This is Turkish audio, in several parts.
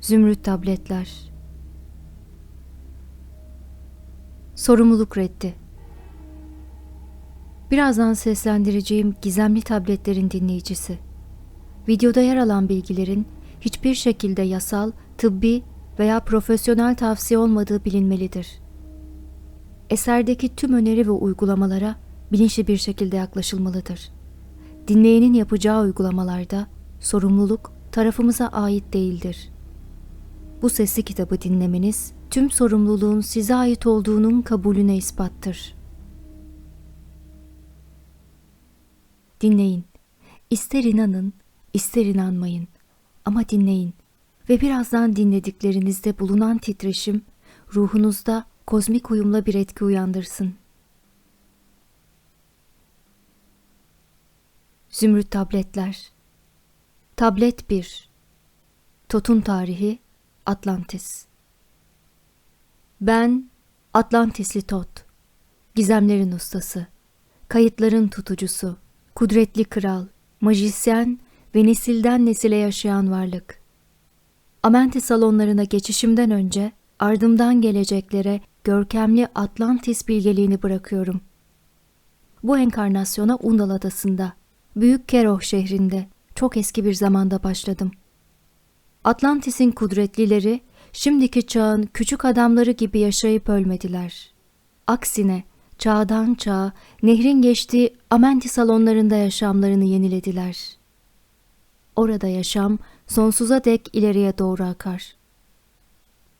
Zümrüt tabletler. Sorumluluk reddi. Birazdan seslendireceğim gizemli tabletlerin dinleyicisi. Videoda yer alan bilgilerin hiçbir şekilde yasal, tıbbi veya profesyonel tavsiye olmadığı bilinmelidir. Eserdeki tüm öneri ve uygulamalara bilinçli bir şekilde yaklaşılmalıdır. Dinleyenin yapacağı uygulamalarda sorumluluk tarafımıza ait değildir. Bu sesli kitabı dinlemeniz tüm sorumluluğun size ait olduğunun kabulüne ispattır. Dinleyin. İster inanın, ister inanmayın. Ama dinleyin. Ve birazdan dinlediklerinizde bulunan titreşim ruhunuzda kozmik uyumla bir etki uyandırsın. Zümrüt Tabletler Tablet 1 Totun Tarihi Atlantis Ben Atlantisli Tot Gizemlerin ustası Kayıtların tutucusu Kudretli kral Majisyen ve nesilden nesile yaşayan varlık Amenti salonlarına geçişimden önce ardımdan geleceklere görkemli Atlantis bilgeliğini bırakıyorum. Bu enkarnasyona Undal Adası'nda, Büyük Keroh şehrinde çok eski bir zamanda başladım. Atlantis'in kudretlileri şimdiki çağın küçük adamları gibi yaşayıp ölmediler. Aksine çağdan çağa nehrin geçtiği Amenti salonlarında yaşamlarını yenilediler. Orada yaşam sonsuza dek ileriye doğru akar.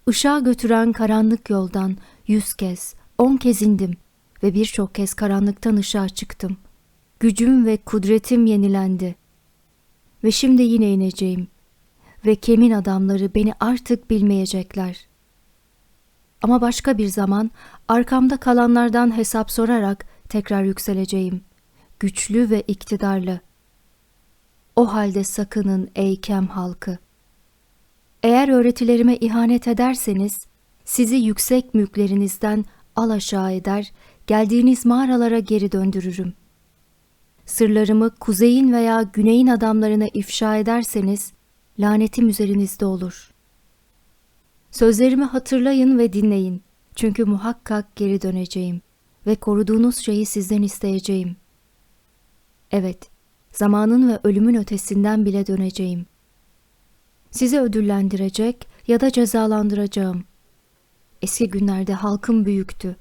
Işığa götüren karanlık yoldan yüz kez, on kez indim ve birçok kez karanlıktan ışığa çıktım. Gücüm ve kudretim yenilendi. Ve şimdi yine ineceğim. Ve kemin adamları beni artık bilmeyecekler. Ama başka bir zaman arkamda kalanlardan hesap sorarak tekrar yükseleceğim. Güçlü ve iktidarlı. O halde sakının ey kem halkı. Eğer öğretilerime ihanet ederseniz, sizi yüksek mülklerinizden alaşağı eder, geldiğiniz mağaralara geri döndürürüm. Sırlarımı kuzeyin veya güneyin adamlarına ifşa ederseniz, lanetim üzerinizde olur. Sözlerimi hatırlayın ve dinleyin. Çünkü muhakkak geri döneceğim ve koruduğunuz şeyi sizden isteyeceğim. Evet, zamanın ve ölümün ötesinden bile döneceğim. Sizi ödüllendirecek ya da cezalandıracağım. Eski günlerde halkım büyüktü.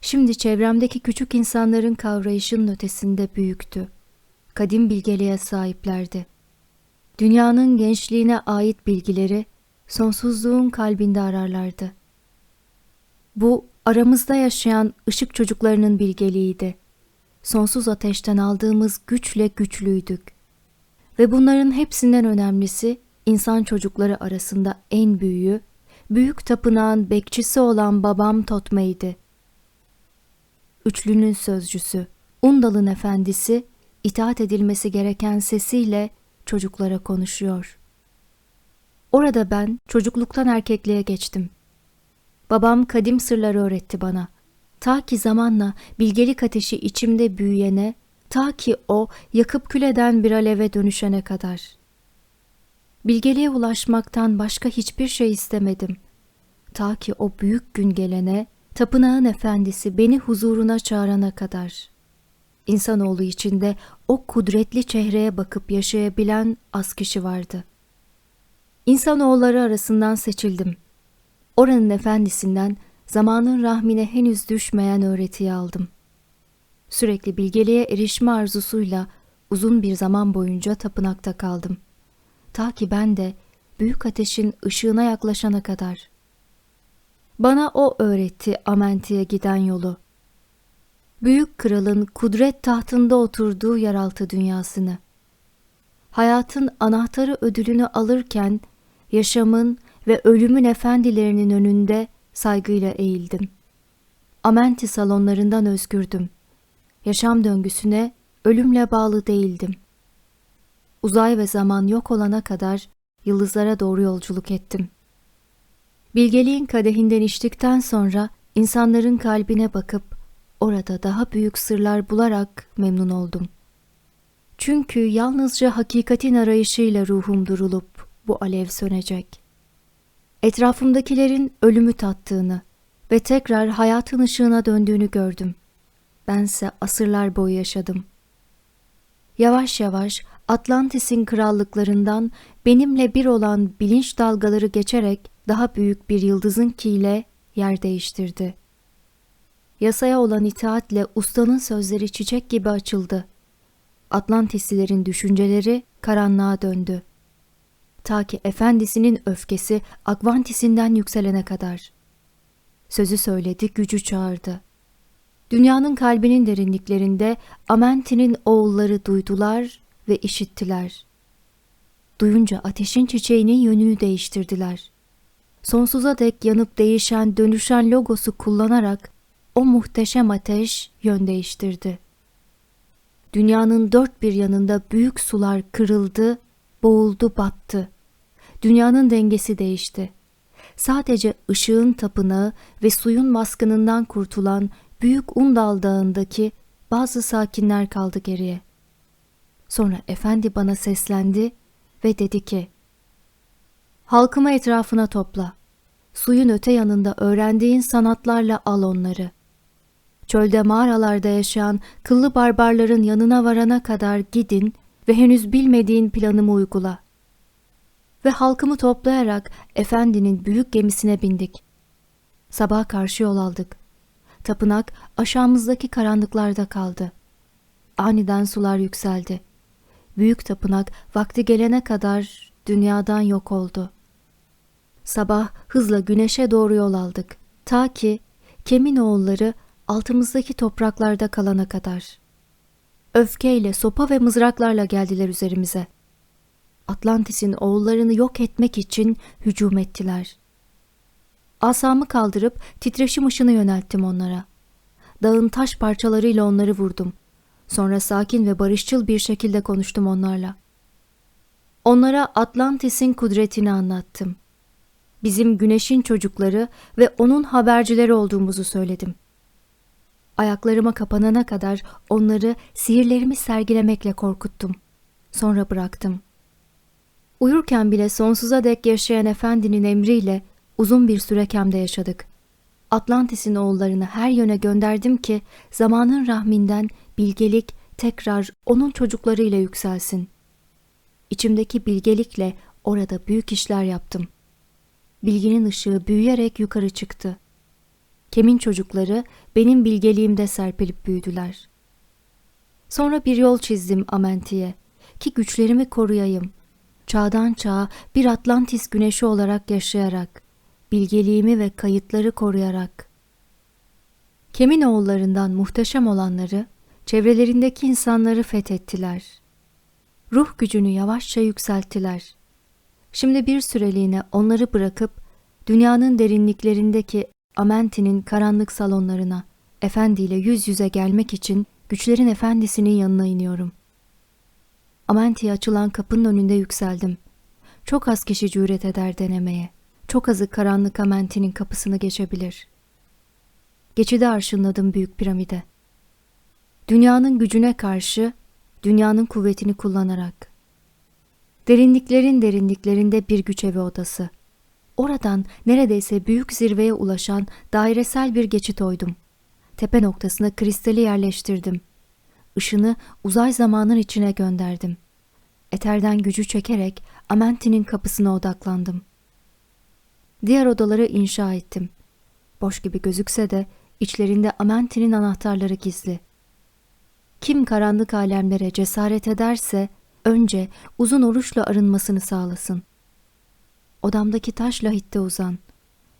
Şimdi çevremdeki küçük insanların kavrayışının ötesinde büyüktü. Kadim bilgeliğe sahiplerdi. Dünyanın gençliğine ait bilgileri sonsuzluğun kalbinde ararlardı. Bu aramızda yaşayan ışık çocuklarının bilgeliğiydi. Sonsuz ateşten aldığımız güçle güçlüydük. Ve bunların hepsinden önemlisi insan çocukları arasında en büyüğü, büyük tapınağın bekçisi olan babam Totme'ydi. Üçlünün sözcüsü, Undal'ın efendisi, itaat edilmesi gereken sesiyle çocuklara konuşuyor. Orada ben çocukluktan erkekliğe geçtim. Babam kadim sırları öğretti bana. Ta ki zamanla bilgelik ateşi içimde büyüyene, ta ki o yakıp küleden bir aleve dönüşene kadar. Bilgeliğe ulaşmaktan başka hiçbir şey istemedim. Ta ki o büyük gün gelene, tapınağın efendisi beni huzuruna çağırana kadar. İnsanoğlu içinde o kudretli çehreye bakıp yaşayabilen az kişi vardı. İnsanoğulları arasından seçildim. Oranın efendisinden zamanın rahmine henüz düşmeyen öğretiyi aldım. Sürekli bilgeliğe erişme arzusuyla uzun bir zaman boyunca tapınakta kaldım. Ta ki ben de büyük ateşin ışığına yaklaşana kadar. Bana o öğretti Amenti'ye giden yolu. Büyük kralın kudret tahtında oturduğu yeraltı dünyasını. Hayatın anahtarı ödülünü alırken yaşamın ve ölümün efendilerinin önünde saygıyla eğildim. Amenti salonlarından özgürdüm. Yaşam döngüsüne ölümle bağlı değildim. Uzay ve zaman yok olana kadar yıldızlara doğru yolculuk ettim. Bilgeliğin kadehinden içtikten sonra insanların kalbine bakıp orada daha büyük sırlar bularak memnun oldum. Çünkü yalnızca hakikatin arayışıyla ruhum durulup bu alev sönecek. Etrafımdakilerin ölümü tattığını ve tekrar hayatın ışığına döndüğünü gördüm. Bense asırlar boyu yaşadım. Yavaş yavaş Atlantis'in krallıklarından benimle bir olan bilinç dalgaları geçerek daha büyük bir yıldızın kiyle yer değiştirdi. Yasaya olan itaatle ustanın sözleri çiçek gibi açıldı. Atlantislilerin düşünceleri karanlığa döndü. Ta ki efendisinin öfkesi Akvantis'inden yükselene kadar. Sözü söyledi, gücü çağırdı. Dünyanın kalbinin derinliklerinde Amenti'nin oğulları duydular ve işittiler. Duyunca ateşin çiçeğinin yönünü değiştirdiler. Sonsuza dek yanıp değişen, dönüşen logosu kullanarak o muhteşem ateş yön değiştirdi. Dünyanın dört bir yanında büyük sular kırıldı, boğuldu, battı. Dünyanın dengesi değişti. Sadece ışığın tapınağı ve suyun baskınından kurtulan Büyük Undal Dağı'ndaki bazı sakinler kaldı geriye. Sonra efendi bana seslendi ve dedi ki, Halkımı etrafına topla. Suyun öte yanında öğrendiğin sanatlarla al onları. Çölde mağaralarda yaşayan kıllı barbarların yanına varana kadar gidin ve henüz bilmediğin planımı uygula. Ve halkımı toplayarak efendinin büyük gemisine bindik. Sabah karşı yol aldık. Tapınak aşağımızdaki karanlıklarda kaldı. Aniden sular yükseldi. Büyük tapınak vakti gelene kadar dünyadan yok oldu. Sabah hızla güneşe doğru yol aldık. Ta ki Kemin oğulları altımızdaki topraklarda kalana kadar. Öfkeyle, sopa ve mızraklarla geldiler üzerimize. Atlantis'in oğullarını yok etmek için hücum ettiler. Asamı kaldırıp titreşim ışını yönelttim onlara. Dağın taş parçalarıyla onları vurdum. Sonra sakin ve barışçıl bir şekilde konuştum onlarla. Onlara Atlantis'in kudretini anlattım. Bizim güneşin çocukları ve onun habercileri olduğumuzu söyledim. Ayaklarıma kapanana kadar onları sihirlerimi sergilemekle korkuttum. Sonra bıraktım. Uyurken bile sonsuza dek yaşayan efendinin emriyle uzun bir süre Kem'de yaşadık. Atlantis'in oğullarını her yöne gönderdim ki zamanın rahminden bilgelik tekrar onun çocuklarıyla yükselsin. İçimdeki bilgelikle orada büyük işler yaptım. Bilginin ışığı büyüyerek yukarı çıktı. Kemin çocukları benim bilgeliğimde serpilip büyüdüler. Sonra bir yol çizdim Amenti'ye ki güçlerimi koruyayım. Çağdan çağa bir Atlantis güneşi olarak yaşayarak, bilgeliğimi ve kayıtları koruyarak. Kemin oğullarından muhteşem olanları, çevrelerindeki insanları fethettiler. Ruh gücünü yavaşça yükselttiler. Şimdi bir süreliğine onları bırakıp dünyanın derinliklerindeki Amenti'nin karanlık salonlarına, efendiyle yüz yüze gelmek için güçlerin efendisinin yanına iniyorum. Amenti'ye açılan kapının önünde yükseldim. Çok az kişi cüret eder denemeye. Çok azı karanlık Amenti'nin kapısını geçebilir. Geçidi arşınladım büyük piramide. Dünyanın gücüne karşı, dünyanın kuvvetini kullanarak. Derinliklerin derinliklerinde bir güç evi odası.'' Oradan neredeyse büyük zirveye ulaşan dairesel bir geçit oydum. Tepe noktasına kristali yerleştirdim. Işını uzay zamanın içine gönderdim. Eterden gücü çekerek Amenti'nin kapısına odaklandım. Diğer odaları inşa ettim. Boş gibi gözükse de içlerinde Amenti'nin anahtarları gizli. Kim karanlık alemlere cesaret ederse önce uzun oruçla arınmasını sağlasın. Odamdaki taş lahitte uzan.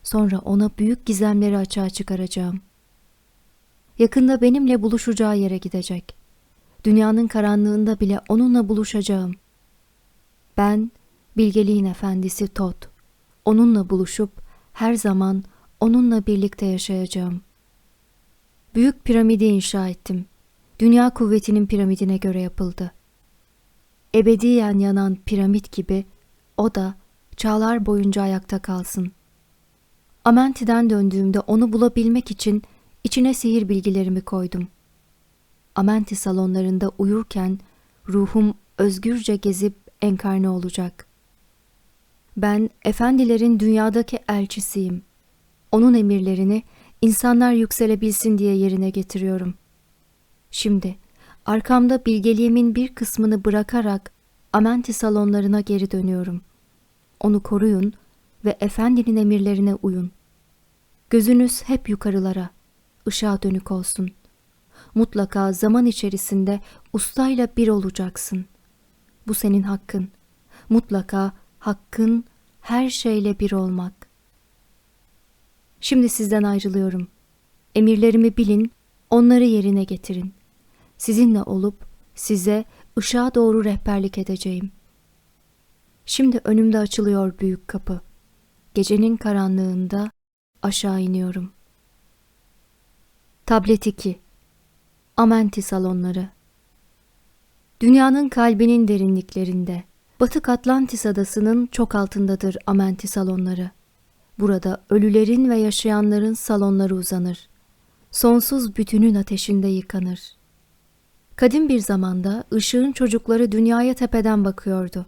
Sonra ona büyük gizemleri açığa çıkaracağım. Yakında benimle buluşacağı yere gidecek. Dünyanın karanlığında bile onunla buluşacağım. Ben, bilgeliğin efendisi Tot. Onunla buluşup her zaman onunla birlikte yaşayacağım. Büyük piramidi inşa ettim. Dünya kuvvetinin piramidine göre yapıldı. Ebediyen yanan piramit gibi o da çağlar boyunca ayakta kalsın. Amenti'den döndüğümde onu bulabilmek için içine sihir bilgilerimi koydum. Amenti salonlarında uyurken ruhum özgürce gezip enkarne olacak. Ben efendilerin dünyadaki elçisiyim. Onun emirlerini insanlar yükselebilsin diye yerine getiriyorum. Şimdi arkamda bilgeliğimin bir kısmını bırakarak Amenti salonlarına geri dönüyorum. Onu koruyun ve efendinin emirlerine uyun. Gözünüz hep yukarılara, ışığa dönük olsun. Mutlaka zaman içerisinde ustayla bir olacaksın. Bu senin hakkın. Mutlaka hakkın her şeyle bir olmak. Şimdi sizden ayrılıyorum. Emirlerimi bilin, onları yerine getirin. Sizinle olup size ışığa doğru rehberlik edeceğim. Şimdi önümde açılıyor büyük kapı. Gecenin karanlığında aşağı iniyorum. Tablet 2 Amenti salonları Dünyanın kalbinin derinliklerinde, Batık Atlantis adasının çok altındadır Amenti salonları. Burada ölülerin ve yaşayanların salonları uzanır. Sonsuz bütünün ateşinde yıkanır. Kadim bir zamanda ışığın çocukları dünyaya tepeden bakıyordu.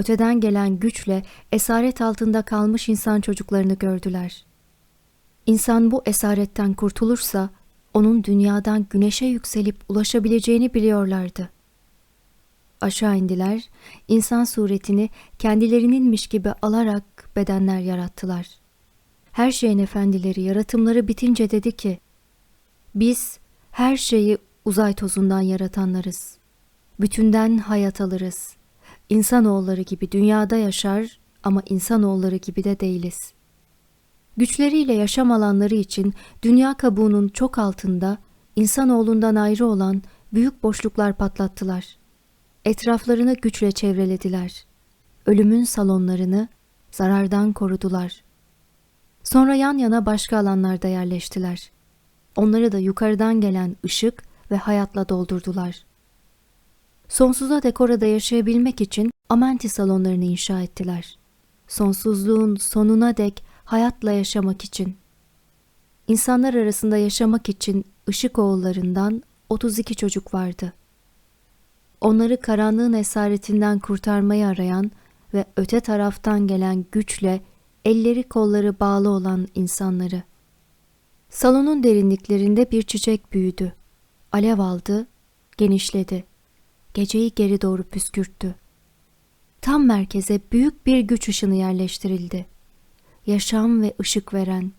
Öteden gelen güçle esaret altında kalmış insan çocuklarını gördüler. İnsan bu esaretten kurtulursa onun dünyadan güneşe yükselip ulaşabileceğini biliyorlardı. Aşağı indiler, insan suretini kendilerininmiş gibi alarak bedenler yarattılar. Her şeyin efendileri yaratımları bitince dedi ki, biz her şeyi uzay tozundan yaratanlarız. Bütünden hayat alırız. İnsanoğulları gibi dünyada yaşar ama insanoğulları gibi de değiliz. Güçleriyle yaşam alanları için dünya kabuğunun çok altında insanoğlundan ayrı olan büyük boşluklar patlattılar. Etraflarını güçle çevrelediler. Ölümün salonlarını zarardan korudular. Sonra yan yana başka alanlarda yerleştiler. Onları da yukarıdan gelen ışık ve hayatla doldurdular. Sonsuza dek orada yaşayabilmek için amenti salonlarını inşa ettiler. Sonsuzluğun sonuna dek hayatla yaşamak için. İnsanlar arasında yaşamak için ışık oğullarından 32 çocuk vardı. Onları karanlığın esaretinden kurtarmayı arayan ve öte taraftan gelen güçle elleri kolları bağlı olan insanları. Salonun derinliklerinde bir çiçek büyüdü. Alev aldı, genişledi. Geceyi geri doğru püskürttü. Tam merkeze büyük bir güç ışını yerleştirildi. Yaşam ve ışık veren,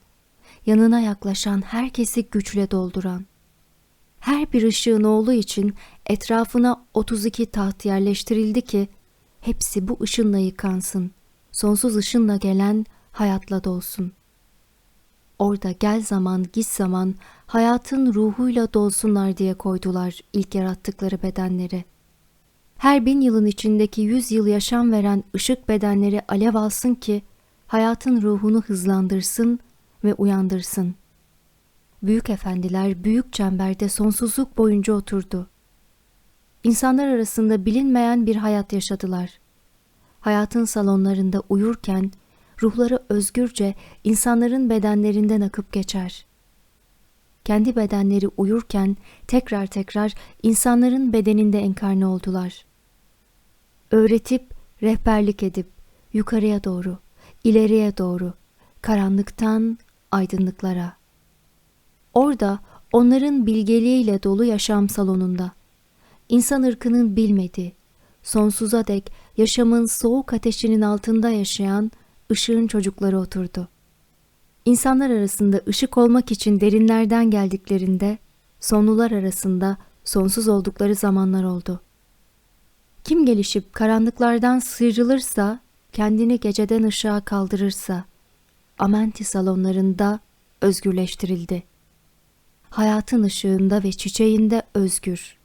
yanına yaklaşan herkesi güçle dolduran. Her bir ışığın oğlu için etrafına 32 taht yerleştirildi ki hepsi bu ışınla yıkansın. Sonsuz ışınla gelen hayatla dolsun. Orada gel zaman git zaman hayatın ruhuyla dolsunlar diye koydular ilk yarattıkları bedenleri. Her bin yılın içindeki yüz yıl yaşam veren ışık bedenleri alev alsın ki hayatın ruhunu hızlandırsın ve uyandırsın. Büyük efendiler büyük çemberde sonsuzluk boyunca oturdu. İnsanlar arasında bilinmeyen bir hayat yaşadılar. Hayatın salonlarında uyurken ruhları özgürce insanların bedenlerinden akıp geçer. Kendi bedenleri uyurken tekrar tekrar insanların bedeninde enkarne oldular. Öğretip, rehberlik edip, yukarıya doğru, ileriye doğru, karanlıktan aydınlıklara. Orada onların bilgeliğiyle dolu yaşam salonunda, insan ırkının bilmediği, sonsuza dek yaşamın soğuk ateşinin altında yaşayan ışığın çocukları oturdu. İnsanlar arasında ışık olmak için derinlerden geldiklerinde, sonlular arasında sonsuz oldukları zamanlar oldu. Kim gelişip karanlıklardan sıyrılırsa, kendini geceden ışığa kaldırırsa, Amenti salonlarında özgürleştirildi. Hayatın ışığında ve çiçeğinde özgür.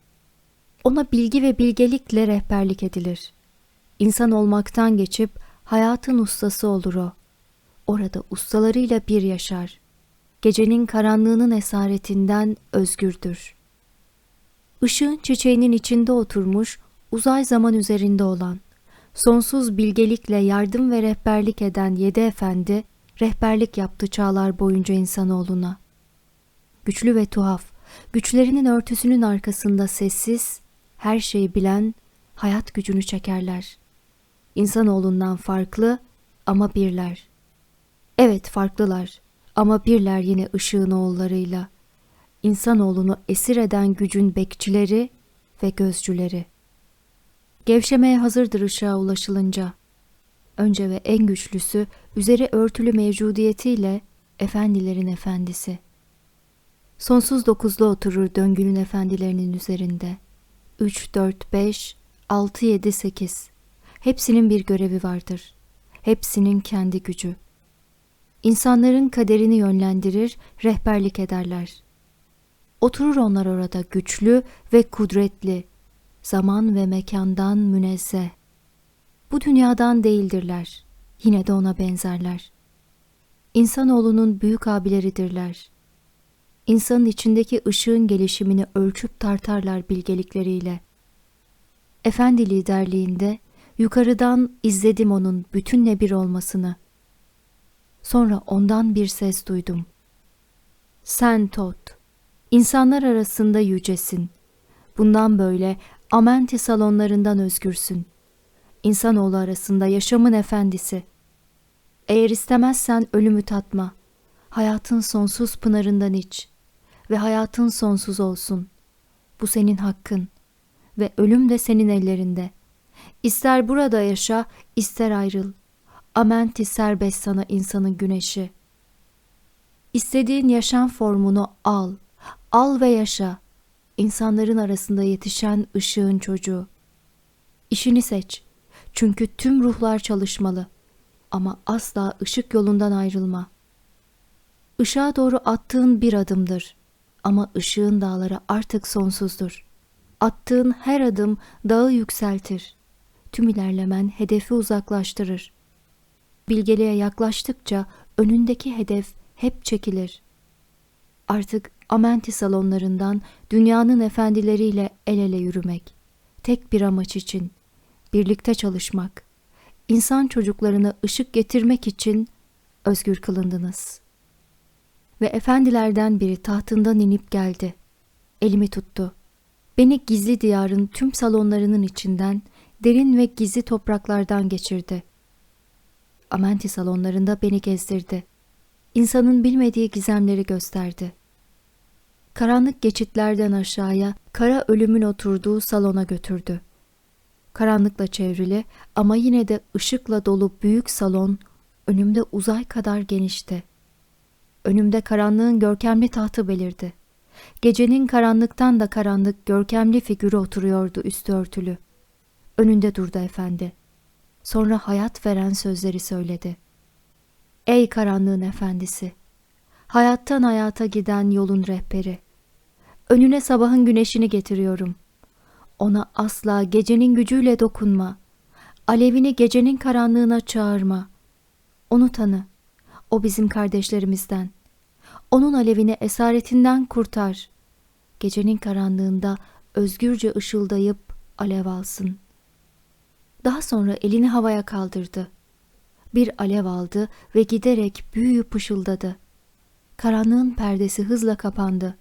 Ona bilgi ve bilgelikle rehberlik edilir. İnsan olmaktan geçip hayatın ustası olur o. Orada ustalarıyla bir yaşar. Gecenin karanlığının esaretinden özgürdür. Işığın çiçeğinin içinde oturmuş, uzay zaman üzerinde olan, sonsuz bilgelikle yardım ve rehberlik eden Yedi Efendi, rehberlik yaptı çağlar boyunca insanoğluna. Güçlü ve tuhaf, güçlerinin örtüsünün arkasında sessiz, her şeyi bilen, hayat gücünü çekerler. İnsanoğlundan farklı, ama birler. Evet farklılar ama birler yine ışığın oğullarıyla. İnsanoğlunu esir eden gücün bekçileri ve gözcüleri. Gevşemeye hazırdır ışığa ulaşılınca. Önce ve en güçlüsü üzeri örtülü mevcudiyetiyle efendilerin efendisi. Sonsuz dokuzlu oturur döngünün efendilerinin üzerinde. 3, 4, 5, 6, 7, 8. Hepsinin bir görevi vardır. Hepsinin kendi gücü. İnsanların kaderini yönlendirir, rehberlik ederler. Oturur onlar orada güçlü ve kudretli, zaman ve mekandan münezzeh. Bu dünyadan değildirler, yine de ona benzerler. İnsanoğlunun büyük abileridirler. İnsanın içindeki ışığın gelişimini ölçüp tartarlar bilgelikleriyle. Efendi liderliğinde yukarıdan izledim onun bütünle bir olmasını. Sonra ondan bir ses duydum. Sen Tot, insanlar arasında yücesin. Bundan böyle amenti salonlarından özgürsün. İnsanoğlu arasında yaşamın efendisi. Eğer istemezsen ölümü tatma. Hayatın sonsuz pınarından iç ve hayatın sonsuz olsun. Bu senin hakkın ve ölüm de senin ellerinde. İster burada yaşa, ister ayrıl. Amenti serbest sana insanın güneşi. İstediğin yaşam formunu al, al ve yaşa. İnsanların arasında yetişen ışığın çocuğu. İşini seç. Çünkü tüm ruhlar çalışmalı. Ama asla ışık yolundan ayrılma. Işığa doğru attığın bir adımdır. Ama ışığın dağları artık sonsuzdur. Attığın her adım dağı yükseltir. Tüm ilerlemen hedefi uzaklaştırır. Bilgeliğe yaklaştıkça önündeki hedef hep çekilir. Artık amenti salonlarından dünyanın efendileriyle el ele yürümek, tek bir amaç için, birlikte çalışmak, insan çocuklarına ışık getirmek için özgür kılındınız. Ve efendilerden biri tahtından inip geldi. Elimi tuttu. Beni gizli diyarın tüm salonlarının içinden, derin ve gizli topraklardan geçirdi. Amenti salonlarında beni gezdirdi. İnsanın bilmediği gizemleri gösterdi. Karanlık geçitlerden aşağıya kara ölümün oturduğu salona götürdü. Karanlıkla çevrili ama yine de ışıkla dolu büyük salon önümde uzay kadar genişti. Önümde karanlığın görkemli tahtı belirdi. Gecenin karanlıktan da karanlık görkemli figürü oturuyordu üstü örtülü. Önünde durdu efendi. Sonra hayat veren sözleri söyledi. Ey karanlığın efendisi! Hayattan hayata giden yolun rehberi. Önüne sabahın güneşini getiriyorum. Ona asla gecenin gücüyle dokunma. Alevini gecenin karanlığına çağırma. Onu tanı. O bizim kardeşlerimizden. Onun alevini esaretinden kurtar. Gecenin karanlığında özgürce ışıldayıp alev alsın. Daha sonra elini havaya kaldırdı. Bir alev aldı ve giderek büyüyüp ışıldadı. Karanlığın perdesi hızla kapandı.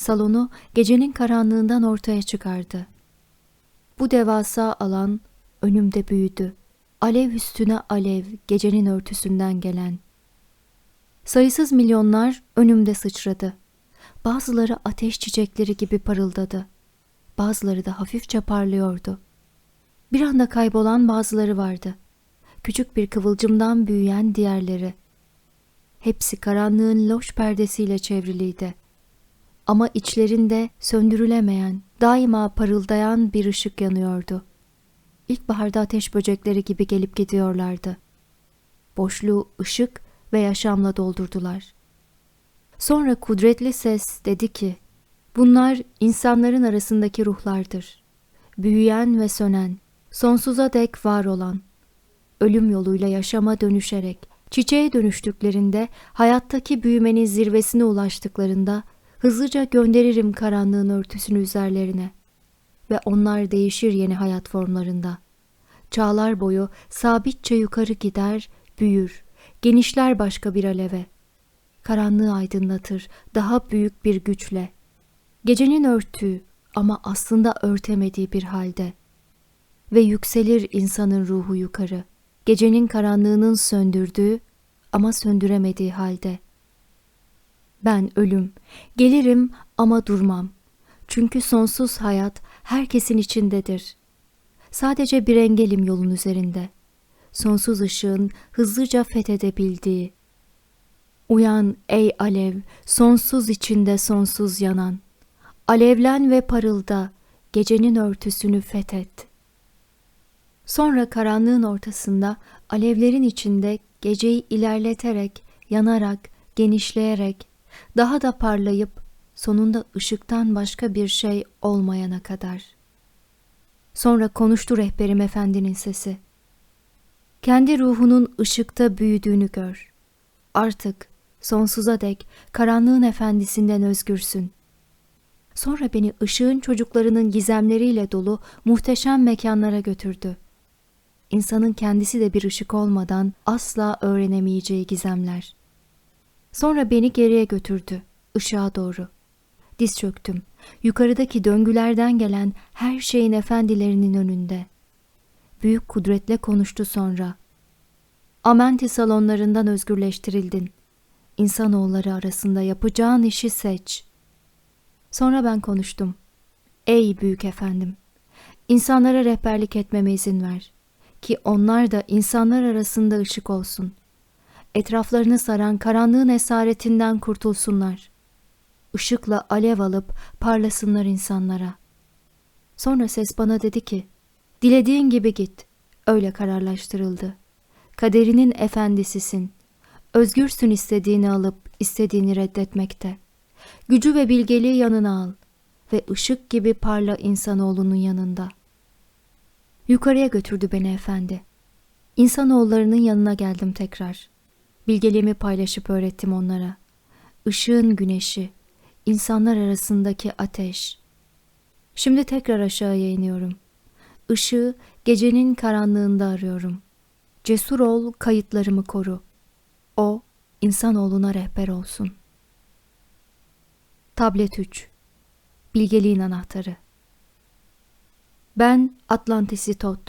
Salonu gecenin karanlığından ortaya çıkardı. Bu devasa alan önümde büyüdü. Alev üstüne alev gecenin örtüsünden gelen. Sayısız milyonlar önümde sıçradı. Bazıları ateş çiçekleri gibi parıldadı. Bazıları da hafifçe parlıyordu. Bir anda kaybolan bazıları vardı. Küçük bir kıvılcımdan büyüyen diğerleri. Hepsi karanlığın loş perdesiyle çevriliydi. Ama içlerinde söndürülemeyen, daima parıldayan bir ışık yanıyordu. İlkbaharda ateş böcekleri gibi gelip gidiyorlardı. Boşluğu ışık ve yaşamla doldurdular. Sonra kudretli ses dedi ki, bunlar insanların arasındaki ruhlardır. Büyüyen ve sönen, sonsuza dek var olan, ölüm yoluyla yaşama dönüşerek, çiçeğe dönüştüklerinde, hayattaki büyümenin zirvesine ulaştıklarında, hızlıca gönderirim karanlığın örtüsünü üzerlerine ve onlar değişir yeni hayat formlarında. Çağlar boyu sabitçe yukarı gider, büyür, genişler başka bir aleve. Karanlığı aydınlatır daha büyük bir güçle. Gecenin örtüğü ama aslında örtemediği bir halde. Ve yükselir insanın ruhu yukarı. gecenin karanlığının söndürdüğü ama söndüremediği halde. Ben ölüm, gelirim ama durmam. Çünkü sonsuz hayat herkesin içindedir. Sadece bir engelim yolun üzerinde. Sonsuz ışığın hızlıca fethedebildiği. Uyan ey alev, sonsuz içinde sonsuz yanan. Alevlen ve parılda, gecenin örtüsünü fethet. Sonra karanlığın ortasında, alevlerin içinde geceyi ilerleterek, yanarak, genişleyerek, daha da parlayıp, sonunda ışıktan başka bir şey olmayana kadar. Sonra konuştu rehberim efendinin sesi. Kendi ruhunun ışıkta büyüdüğünü gör. Artık sonsuza dek karanlığın efendisinden özgürsün. Sonra beni ışığın çocuklarının gizemleriyle dolu muhteşem mekanlara götürdü. İnsanın kendisi de bir ışık olmadan asla öğrenemeyeceği gizemler. Sonra beni geriye götürdü, ışığa doğru. Diz çöktüm. Yukarıdaki döngülerden gelen her şeyin efendilerinin önünde. Büyük kudretle konuştu sonra. Amenti salonlarından özgürleştirildin. İnsanoğulları arasında yapacağın işi seç. Sonra ben konuştum. Ey büyük efendim! İnsanlara rehberlik etmeme izin ver. Ki onlar da insanlar arasında ışık olsun. Etraflarını saran karanlığın esaretinden kurtulsunlar. Işıkla alev alıp parlasınlar insanlara. Sonra ses bana dedi ki, dilediğin gibi git. Öyle kararlaştırıldı. Kaderinin efendisisin. Özgürsün istediğini alıp istediğini reddetmekte. Gücü ve bilgeliği yanına al ve ışık gibi parla insanoğlunun yanında. Yukarıya götürdü beni efendi. İnsanoğullarının yanına geldim tekrar. Bilgeliğimi paylaşıp öğrettim onlara. Işığın güneşi, insanlar arasındaki ateş. Şimdi tekrar aşağıya iniyorum. Işığı gecenin karanlığında arıyorum. Cesur ol, kayıtlarımı koru. O, insanoğluna rehber olsun. Tablet 3 Bilgeliğin anahtarı Ben Atlantis'i Tot.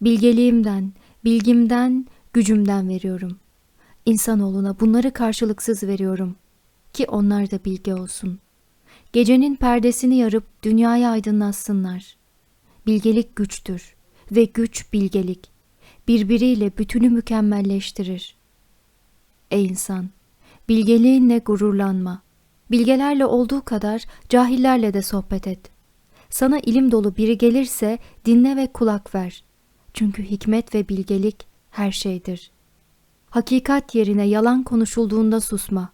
Bilgeliğimden, bilgimden, gücümden veriyorum. İnsanoğluna bunları karşılıksız veriyorum ki onlar da bilgi olsun. Gecenin perdesini yarıp dünyayı aydınlatsınlar. Bilgelik güçtür ve güç bilgelik. Birbiriyle bütünü mükemmelleştirir. Ey insan! Bilgeliğinle gururlanma. Bilgelerle olduğu kadar cahillerle de sohbet et. Sana ilim dolu biri gelirse dinle ve kulak ver. Çünkü hikmet ve bilgelik her şeydir. Hakikat yerine yalan konuşulduğunda susma.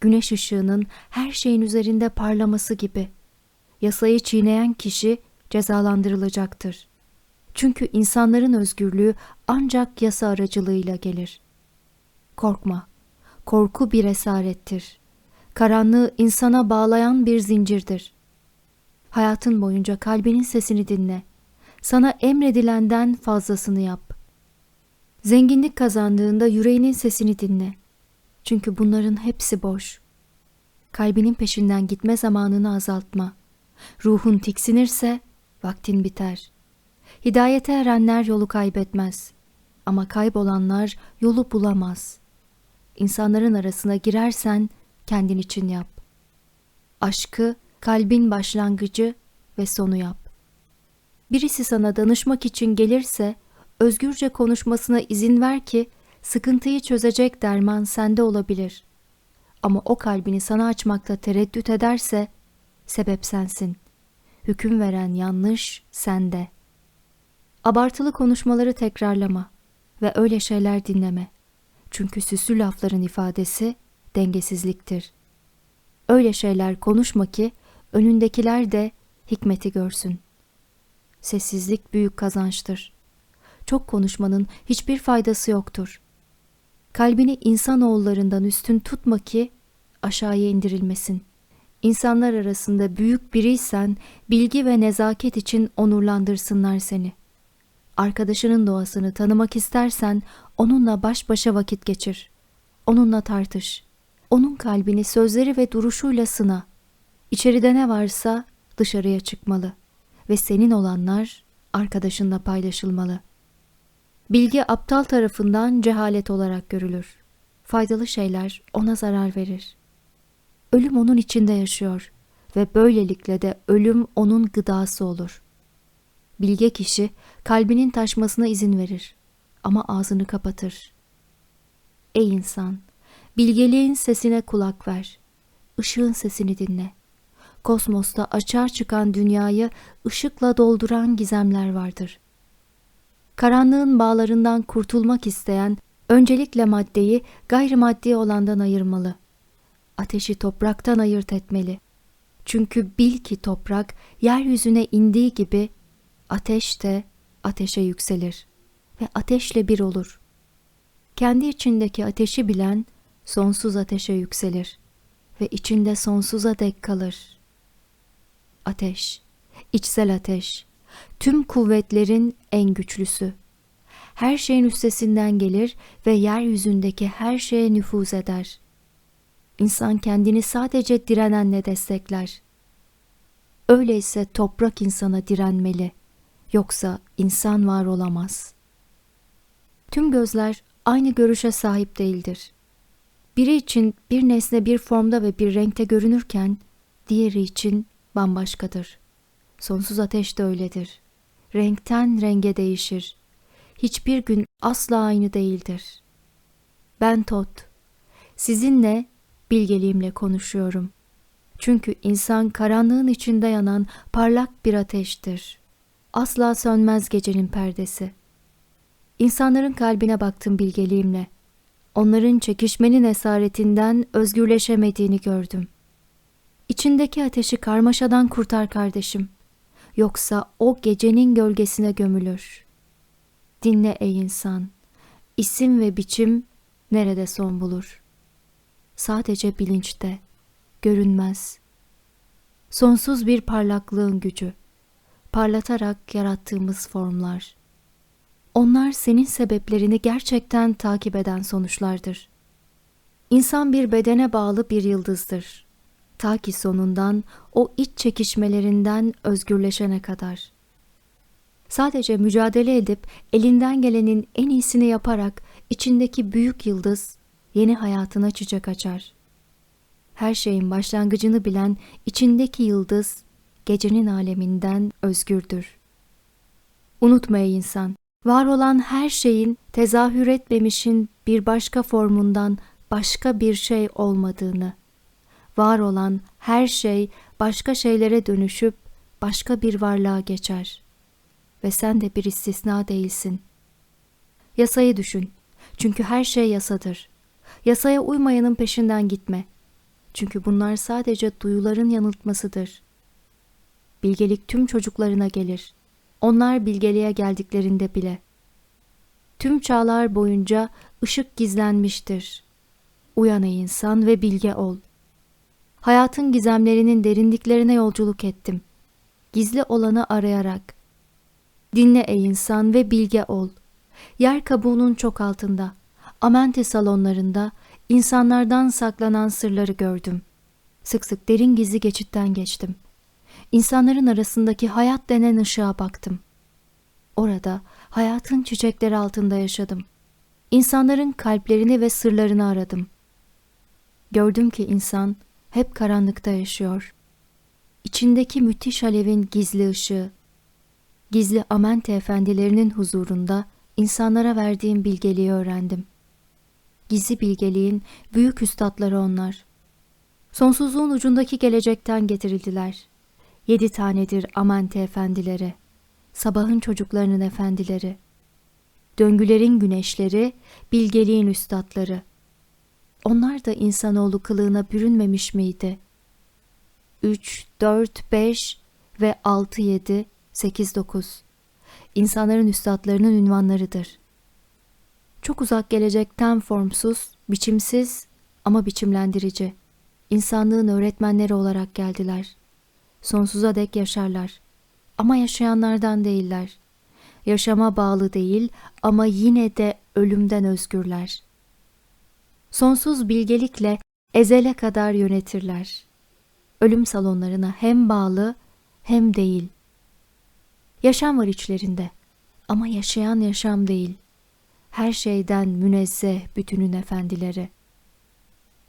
Güneş ışığının her şeyin üzerinde parlaması gibi. Yasayı çiğneyen kişi cezalandırılacaktır. Çünkü insanların özgürlüğü ancak yasa aracılığıyla gelir. Korkma. Korku bir esarettir. Karanlığı insana bağlayan bir zincirdir. Hayatın boyunca kalbinin sesini dinle. Sana emredilenden fazlasını yap. Zenginlik kazandığında yüreğinin sesini dinle. Çünkü bunların hepsi boş. Kalbinin peşinden gitme zamanını azaltma. Ruhun tiksinirse vaktin biter. Hidayete erenler yolu kaybetmez. Ama kaybolanlar yolu bulamaz. İnsanların arasına girersen kendin için yap. Aşkı kalbin başlangıcı ve sonu yap. Birisi sana danışmak için gelirse özgürce konuşmasına izin ver ki sıkıntıyı çözecek derman sende olabilir. Ama o kalbini sana açmakta tereddüt ederse sebep sensin. Hüküm veren yanlış sende. Abartılı konuşmaları tekrarlama ve öyle şeyler dinleme. Çünkü süslü lafların ifadesi dengesizliktir. Öyle şeyler konuşma ki önündekiler de hikmeti görsün. Sessizlik büyük kazançtır. Çok konuşmanın hiçbir faydası yoktur. Kalbini insanoğullarından üstün tutma ki aşağıya indirilmesin. İnsanlar arasında büyük biriysen bilgi ve nezaket için onurlandırsınlar seni. Arkadaşının doğasını tanımak istersen onunla baş başa vakit geçir. Onunla tartış. Onun kalbini sözleri ve duruşuyla sına. İçeride ne varsa dışarıya çıkmalı ve senin olanlar arkadaşınla paylaşılmalı. Bilgi aptal tarafından cehalet olarak görülür. Faydalı şeyler ona zarar verir. Ölüm onun içinde yaşıyor ve böylelikle de ölüm onun gıdası olur. Bilge kişi kalbinin taşmasına izin verir ama ağzını kapatır. Ey insan, bilgeliğin sesine kulak ver. Işığın sesini dinle. Kosmosta açar çıkan dünyayı ışıkla dolduran gizemler vardır. Karanlığın bağlarından kurtulmak isteyen öncelikle maddeyi gayrimaddi olandan ayırmalı. Ateşi topraktan ayırt etmeli. Çünkü bil ki toprak yeryüzüne indiği gibi ateş de ateşe yükselir ve ateşle bir olur. Kendi içindeki ateşi bilen sonsuz ateşe yükselir ve içinde sonsuza dek kalır. Ateş, içsel ateş, tüm kuvvetlerin en güçlüsü. Her şeyin üstesinden gelir ve yeryüzündeki her şeye nüfuz eder. İnsan kendini sadece direnenle destekler. Öyleyse toprak insana direnmeli, yoksa insan var olamaz. Tüm gözler aynı görüşe sahip değildir. Biri için bir nesne bir formda ve bir renkte görünürken, diğeri için bambaşkadır. Sonsuz ateş de öyledir. Renkten renge değişir. Hiçbir gün asla aynı değildir. Ben Tot. Sizinle bilgeliğimle konuşuyorum. Çünkü insan karanlığın içinde yanan parlak bir ateştir. Asla sönmez gecenin perdesi. İnsanların kalbine baktım bilgeliğimle. Onların çekişmenin esaretinden özgürleşemediğini gördüm. İçindeki ateşi karmaşadan kurtar kardeşim. Yoksa o gecenin gölgesine gömülür. Dinle ey insan. İsim ve biçim nerede son bulur? Sadece bilinçte, görünmez. Sonsuz bir parlaklığın gücü. Parlatarak yarattığımız formlar. Onlar senin sebeplerini gerçekten takip eden sonuçlardır. İnsan bir bedene bağlı bir yıldızdır. Ta ki sonundan o iç çekişmelerinden özgürleşene kadar. Sadece mücadele edip elinden gelenin en iyisini yaparak içindeki büyük yıldız yeni hayatına çiçek açar. Her şeyin başlangıcını bilen içindeki yıldız gecenin aleminden özgürdür. Unutma ey insan, var olan her şeyin tezahür etmemişin bir başka formundan başka bir şey olmadığını, var olan her şey başka şeylere dönüşüp başka bir varlığa geçer. Ve sen de bir istisna değilsin. Yasayı düşün. Çünkü her şey yasadır. Yasaya uymayanın peşinden gitme. Çünkü bunlar sadece duyuların yanıltmasıdır. Bilgelik tüm çocuklarına gelir. Onlar bilgeliğe geldiklerinde bile. Tüm çağlar boyunca ışık gizlenmiştir. Uyan ey insan ve bilge ol. Hayatın gizemlerinin derinliklerine yolculuk ettim. Gizli olanı arayarak. Dinle ey insan ve bilge ol. Yer kabuğunun çok altında, amente salonlarında insanlardan saklanan sırları gördüm. Sık sık derin gizli geçitten geçtim. İnsanların arasındaki hayat denen ışığa baktım. Orada hayatın çiçekleri altında yaşadım. İnsanların kalplerini ve sırlarını aradım. Gördüm ki insan hep karanlıkta yaşıyor. İçindeki müthiş alevin gizli ışığı, gizli amente efendilerinin huzurunda insanlara verdiğim bilgeliği öğrendim. Gizli bilgeliğin büyük üstadları onlar. Sonsuzluğun ucundaki gelecekten getirildiler. Yedi tanedir amente efendileri, sabahın çocuklarının efendileri, döngülerin güneşleri, bilgeliğin üstadları. Onlar da insanoğlu kılığına bürünmemiş miydi? 3, 4, 5 ve 6, 7, 8, 9. İnsanların üstadlarının ünvanlarıdır. Çok uzak gelecekten formsuz, biçimsiz ama biçimlendirici. İnsanlığın öğretmenleri olarak geldiler. Sonsuza dek yaşarlar. Ama yaşayanlardan değiller. Yaşama bağlı değil ama yine de ölümden özgürler. Sonsuz bilgelikle ezele kadar yönetirler. Ölüm salonlarına hem bağlı hem değil. Yaşam var içlerinde ama yaşayan yaşam değil. her şeyden münezzeh bütünün efendileri.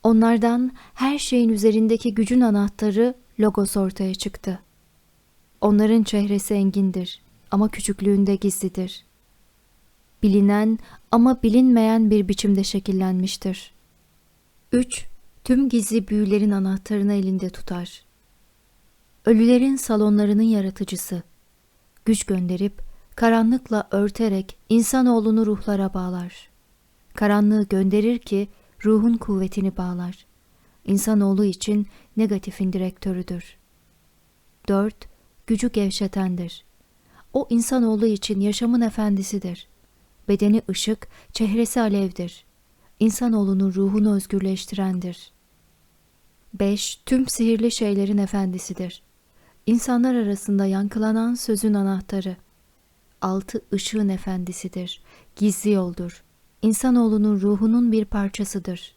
Onlardan her şeyin üzerindeki gücün anahtarı Logos ortaya çıktı. Onların çehresi engindir ama küçüklüğünde gizlidir. Bilinen ama bilinmeyen bir biçimde şekillenmiştir. 3. Tüm gizli büyülerin anahtarını elinde tutar. Ölülerin salonlarının yaratıcısı. Güç gönderip karanlıkla örterek insanoğlunu ruhlara bağlar. Karanlığı gönderir ki ruhun kuvvetini bağlar. İnsanoğlu için negatifin direktörüdür. 4. Gücü gevşetendir. O insanoğlu için yaşamın efendisidir. Bedeni ışık, çehresi alevdir. İnsanoğlunun ruhunu özgürleştirendir. 5. Tüm sihirli şeylerin efendisidir. İnsanlar arasında yankılanan sözün anahtarı. 6. Işığın efendisidir. Gizli yoldur. İnsanoğlunun ruhunun bir parçasıdır.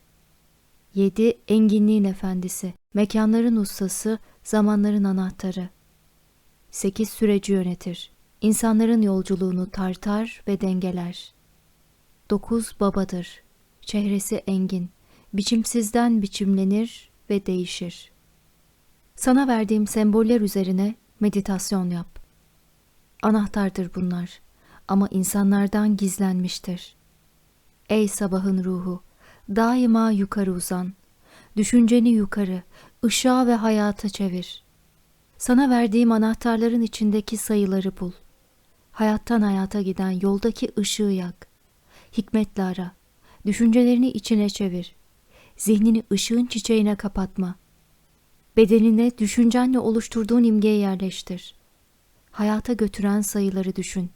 7. Enginliğin efendisi. Mekanların ustası, zamanların anahtarı. 8. Süreci yönetir. İnsanların yolculuğunu tartar ve dengeler. 9. Babadır. Çehresi engin. Biçimsizden biçimlenir ve değişir. Sana verdiğim semboller üzerine meditasyon yap. Anahtardır bunlar ama insanlardan gizlenmiştir. Ey sabahın ruhu, daima yukarı uzan. Düşünceni yukarı, ışığa ve hayata çevir. Sana verdiğim anahtarların içindeki sayıları bul. Hayattan hayata giden yoldaki ışığı yak. Hikmetle ara. Düşüncelerini içine çevir. Zihnini ışığın çiçeğine kapatma. Bedenine düşüncenle oluşturduğun imgeye yerleştir. Hayata götüren sayıları düşün.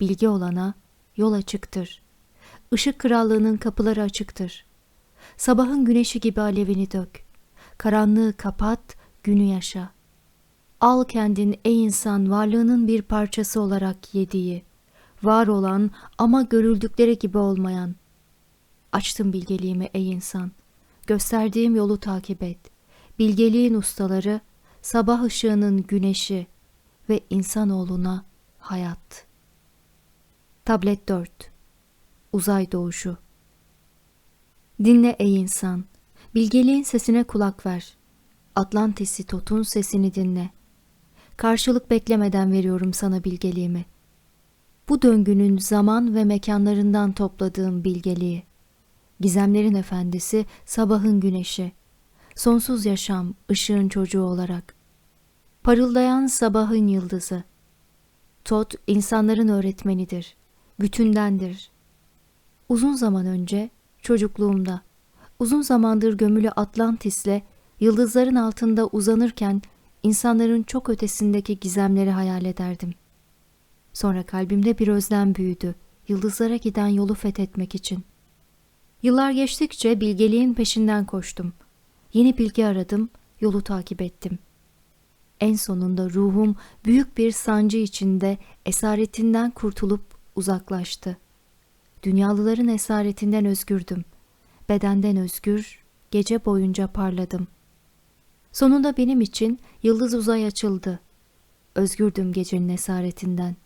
Bilgi olana yol açıktır. Işık krallığının kapıları açıktır. Sabahın güneşi gibi alevini dök. Karanlığı kapat, günü yaşa. Al kendin ey insan varlığının bir parçası olarak yediği, var olan ama görüldükleri gibi olmayan. Açtım bilgeliğimi ey insan. Gösterdiğim yolu takip et. Bilgeliğin ustaları, sabah ışığının güneşi ve insanoğluna hayat. Tablet 4 Uzay Doğuşu Dinle ey insan, bilgeliğin sesine kulak ver. Atlantis'i Tot'un sesini dinle. Karşılık beklemeden veriyorum sana bilgeliğimi. Bu döngünün zaman ve mekanlarından topladığım bilgeliği. Gizemlerin efendisi, sabahın güneşi. Sonsuz yaşam, ışığın çocuğu olarak. Parıldayan sabahın yıldızı. Tot, insanların öğretmenidir. Bütündendir. Uzun zaman önce, çocukluğumda, uzun zamandır gömülü Atlantis'le yıldızların altında uzanırken insanların çok ötesindeki gizemleri hayal ederdim. Sonra kalbimde bir özlem büyüdü, yıldızlara giden yolu fethetmek için. Yıllar geçtikçe bilgeliğin peşinden koştum. Yeni bilgi aradım, yolu takip ettim. En sonunda ruhum büyük bir sancı içinde esaretinden kurtulup uzaklaştı. Dünyalıların esaretinden özgürdüm. Bedenden özgür, gece boyunca parladım. Sonunda benim için yıldız uzay açıldı. Özgürdüm gecenin esaretinden.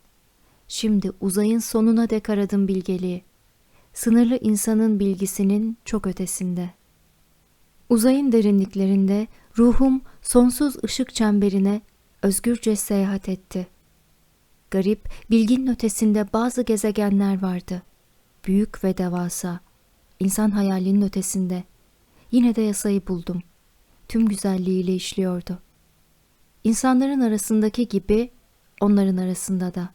Şimdi uzayın sonuna dek aradım bilgeliği. Sınırlı insanın bilgisinin çok ötesinde. Uzayın derinliklerinde ruhum sonsuz ışık çemberine özgürce seyahat etti. Garip, bilginin ötesinde bazı gezegenler vardı. Büyük ve devasa. İnsan hayalinin ötesinde. Yine de yasayı buldum. Tüm güzelliğiyle işliyordu. İnsanların arasındaki gibi onların arasında da.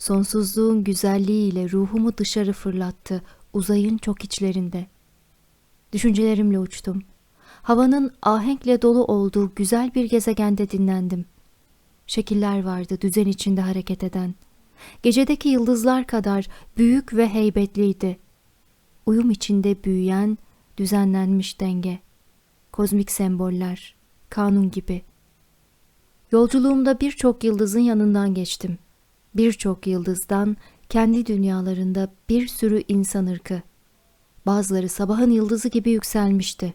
Sonsuzluğun güzelliğiyle ruhumu dışarı fırlattı uzayın çok içlerinde. Düşüncelerimle uçtum. Havanın ahenkle dolu olduğu güzel bir gezegende dinlendim. Şekiller vardı düzen içinde hareket eden. Gecedeki yıldızlar kadar büyük ve heybetliydi. Uyum içinde büyüyen, düzenlenmiş denge. Kozmik semboller, kanun gibi. Yolculuğumda birçok yıldızın yanından geçtim. Birçok yıldızdan kendi dünyalarında bir sürü insan ırkı. Bazıları sabahın yıldızı gibi yükselmişti.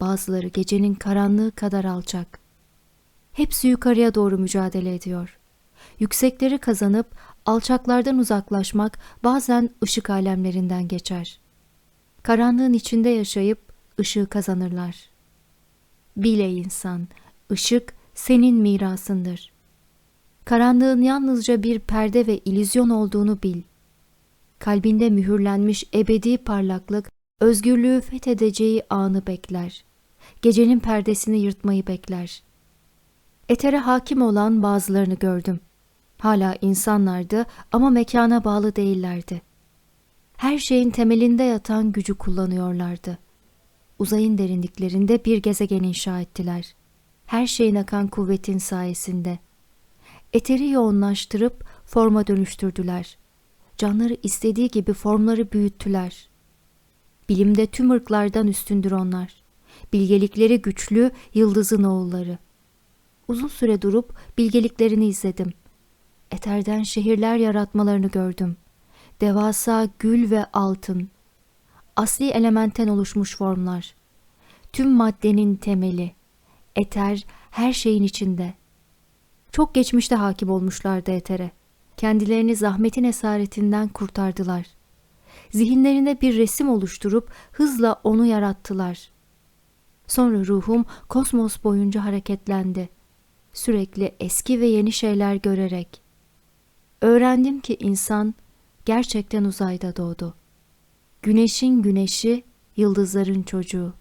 Bazıları gecenin karanlığı kadar alçak. Hepsi yukarıya doğru mücadele ediyor. yüksekleri kazanıp alçaklardan uzaklaşmak bazen ışık alemlerinden geçer. Karanlığın içinde yaşayıp ışığı kazanırlar. Bile insan, ışık senin mirasındır. Karanlığın yalnızca bir perde ve ilüzyon olduğunu bil. Kalbinde mühürlenmiş ebedi parlaklık, özgürlüğü fethedeceği anı bekler. Gecenin perdesini yırtmayı bekler. Etere hakim olan bazılarını gördüm. Hala insanlardı ama mekana bağlı değillerdi. Her şeyin temelinde yatan gücü kullanıyorlardı. Uzayın derinliklerinde bir gezegen inşa ettiler. Her şeyin akan kuvvetin sayesinde. Eteri yoğunlaştırıp forma dönüştürdüler. Canları istediği gibi formları büyüttüler. Bilimde tüm ırklardan üstündür onlar. Bilgelikleri güçlü yıldızın oğulları. Uzun süre durup bilgeliklerini izledim. Eterden şehirler yaratmalarını gördüm. Devasa gül ve altın. Asli elementten oluşmuş formlar. Tüm maddenin temeli. Eter her şeyin içinde. Çok geçmişte hakim olmuşlardı etere. Kendilerini zahmetin esaretinden kurtardılar. Zihinlerine bir resim oluşturup hızla onu yarattılar. Sonra ruhum kosmos boyunca hareketlendi. Sürekli eski ve yeni şeyler görerek. Öğrendim ki insan gerçekten uzayda doğdu. Güneşin güneşi, yıldızların çocuğu.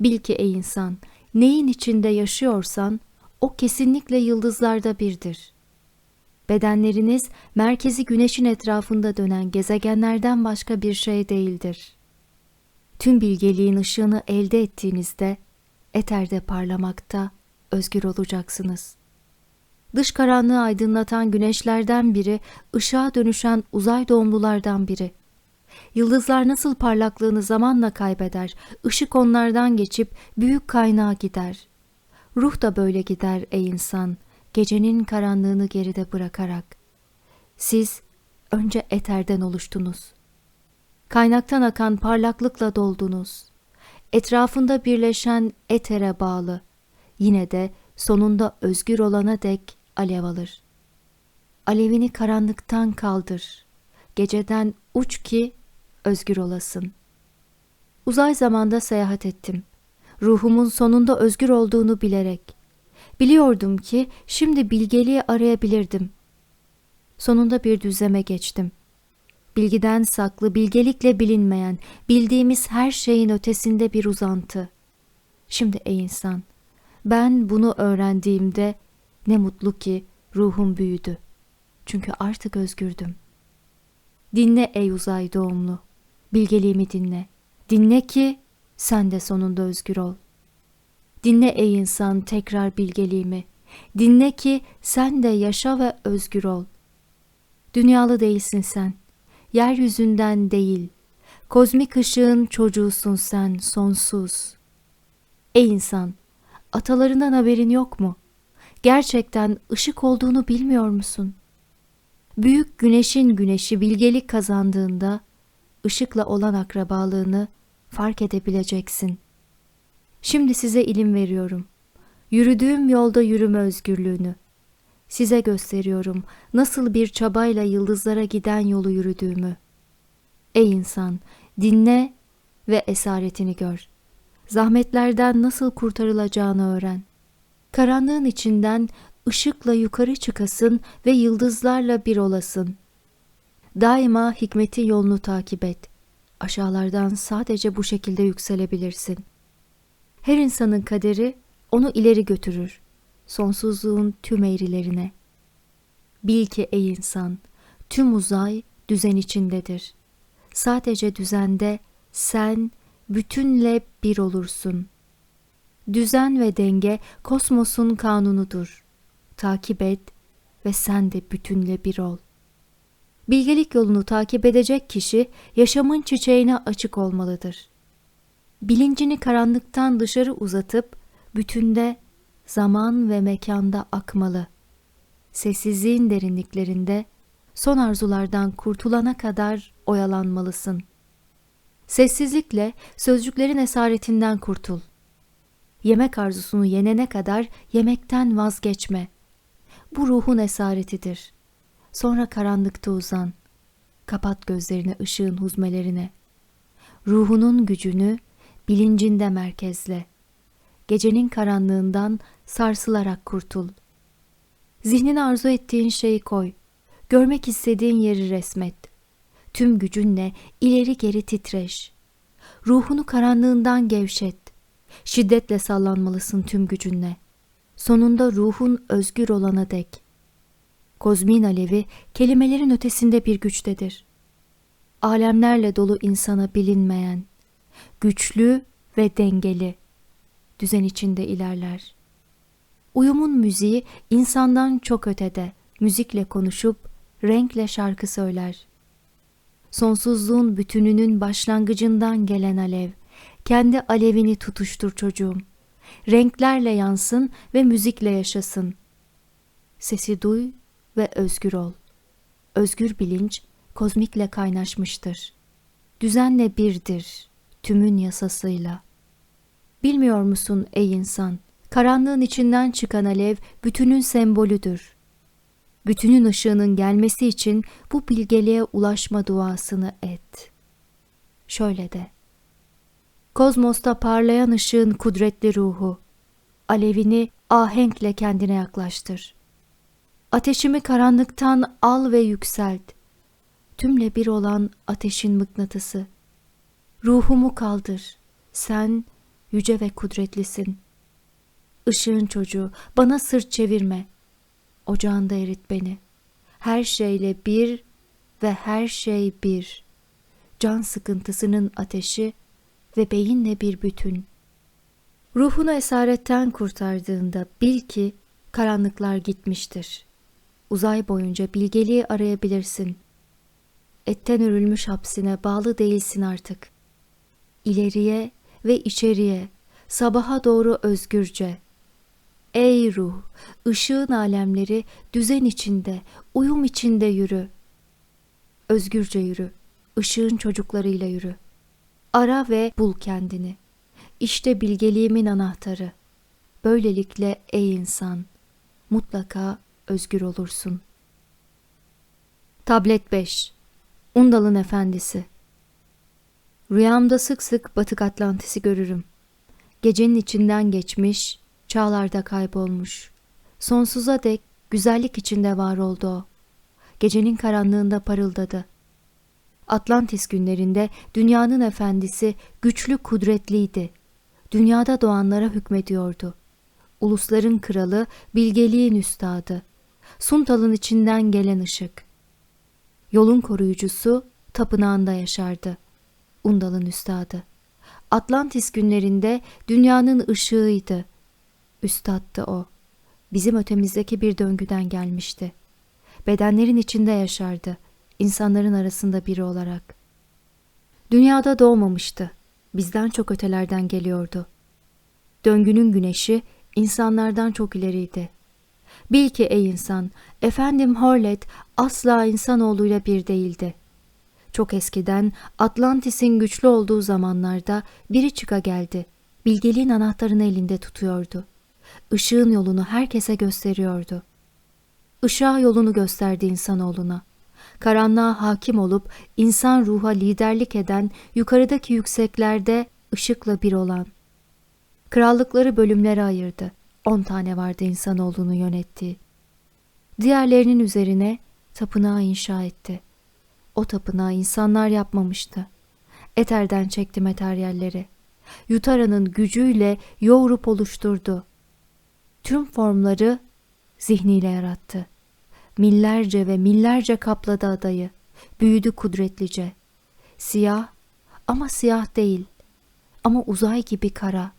Bil ki ey insan, neyin içinde yaşıyorsan o kesinlikle yıldızlarda birdir. Bedenleriniz merkezi güneşin etrafında dönen gezegenlerden başka bir şey değildir. Tüm bilgeliğin ışığını elde ettiğinizde eterde parlamakta özgür olacaksınız. Dış karanlığı aydınlatan güneşlerden biri, ışığa dönüşen uzay doğumlulardan biri. Yıldızlar nasıl parlaklığını zamanla kaybeder, ışık onlardan geçip büyük kaynağa gider. Ruh da böyle gider ey insan, gecenin karanlığını geride bırakarak. Siz önce eterden oluştunuz. Kaynaktan akan parlaklıkla doldunuz. Etrafında birleşen etere bağlı. Yine de sonunda özgür olana dek alev alır. Alevini karanlıktan kaldır. Geceden uç ki özgür olasın. Uzay zamanda seyahat ettim. Ruhumun sonunda özgür olduğunu bilerek. Biliyordum ki şimdi bilgeliği arayabilirdim. Sonunda bir düzleme geçtim. Bilgiden saklı, bilgelikle bilinmeyen, bildiğimiz her şeyin ötesinde bir uzantı. Şimdi ey insan, ben bunu öğrendiğimde ne mutlu ki ruhum büyüdü. Çünkü artık özgürdüm. Dinle ey uzay doğumlu, bilgeliğimi dinle. Dinle ki sen de sonunda özgür ol. Dinle ey insan tekrar bilgeliğimi. Dinle ki sen de yaşa ve özgür ol. Dünyalı değilsin sen. Yeryüzünden değil. Kozmik ışığın çocuğusun sen sonsuz. Ey insan, atalarından haberin yok mu? Gerçekten ışık olduğunu bilmiyor musun? Büyük güneşin güneşi bilgelik kazandığında ışıkla olan akrabalığını fark edebileceksin. Şimdi size ilim veriyorum. Yürüdüğüm yolda yürüme özgürlüğünü. Size gösteriyorum nasıl bir çabayla yıldızlara giden yolu yürüdüğümü. Ey insan, dinle ve esaretini gör. Zahmetlerden nasıl kurtarılacağını öğren. Karanlığın içinden ışıkla yukarı çıkasın ve yıldızlarla bir olasın. Daima hikmetin yolunu takip et. Aşağılardan sadece bu şekilde yükselebilirsin. Her insanın kaderi onu ileri götürür. Sonsuzluğun tüm eğrilerine. Bil ki ey insan, tüm uzay düzen içindedir. Sadece düzende sen bütünle bir olursun. Düzen ve denge kosmosun kanunudur. Takip et ve sen de bütünle bir ol. Bilgelik yolunu takip edecek kişi yaşamın çiçeğine açık olmalıdır. Bilincini karanlıktan dışarı uzatıp bütünde zaman ve mekanda akmalı. Sessizliğin derinliklerinde son arzulardan kurtulana kadar oyalanmalısın. Sessizlikle sözcüklerin esaretinden kurtul. Yemek arzusunu yenene kadar yemekten vazgeçme. Bu ruhun esaretidir. Sonra karanlıkta uzan. Kapat gözlerini ışığın huzmelerine. Ruhunun gücünü bilincinde merkezle. Gecenin karanlığından sarsılarak kurtul. Zihnine arzu ettiğin şeyi koy. Görmek istediğin yeri resmet. Tüm gücünle ileri geri titreş. Ruhunu karanlığından gevşet. Şiddetle sallanmalısın tüm gücünle. Sonunda ruhun özgür olana dek. Kozmin alevi kelimelerin ötesinde bir güçtedir. Alemlerle dolu insana bilinmeyen, güçlü ve dengeli, düzen içinde ilerler. Uyumun müziği insandan çok ötede, müzikle konuşup renkle şarkı söyler. Sonsuzluğun bütününün başlangıcından gelen alev, kendi alevini tutuştur çocuğum. Renklerle yansın ve müzikle yaşasın. Sesi duy ve özgür ol. Özgür bilinç kozmikle kaynaşmıştır. Düzenle birdir, tümün yasasıyla. Bilmiyor musun ey insan, karanlığın içinden çıkan alev bütünün sembolüdür. Bütünün ışığının gelmesi için bu bilgeliğe ulaşma duasını et. Şöyle de. Kozmosta parlayan ışığın kudretli ruhu, alevini ahenkle kendine yaklaştır. Ateşimi karanlıktan al ve yükselt. Tümle bir olan ateşin mıknatısı. Ruhumu kaldır. Sen yüce ve kudretlisin. Işığın çocuğu, bana sırt çevirme. Ocağında erit beni. Her şeyle bir ve her şey bir. Can sıkıntısının ateşi ve beyinle bir bütün. Ruhunu esaretten kurtardığında bil ki karanlıklar gitmiştir. Uzay boyunca bilgeliği arayabilirsin. Etten örülmüş hapsine bağlı değilsin artık. İleriye ve içeriye, sabaha doğru özgürce. Ey ruh, ışığın alemleri düzen içinde, uyum içinde yürü. Özgürce yürü, ışığın çocuklarıyla yürü. Ara ve bul kendini. İşte bilgeliğimin anahtarı. Böylelikle ey insan, mutlaka özgür olursun. Tablet 5 Undal'ın Efendisi Rüyamda sık sık Batık Atlantis'i görürüm. Gecenin içinden geçmiş, çağlarda kaybolmuş. Sonsuza dek güzellik içinde var oldu o. Gecenin karanlığında parıldadı. Atlantis günlerinde dünyanın efendisi güçlü kudretliydi. Dünyada doğanlara hükmediyordu. Ulusların kralı, bilgeliğin üstadı. Suntal'ın içinden gelen ışık. Yolun koruyucusu tapınağında yaşardı. Undal'ın üstadı. Atlantis günlerinde dünyanın ışığıydı. Üstattı o. Bizim ötemizdeki bir döngüden gelmişti. Bedenlerin içinde yaşardı. insanların arasında biri olarak. Dünyada doğmamıştı. Bizden çok ötelerden geliyordu. Döngünün güneşi insanlardan çok ileriydi. Bil ki ey insan, efendim Horlet asla insanoğluyla bir değildi. Çok eskiden Atlantis'in güçlü olduğu zamanlarda biri çıka geldi. Bilgeliğin anahtarını elinde tutuyordu. Işığın yolunu herkese gösteriyordu. Işığa yolunu gösterdi insanoğluna. Karanlığa hakim olup insan ruha liderlik eden yukarıdaki yükseklerde ışıkla bir olan. Krallıkları bölümlere ayırdı. On tane vardı insanoğlunu yönettiği. Diğerlerinin üzerine tapınağı inşa etti. O tapınağı insanlar yapmamıştı. Eterden çekti materyalleri. Yutara'nın gücüyle yoğurup oluşturdu. Tüm formları zihniyle yarattı. Millerce ve millerce kapladı adayı. Büyüdü kudretlice. Siyah ama siyah değil. Ama uzay gibi kara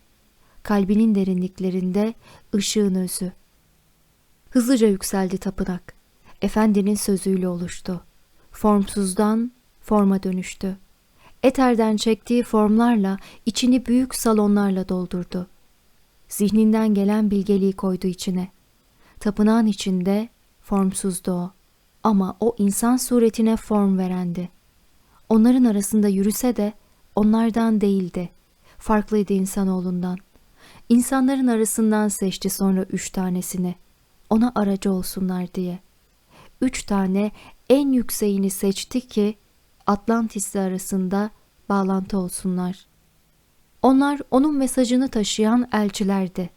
kalbinin derinliklerinde ışığın özü. Hızlıca yükseldi tapınak. Efendinin sözüyle oluştu. Formsuzdan forma dönüştü. Eterden çektiği formlarla içini büyük salonlarla doldurdu. Zihninden gelen bilgeliği koydu içine. Tapınağın içinde formsuzdu o. Ama o insan suretine form verendi. Onların arasında yürüse de onlardan değildi. Farklıydı insanoğlundan. İnsanların arasından seçti sonra üç tanesini. ona aracı olsunlar diye. Üç tane en yükseğini seçti ki Atlantis'le arasında bağlantı olsunlar. Onlar onun mesajını taşıyan elçilerdi.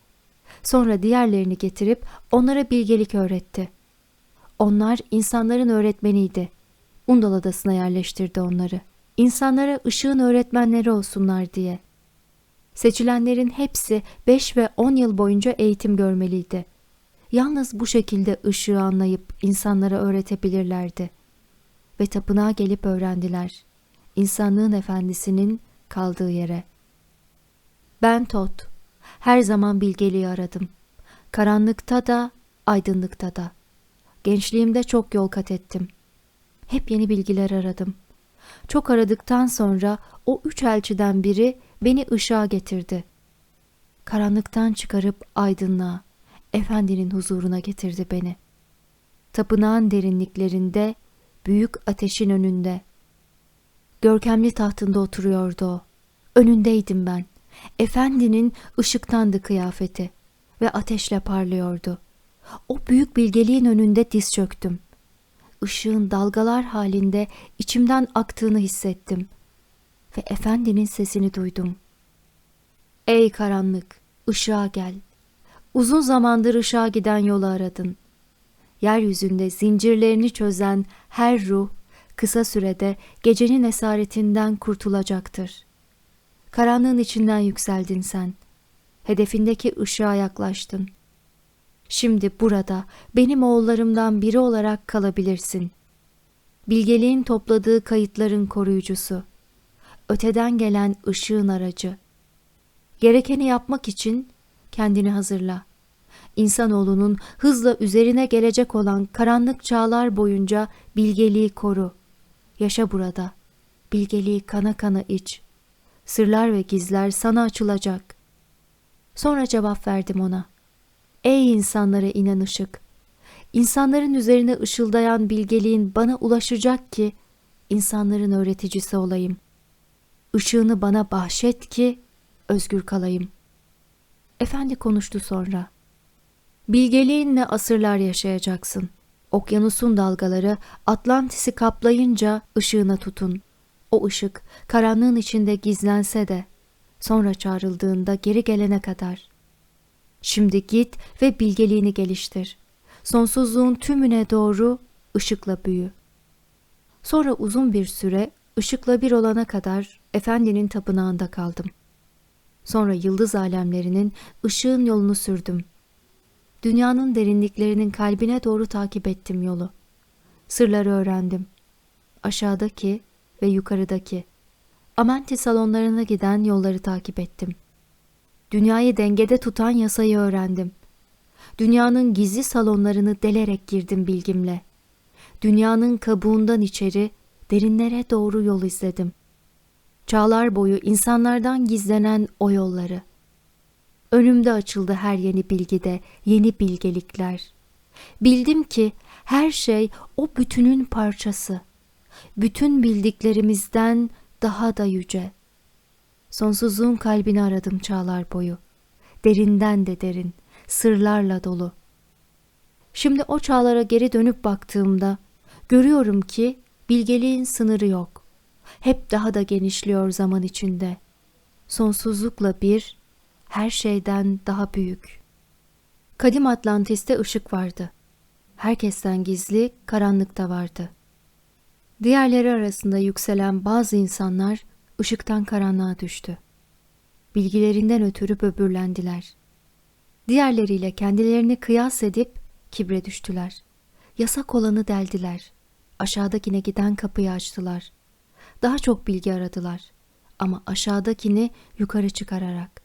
Sonra diğerlerini getirip onlara bilgelik öğretti. Onlar insanların öğretmeniydi. Undal adasına yerleştirdi onları. İnsanlara ışığın öğretmenleri olsunlar diye. Seçilenlerin hepsi 5 ve 10 yıl boyunca eğitim görmeliydi. Yalnız bu şekilde ışığı anlayıp insanlara öğretebilirlerdi. Ve tapınağa gelip öğrendiler. İnsanlığın efendisinin kaldığı yere. Ben Tot. Her zaman bilgeliği aradım. Karanlıkta da, aydınlıkta da. Gençliğimde çok yol kat ettim. Hep yeni bilgiler aradım. Çok aradıktan sonra o üç elçiden biri beni ışığa getirdi. Karanlıktan çıkarıp aydınlığa, efendinin huzuruna getirdi beni. Tapınağın derinliklerinde, büyük ateşin önünde. Görkemli tahtında oturuyordu o. Önündeydim ben. Efendinin ışıktandı kıyafeti ve ateşle parlıyordu. O büyük bilgeliğin önünde diz çöktüm. Işığın dalgalar halinde içimden aktığını hissettim ve efendinin sesini duydum. Ey karanlık, ışığa gel. Uzun zamandır ışığa giden yolu aradın. Yeryüzünde zincirlerini çözen her ruh kısa sürede gecenin esaretinden kurtulacaktır. Karanlığın içinden yükseldin sen. Hedefindeki ışığa yaklaştın. Şimdi burada benim oğullarımdan biri olarak kalabilirsin. Bilgeliğin topladığı kayıtların koruyucusu. Öteden gelen ışığın aracı. Gerekeni yapmak için kendini hazırla. İnsanoğlunun hızla üzerine gelecek olan karanlık çağlar boyunca bilgeliği koru. Yaşa burada. Bilgeliği kana kana iç. Sırlar ve gizler sana açılacak. Sonra cevap verdim ona. Ey insanlara inen ışık! İnsanların üzerine ışıldayan bilgeliğin bana ulaşacak ki insanların öğreticisi olayım. Işığını bana bahşet ki özgür kalayım. Efendi konuştu sonra. Bilgeliğinle asırlar yaşayacaksın. Okyanusun dalgaları Atlantis'i kaplayınca ışığına tutun. O ışık karanlığın içinde gizlense de sonra çağrıldığında geri gelene kadar. Şimdi git ve bilgeliğini geliştir. Sonsuzluğun tümüne doğru ışıkla büyü. Sonra uzun bir süre ışıkla bir olana kadar efendinin tapınağında kaldım. Sonra yıldız alemlerinin ışığın yolunu sürdüm. Dünyanın derinliklerinin kalbine doğru takip ettim yolu. Sırları öğrendim. Aşağıdaki ve yukarıdaki. Amenti salonlarına giden yolları takip ettim. Dünyayı dengede tutan yasayı öğrendim. Dünyanın gizli salonlarını delerek girdim bilgimle. Dünyanın kabuğundan içeri, derinlere doğru yol izledim. Çağlar boyu insanlardan gizlenen o yolları. Önümde açıldı her yeni bilgide, yeni bilgelikler. Bildim ki her şey o bütünün parçası. Bütün bildiklerimizden daha da yüce. Sonsuzluğun kalbini aradım çağlar boyu. Derinden de derin, sırlarla dolu. Şimdi o çağlara geri dönüp baktığımda görüyorum ki bilgeliğin sınırı yok. Hep daha da genişliyor zaman içinde. Sonsuzlukla bir, her şeyden daha büyük. Kadim Atlantis'te ışık vardı. Herkesten gizli karanlıkta vardı. Diğerleri arasında yükselen bazı insanlar ışıktan karanlığa düştü. Bilgilerinden ötürü böbürlendiler. Diğerleriyle kendilerini kıyas edip kibre düştüler. Yasak olanı deldiler. Aşağıdakine giden kapıyı açtılar. Daha çok bilgi aradılar. Ama aşağıdakini yukarı çıkararak.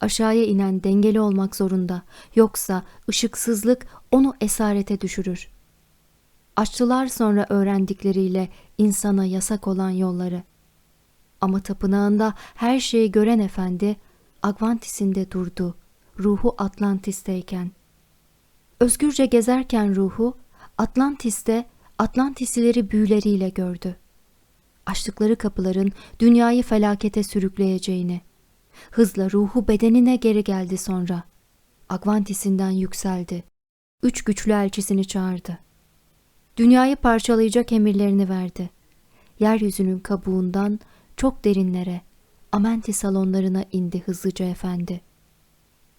Aşağıya inen dengeli olmak zorunda. Yoksa ışıksızlık onu esarete düşürür. Açtılar sonra öğrendikleriyle insana yasak olan yolları. Ama tapınağında her şeyi gören efendi Agvantis'inde durdu, ruhu Atlantis'teyken. Özgürce gezerken ruhu Atlantis'te Atlantisileri büyüleriyle gördü. Açtıkları kapıların dünyayı felakete sürükleyeceğini. Hızla ruhu bedenine geri geldi sonra. Agvantis'inden yükseldi. üç güçlü elçisini çağırdı. Dünyayı parçalayacak emirlerini verdi. Yeryüzünün kabuğundan çok derinlere, amenti salonlarına indi hızlıca efendi.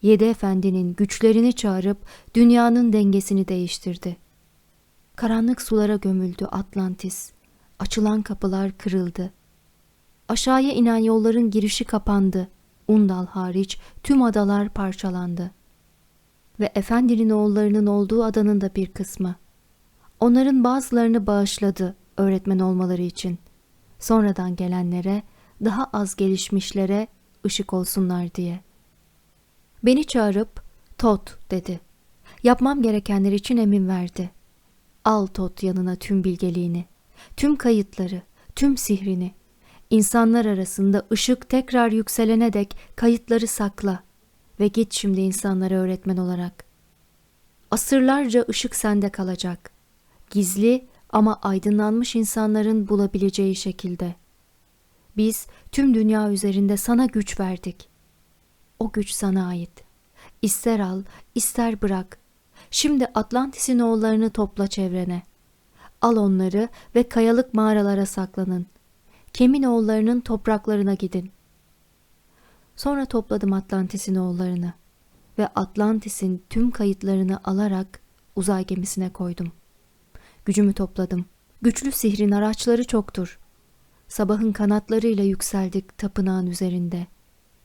Yedi efendinin güçlerini çağırıp dünyanın dengesini değiştirdi. Karanlık sulara gömüldü Atlantis. Açılan kapılar kırıldı. Aşağıya inen yolların girişi kapandı. Undal hariç tüm adalar parçalandı. Ve efendinin oğullarının olduğu adanın da bir kısmı. Onların bazılarını bağışladı öğretmen olmaları için. Sonradan gelenlere, daha az gelişmişlere ışık olsunlar diye. Beni çağırıp Tot dedi. Yapmam gerekenler için emin verdi. Al Tot yanına tüm bilgeliğini, tüm kayıtları, tüm sihrini. İnsanlar arasında ışık tekrar yükselene dek kayıtları sakla ve git şimdi insanlara öğretmen olarak. Asırlarca ışık sende kalacak. Gizli ama aydınlanmış insanların bulabileceği şekilde. Biz tüm dünya üzerinde sana güç verdik. O güç sana ait. İster al, ister bırak. Şimdi Atlantis'in oğullarını topla çevrene. Al onları ve kayalık mağaralara saklanın. Kemin oğullarının topraklarına gidin. Sonra topladım Atlantis'in oğullarını ve Atlantis'in tüm kayıtlarını alarak uzay gemisine koydum. Gücümü topladım. Güçlü sihrin araçları çoktur. Sabahın kanatlarıyla yükseldik tapınağın üzerinde.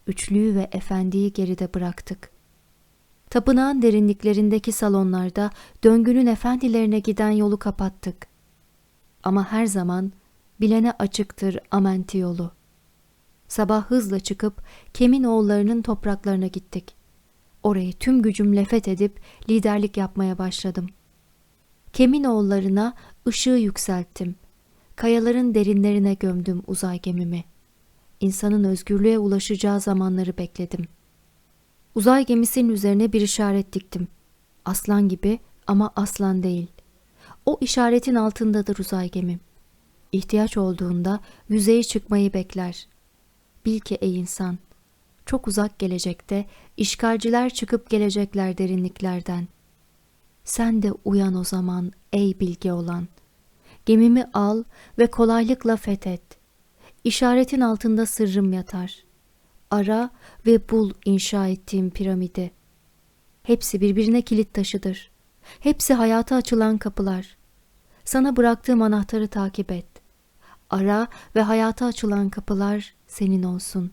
Üçlüyü ve efendiyi geride bıraktık. Tapınağın derinliklerindeki salonlarda döngünün efendilerine giden yolu kapattık. Ama her zaman bilene açıktır amenti yolu. Sabah hızla çıkıp Kemin oğullarının topraklarına gittik. Orayı tüm gücümle fethedip liderlik yapmaya başladım. Kemin oğullarına ışığı yükselttim. Kayaların derinlerine gömdüm uzay gemimi. İnsanın özgürlüğe ulaşacağı zamanları bekledim. Uzay gemisinin üzerine bir işaret diktim. Aslan gibi ama aslan değil. O işaretin altındadır uzay gemim. İhtiyaç olduğunda yüzeye çıkmayı bekler. Bil ki ey insan, çok uzak gelecekte işgalciler çıkıp gelecekler derinliklerden. Sen de uyan o zaman ey bilge olan. Gemimi al ve kolaylıkla fethet. İşaretin altında sırrım yatar. Ara ve bul inşa ettiğim piramidi. Hepsi birbirine kilit taşıdır. Hepsi hayata açılan kapılar. Sana bıraktığım anahtarı takip et. Ara ve hayata açılan kapılar senin olsun.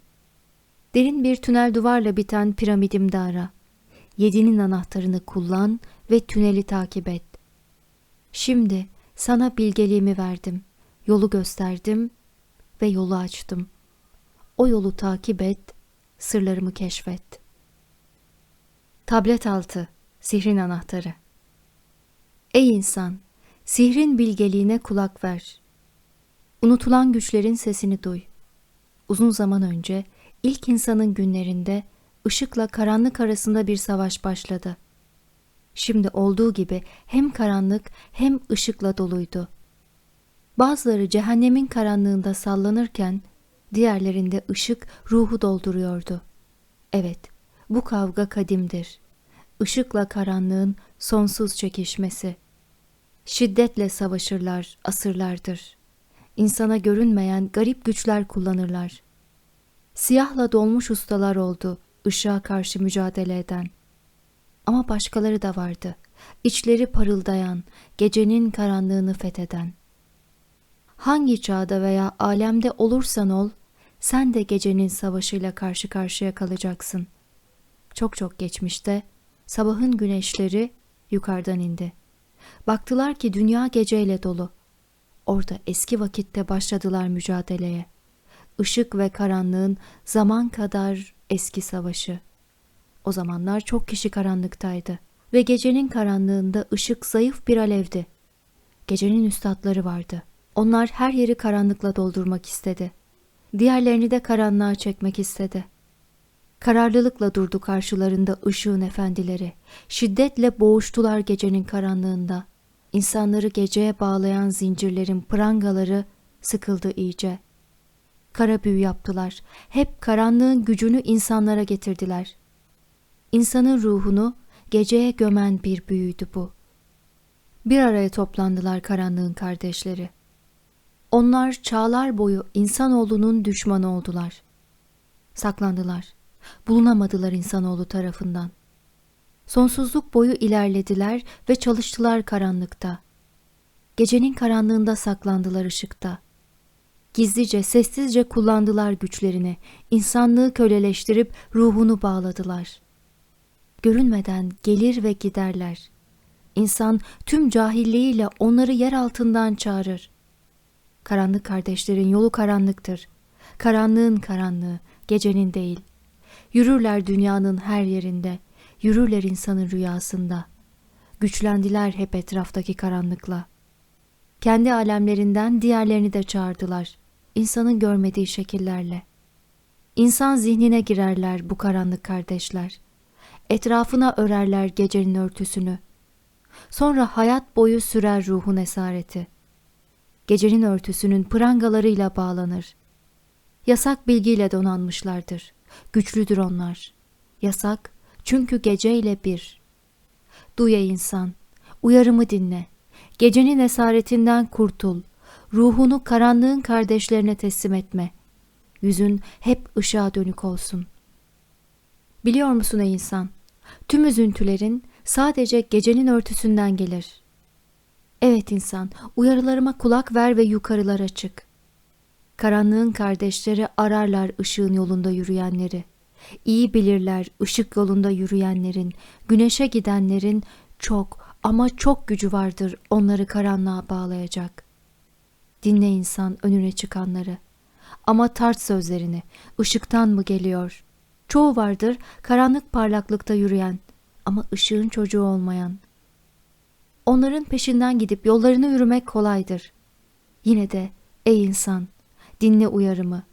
Derin bir tünel duvarla biten piramidimde ara. Yedinin anahtarını kullan ve tüneli takip et. Şimdi sana bilgeliğimi verdim, yolu gösterdim ve yolu açtım. O yolu takip et, sırlarımı keşfet. Tablet altı, Sihrin anahtarı. Ey insan, sihrin bilgeliğine kulak ver. Unutulan güçlerin sesini duy. Uzun zaman önce ilk insanın günlerinde ışıkla karanlık arasında bir savaş başladı. Şimdi olduğu gibi hem karanlık hem ışıkla doluydu. Bazıları cehennemin karanlığında sallanırken diğerlerinde ışık ruhu dolduruyordu. Evet, bu kavga kadimdir. Işıkla karanlığın sonsuz çekişmesi. Şiddetle savaşırlar asırlardır. İnsana görünmeyen garip güçler kullanırlar. Siyahla dolmuş ustalar oldu ışığa karşı mücadele eden.'' Ama başkaları da vardı. İçleri parıldayan, gecenin karanlığını fetheden. Hangi çağda veya alemde olursan ol, sen de gecenin savaşıyla karşı karşıya kalacaksın. Çok çok geçmişte sabahın güneşleri yukarıdan indi. Baktılar ki dünya geceyle dolu. Orada eski vakitte başladılar mücadeleye. Işık ve karanlığın zaman kadar eski savaşı.'' O zamanlar çok kişi karanlıktaydı ve gecenin karanlığında ışık zayıf bir alevdi. Gecenin üstadları vardı. Onlar her yeri karanlıkla doldurmak istedi. Diğerlerini de karanlığa çekmek istedi. Kararlılıkla durdu karşılarında ışığın efendileri. Şiddetle boğuştular gecenin karanlığında. İnsanları geceye bağlayan zincirlerin prangaları sıkıldı iyice. Kara büyü yaptılar. Hep karanlığın gücünü insanlara getirdiler insanın ruhunu geceye gömen bir büyüydü bu. Bir araya toplandılar karanlığın kardeşleri. Onlar çağlar boyu insanoğlunun düşmanı oldular. Saklandılar. Bulunamadılar insanoğlu tarafından. Sonsuzluk boyu ilerlediler ve çalıştılar karanlıkta. Gecenin karanlığında saklandılar ışıkta. Gizlice, sessizce kullandılar güçlerini, insanlığı köleleştirip ruhunu bağladılar. Görünmeden gelir ve giderler. İnsan tüm cahilliğiyle onları yer altından çağırır. Karanlık kardeşlerin yolu karanlıktır. Karanlığın karanlığı, gecenin değil. Yürürler dünyanın her yerinde, yürürler insanın rüyasında. Güçlendiler hep etraftaki karanlıkla. Kendi alemlerinden diğerlerini de çağırdılar. İnsanın görmediği şekillerle. İnsan zihnine girerler bu karanlık kardeşler. Etrafına örerler gecenin örtüsünü. Sonra hayat boyu sürer ruhun esareti. Gecenin örtüsünün prangalarıyla bağlanır. Yasak bilgiyle donanmışlardır. Güçlüdür onlar. Yasak çünkü geceyle bir. Duy ey insan, uyarımı dinle. Gecenin esaretinden kurtul. Ruhunu karanlığın kardeşlerine teslim etme. Yüzün hep ışığa dönük olsun. Biliyor musun ey insan? Tüm üzüntülerin sadece gecenin örtüsünden gelir. Evet insan, uyarılarıma kulak ver ve yukarılara çık. Karanlığın kardeşleri ararlar ışığın yolunda yürüyenleri. İyi bilirler ışık yolunda yürüyenlerin, güneşe gidenlerin çok ama çok gücü vardır onları karanlığa bağlayacak. Dinle insan önüne çıkanları. Ama tart sözlerini, ışıktan mı geliyor? Çoğu vardır karanlık parlaklıkta yürüyen ama ışığın çocuğu olmayan. Onların peşinden gidip yollarını yürümek kolaydır. Yine de ey insan dinle uyarımı.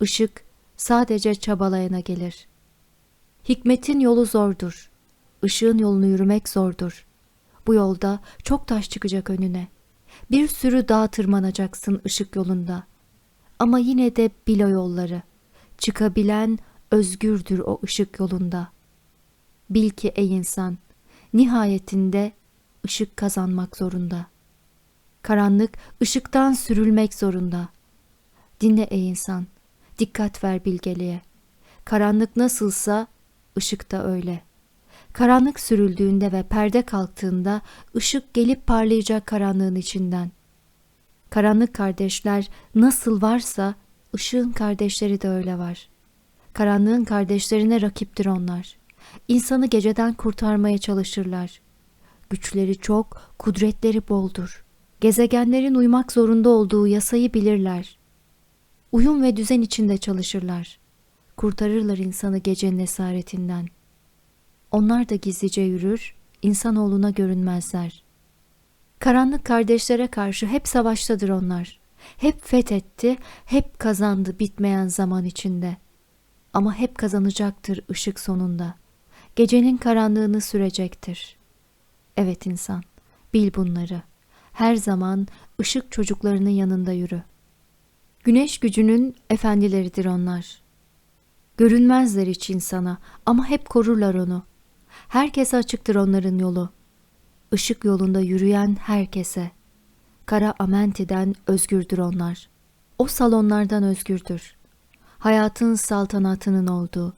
Işık sadece çabalayana gelir. Hikmetin yolu zordur. Işığın yolunu yürümek zordur. Bu yolda çok taş çıkacak önüne. Bir sürü dağ tırmanacaksın ışık yolunda. Ama yine de bil yolları. Çıkabilen özgürdür o ışık yolunda. Bil ki ey insan, nihayetinde ışık kazanmak zorunda. Karanlık ışıktan sürülmek zorunda. Dinle ey insan, dikkat ver bilgeliğe. Karanlık nasılsa ışık da öyle. Karanlık sürüldüğünde ve perde kalktığında ışık gelip parlayacak karanlığın içinden. Karanlık kardeşler nasıl varsa ışığın kardeşleri de öyle var. Karanlığın kardeşlerine rakiptir onlar. İnsanı geceden kurtarmaya çalışırlar. Güçleri çok, kudretleri boldur. Gezegenlerin uymak zorunda olduğu yasayı bilirler. Uyum ve düzen içinde çalışırlar. Kurtarırlar insanı gecenin esaretinden. Onlar da gizlice yürür, insanoğluna görünmezler. Karanlık kardeşlere karşı hep savaştadır onlar. Hep fethetti, hep kazandı bitmeyen zaman içinde. Ama hep kazanacaktır ışık sonunda. Gecenin karanlığını sürecektir. Evet insan, bil bunları. Her zaman ışık çocuklarının yanında yürü. Güneş gücünün efendileridir onlar. Görünmezler hiç insana ama hep korurlar onu. Herkese açıktır onların yolu. Işık yolunda yürüyen herkese. Kara Amenti'den özgürdür onlar. O salonlardan özgürdür. Hayatın saltanatının olduğu.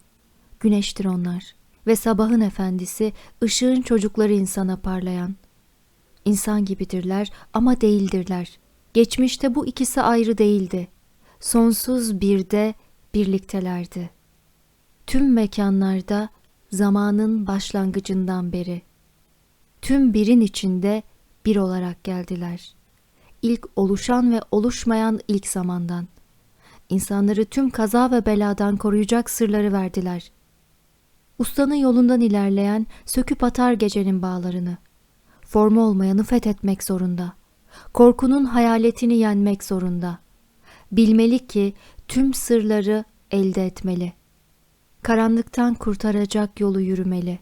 Güneştir onlar ve sabahın efendisi ışığın çocukları insana parlayan. İnsan gibidirler ama değildirler. Geçmişte bu ikisi ayrı değildi. Sonsuz birde birliktelerdi. Tüm mekanlarda zamanın başlangıcından beri. Tüm birin içinde bir olarak geldiler. İlk oluşan ve oluşmayan ilk zamandan. İnsanları tüm kaza ve beladan koruyacak sırları verdiler. Ustanın yolundan ilerleyen söküp atar gecenin bağlarını. Formu olmayanı fethetmek zorunda. Korkunun hayaletini yenmek zorunda. Bilmeli ki tüm sırları elde etmeli. Karanlıktan kurtaracak yolu yürümeli.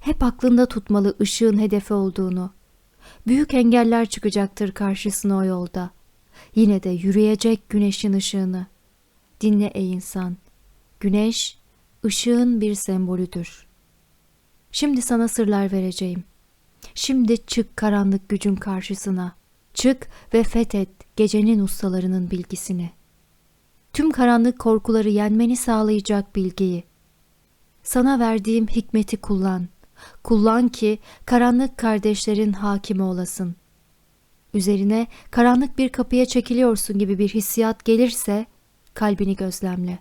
Hep aklında tutmalı ışığın hedefi olduğunu. Büyük engeller çıkacaktır karşısına o yolda. Yine de yürüyecek güneşin ışığını. Dinle ey insan. Güneş ışığın bir sembolüdür. Şimdi sana sırlar vereceğim. Şimdi çık karanlık gücün karşısına. Çık ve fethet gecenin ustalarının bilgisini. Tüm karanlık korkuları yenmeni sağlayacak bilgiyi. Sana verdiğim hikmeti kullan. Kullan ki karanlık kardeşlerin hakimi olasın. Üzerine karanlık bir kapıya çekiliyorsun gibi bir hissiyat gelirse kalbini gözlemle.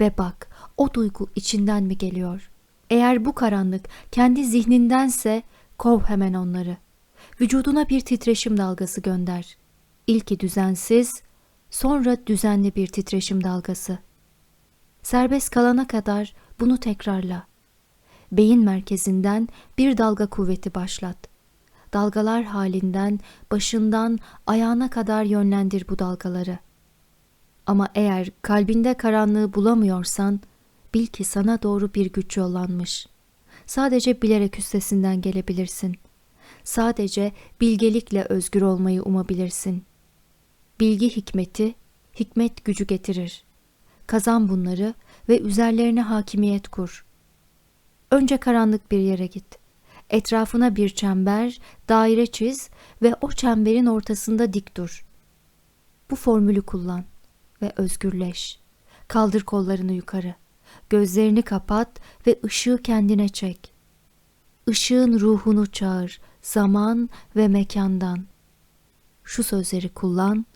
Ve bak o duygu içinden mi geliyor? Eğer bu karanlık kendi zihnindense kov hemen onları. Vücuduna bir titreşim dalgası gönder. İlki düzensiz, sonra düzenli bir titreşim dalgası. Serbest kalana kadar bunu tekrarla. Beyin merkezinden bir dalga kuvveti başlat. Dalgalar halinden başından ayağına kadar yönlendir bu dalgaları. Ama eğer kalbinde karanlığı bulamıyorsan, bil ki sana doğru bir güç yollanmış. Sadece bilerek üstesinden gelebilirsin. Sadece bilgelikle özgür olmayı umabilirsin. Bilgi hikmeti, hikmet gücü getirir. Kazan bunları ve üzerlerine hakimiyet kur. Önce karanlık bir yere git. Etrafına bir çember, daire çiz ve o çemberin ortasında dik dur. Bu formülü kullan ve özgürleş. Kaldır kollarını yukarı. Gözlerini kapat ve ışığı kendine çek. Işığın ruhunu çağır zaman ve mekandan. Şu sözleri kullan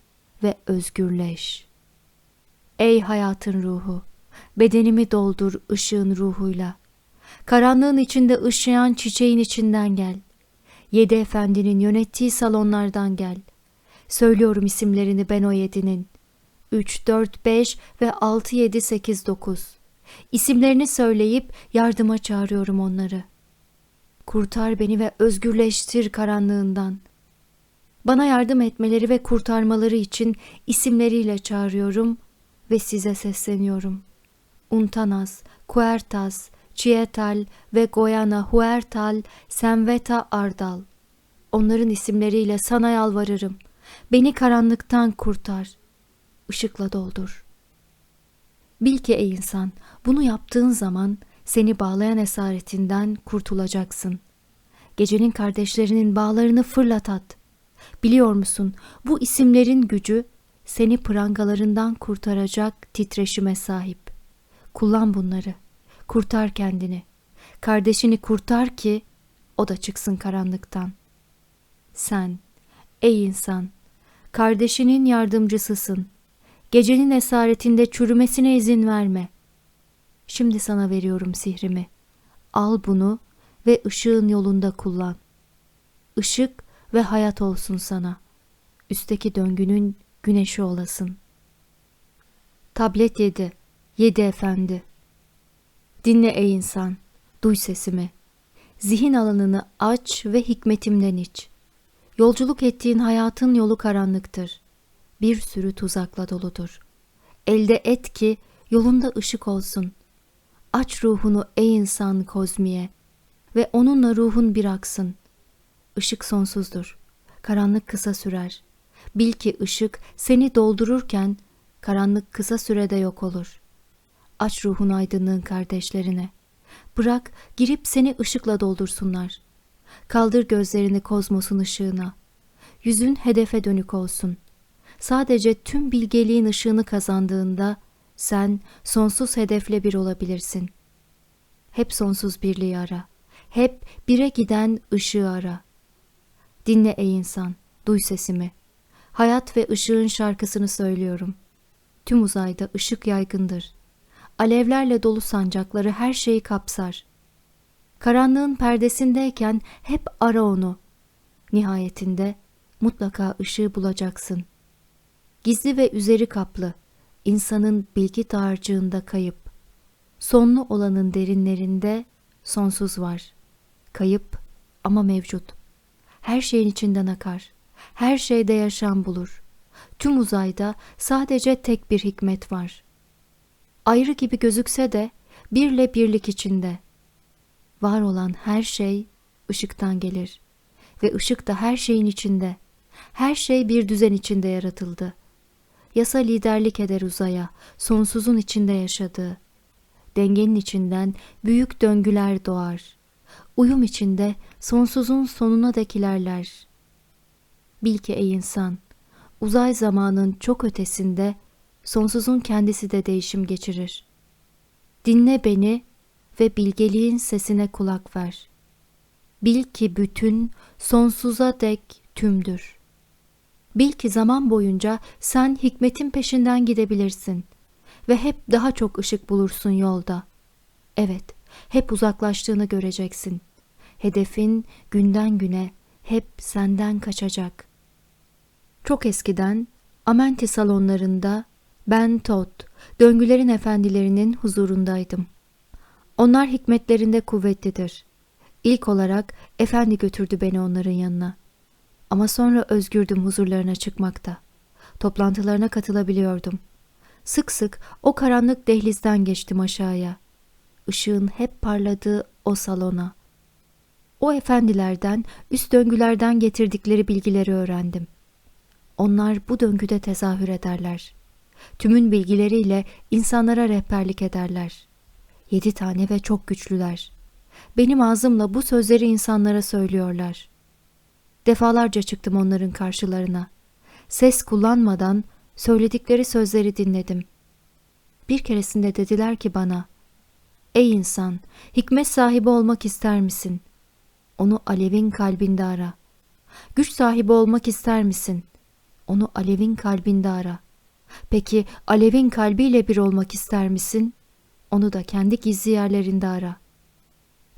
ve özgürleş. Ey hayatın ruhu, bedenimi doldur ışığın ruhuyla. Karanlığın içinde ışıyan çiçeğin içinden gel. Yedi efendinin yönettiği salonlardan gel. Söylüyorum isimlerini ben o yedinin. 3, 4, 5 ve 6, 7, 8, 9. İsimlerini söyleyip yardıma çağırıyorum onları. Kurtar beni ve özgürleştir karanlığından. Bana yardım etmeleri ve kurtarmaları için isimleriyle çağırıyorum ve size sesleniyorum. Untanas, Kuertas, Çietal ve Goyana Huertal, Senveta Ardal. Onların isimleriyle sana yalvarırım. Beni karanlıktan kurtar. Işıkla doldur. Bil ki ey insan, bunu yaptığın zaman seni bağlayan esaretinden kurtulacaksın. Gecenin kardeşlerinin bağlarını fırlat at. Biliyor musun bu isimlerin gücü seni prangalarından kurtaracak titreşime sahip. Kullan bunları. Kurtar kendini. Kardeşini kurtar ki o da çıksın karanlıktan. Sen, ey insan, kardeşinin yardımcısısın. Gecenin esaretinde çürümesine izin verme. Şimdi sana veriyorum sihrimi. Al bunu ve ışığın yolunda kullan. Işık ve hayat olsun sana. Üstteki döngünün güneşi olasın. Tablet yedi. Yedi efendi. Dinle ey insan. Duy sesimi. Zihin alanını aç ve hikmetimden iç. Yolculuk ettiğin hayatın yolu karanlıktır. Bir sürü tuzakla doludur. Elde et ki yolunda ışık olsun. Aç ruhunu ey insan kozmiye ve onunla ruhun bir aksın. Işık sonsuzdur. Karanlık kısa sürer. Bil ki ışık seni doldururken karanlık kısa sürede yok olur. Aç ruhun aydınlığın kardeşlerine. Bırak girip seni ışıkla doldursunlar. Kaldır gözlerini kozmosun ışığına. Yüzün hedefe dönük olsun. Sadece tüm bilgeliğin ışığını kazandığında sen sonsuz hedefle bir olabilirsin. Hep sonsuz birliği ara. Hep bire giden ışığı ara. Dinle ey insan, duy sesimi. Hayat ve ışığın şarkısını söylüyorum. Tüm uzayda ışık yaygındır. Alevlerle dolu sancakları her şeyi kapsar. Karanlığın perdesindeyken hep ara onu. Nihayetinde mutlaka ışığı bulacaksın. Gizli ve üzeri kaplı, insanın bilgi dağarcığında kayıp. Sonlu olanın derinlerinde sonsuz var. Kayıp ama mevcut. Her şeyin içinden akar. Her şeyde yaşam bulur. Tüm uzayda sadece tek bir hikmet var. Ayrı gibi gözükse de birle birlik içinde. Var olan her şey ışıktan gelir ve ışık da her şeyin içinde. Her şey bir düzen içinde yaratıldı. Yasa liderlik eder uzaya, sonsuzun içinde yaşadığı. Dengenin içinden büyük döngüler doğar. uyum içinde sonsuzun sonuna dek ilerler. Bil ki ey insan, uzay zamanın çok ötesinde sonsuzun kendisi de değişim geçirir. Dinle beni ve bilgeliğin sesine kulak ver. Bil ki bütün sonsuza dek tümdür. Bil ki zaman boyunca sen hikmetin peşinden gidebilirsin ve hep daha çok ışık bulursun yolda. Evet, hep uzaklaştığını göreceksin. Hedefin günden güne hep senden kaçacak. Çok eskiden Amenti salonlarında ben Todd, döngülerin efendilerinin huzurundaydım. Onlar hikmetlerinde kuvvetlidir. İlk olarak efendi götürdü beni onların yanına. Ama sonra özgürdüm huzurlarına çıkmakta. Toplantılarına katılabiliyordum. Sık sık o karanlık dehlizden geçtim aşağıya. Işığın hep parladığı o salona. O efendilerden, üst döngülerden getirdikleri bilgileri öğrendim. Onlar bu döngüde tezahür ederler. Tümün bilgileriyle insanlara rehberlik ederler. Yedi tane ve çok güçlüler. Benim ağzımla bu sözleri insanlara söylüyorlar. Defalarca çıktım onların karşılarına. Ses kullanmadan söyledikleri sözleri dinledim. Bir keresinde dediler ki bana, Ey insan, hikmet sahibi olmak ister misin? Onu alevin kalbinde ara. Güç sahibi olmak ister misin? Onu alevin kalbinde ara. Peki alevin kalbiyle bir olmak ister misin? Onu da kendi gizli yerlerinde ara.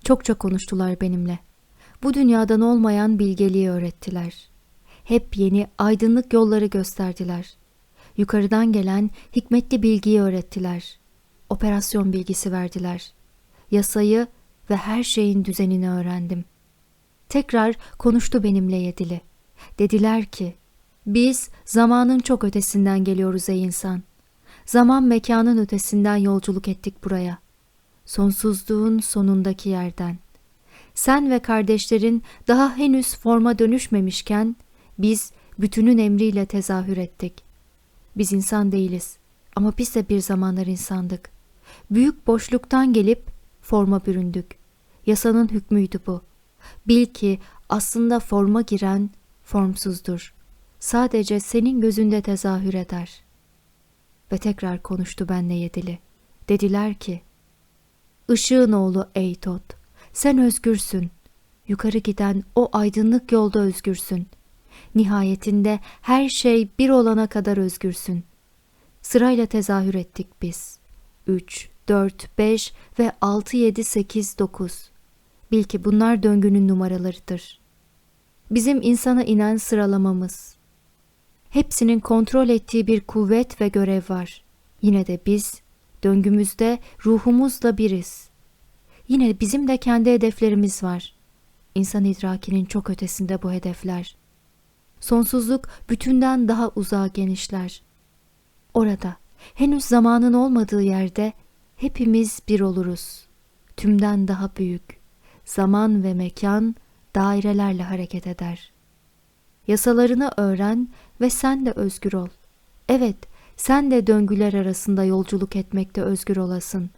Çokça konuştular benimle. Bu dünyadan olmayan bilgeliği öğrettiler. Hep yeni aydınlık yolları gösterdiler. Yukarıdan gelen hikmetli bilgiyi öğrettiler. Operasyon bilgisi verdiler. Yasayı ve her şeyin düzenini öğrendim. Tekrar konuştu benimle yedili. Dediler ki, biz zamanın çok ötesinden geliyoruz ey insan. Zaman mekanın ötesinden yolculuk ettik buraya. Sonsuzluğun sonundaki yerden. Sen ve kardeşlerin daha henüz forma dönüşmemişken biz bütünün emriyle tezahür ettik. Biz insan değiliz ama biz de bir zamanlar insandık. Büyük boşluktan gelip forma büründük. Yasanın hükmüydü bu. Bil ki aslında forma giren formsuzdur. Sadece senin gözünde tezahür eder. Ve tekrar konuştu benle yedili. Dediler ki, Işığın oğlu ey Tot, sen özgürsün. Yukarı giden o aydınlık yolda özgürsün. Nihayetinde her şey bir olana kadar özgürsün. Sırayla tezahür ettik biz. 3, 4, 5 ve 6, 7, 8, 9. Bil ki bunlar döngünün numaralarıdır. Bizim insana inen sıralamamız. Hepsinin kontrol ettiği bir kuvvet ve görev var. Yine de biz döngümüzde ruhumuzla biriz. Yine bizim de kendi hedeflerimiz var. İnsan idrakinin çok ötesinde bu hedefler. Sonsuzluk bütünden daha uzağa genişler. Orada, henüz zamanın olmadığı yerde hepimiz bir oluruz. Tümden daha büyük. Zaman ve mekan dairelerle hareket eder. Yasalarını öğren ve sen de özgür ol. Evet, sen de döngüler arasında yolculuk etmekte özgür olasın.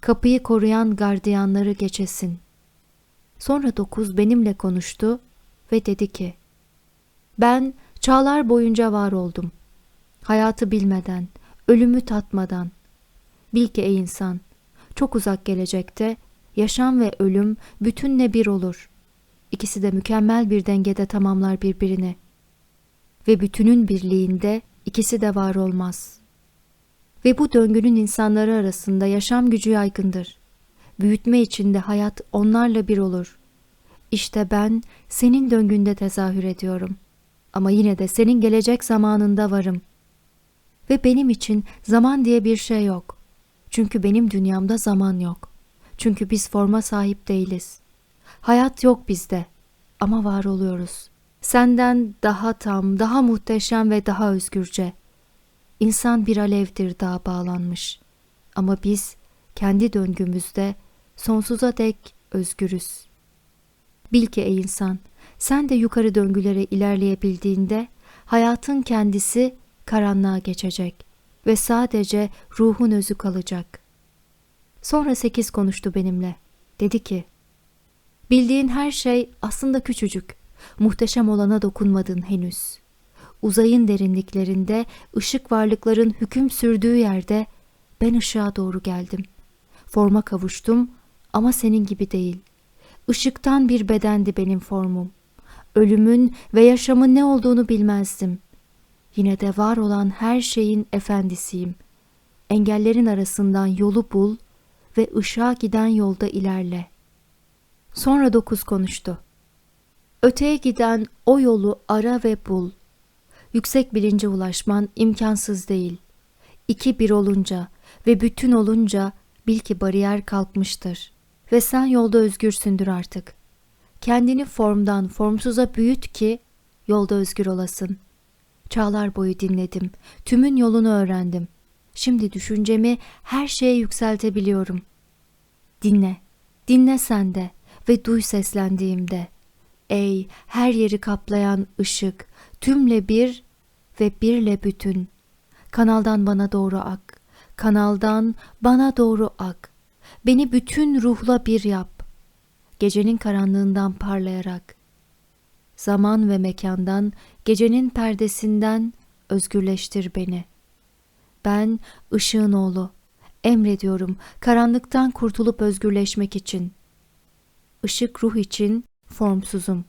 Kapıyı koruyan gardiyanları geçesin. Sonra dokuz benimle konuştu ve dedi ki, Ben çağlar boyunca var oldum. Hayatı bilmeden, ölümü tatmadan. Bil ki ey insan, çok uzak gelecekte yaşam ve ölüm bütünle bir olur. İkisi de mükemmel bir dengede tamamlar birbirini. Ve bütünün birliğinde ikisi de var olmaz. Ve bu döngünün insanları arasında yaşam gücü yaygındır. Büyütme içinde hayat onlarla bir olur. İşte ben senin döngünde tezahür ediyorum. Ama yine de senin gelecek zamanında varım. Ve benim için zaman diye bir şey yok. Çünkü benim dünyamda zaman yok. Çünkü biz forma sahip değiliz. Hayat yok bizde ama var oluyoruz. Senden daha tam, daha muhteşem ve daha özgürce. İnsan bir alevdir dağa bağlanmış. Ama biz kendi döngümüzde sonsuza dek özgürüz. Bil ki ey insan, sen de yukarı döngülere ilerleyebildiğinde hayatın kendisi karanlığa geçecek ve sadece ruhun özü kalacak. Sonra sekiz konuştu benimle. Dedi ki, Bildiğin her şey aslında küçücük. Muhteşem olana dokunmadın henüz. Uzayın derinliklerinde, ışık varlıkların hüküm sürdüğü yerde ben ışığa doğru geldim. Forma kavuştum ama senin gibi değil. Işıktan bir bedendi benim formum. Ölümün ve yaşamın ne olduğunu bilmezdim. Yine de var olan her şeyin efendisiyim. Engellerin arasından yolu bul ve ışığa giden yolda ilerle. Sonra dokuz konuştu. Öteye giden o yolu ara ve bul. Yüksek bilince ulaşman imkansız değil. İki bir olunca ve bütün olunca bil ki bariyer kalkmıştır. Ve sen yolda özgürsündür artık. Kendini formdan formsuza büyüt ki yolda özgür olasın. Çağlar boyu dinledim. Tümün yolunu öğrendim. Şimdi düşüncemi her şeye yükseltebiliyorum. Dinle, dinle sen de ve duy seslendiğimde. Ey her yeri kaplayan ışık, tümle bir ve birle bütün. Kanaldan bana doğru ak, kanaldan bana doğru ak. Beni bütün ruhla bir yap. Gecenin karanlığından parlayarak. Zaman ve mekandan, gecenin perdesinden özgürleştir beni. Ben ışığın oğlu. Emrediyorum karanlıktan kurtulup özgürleşmek için. Işık ruh için formsuzum.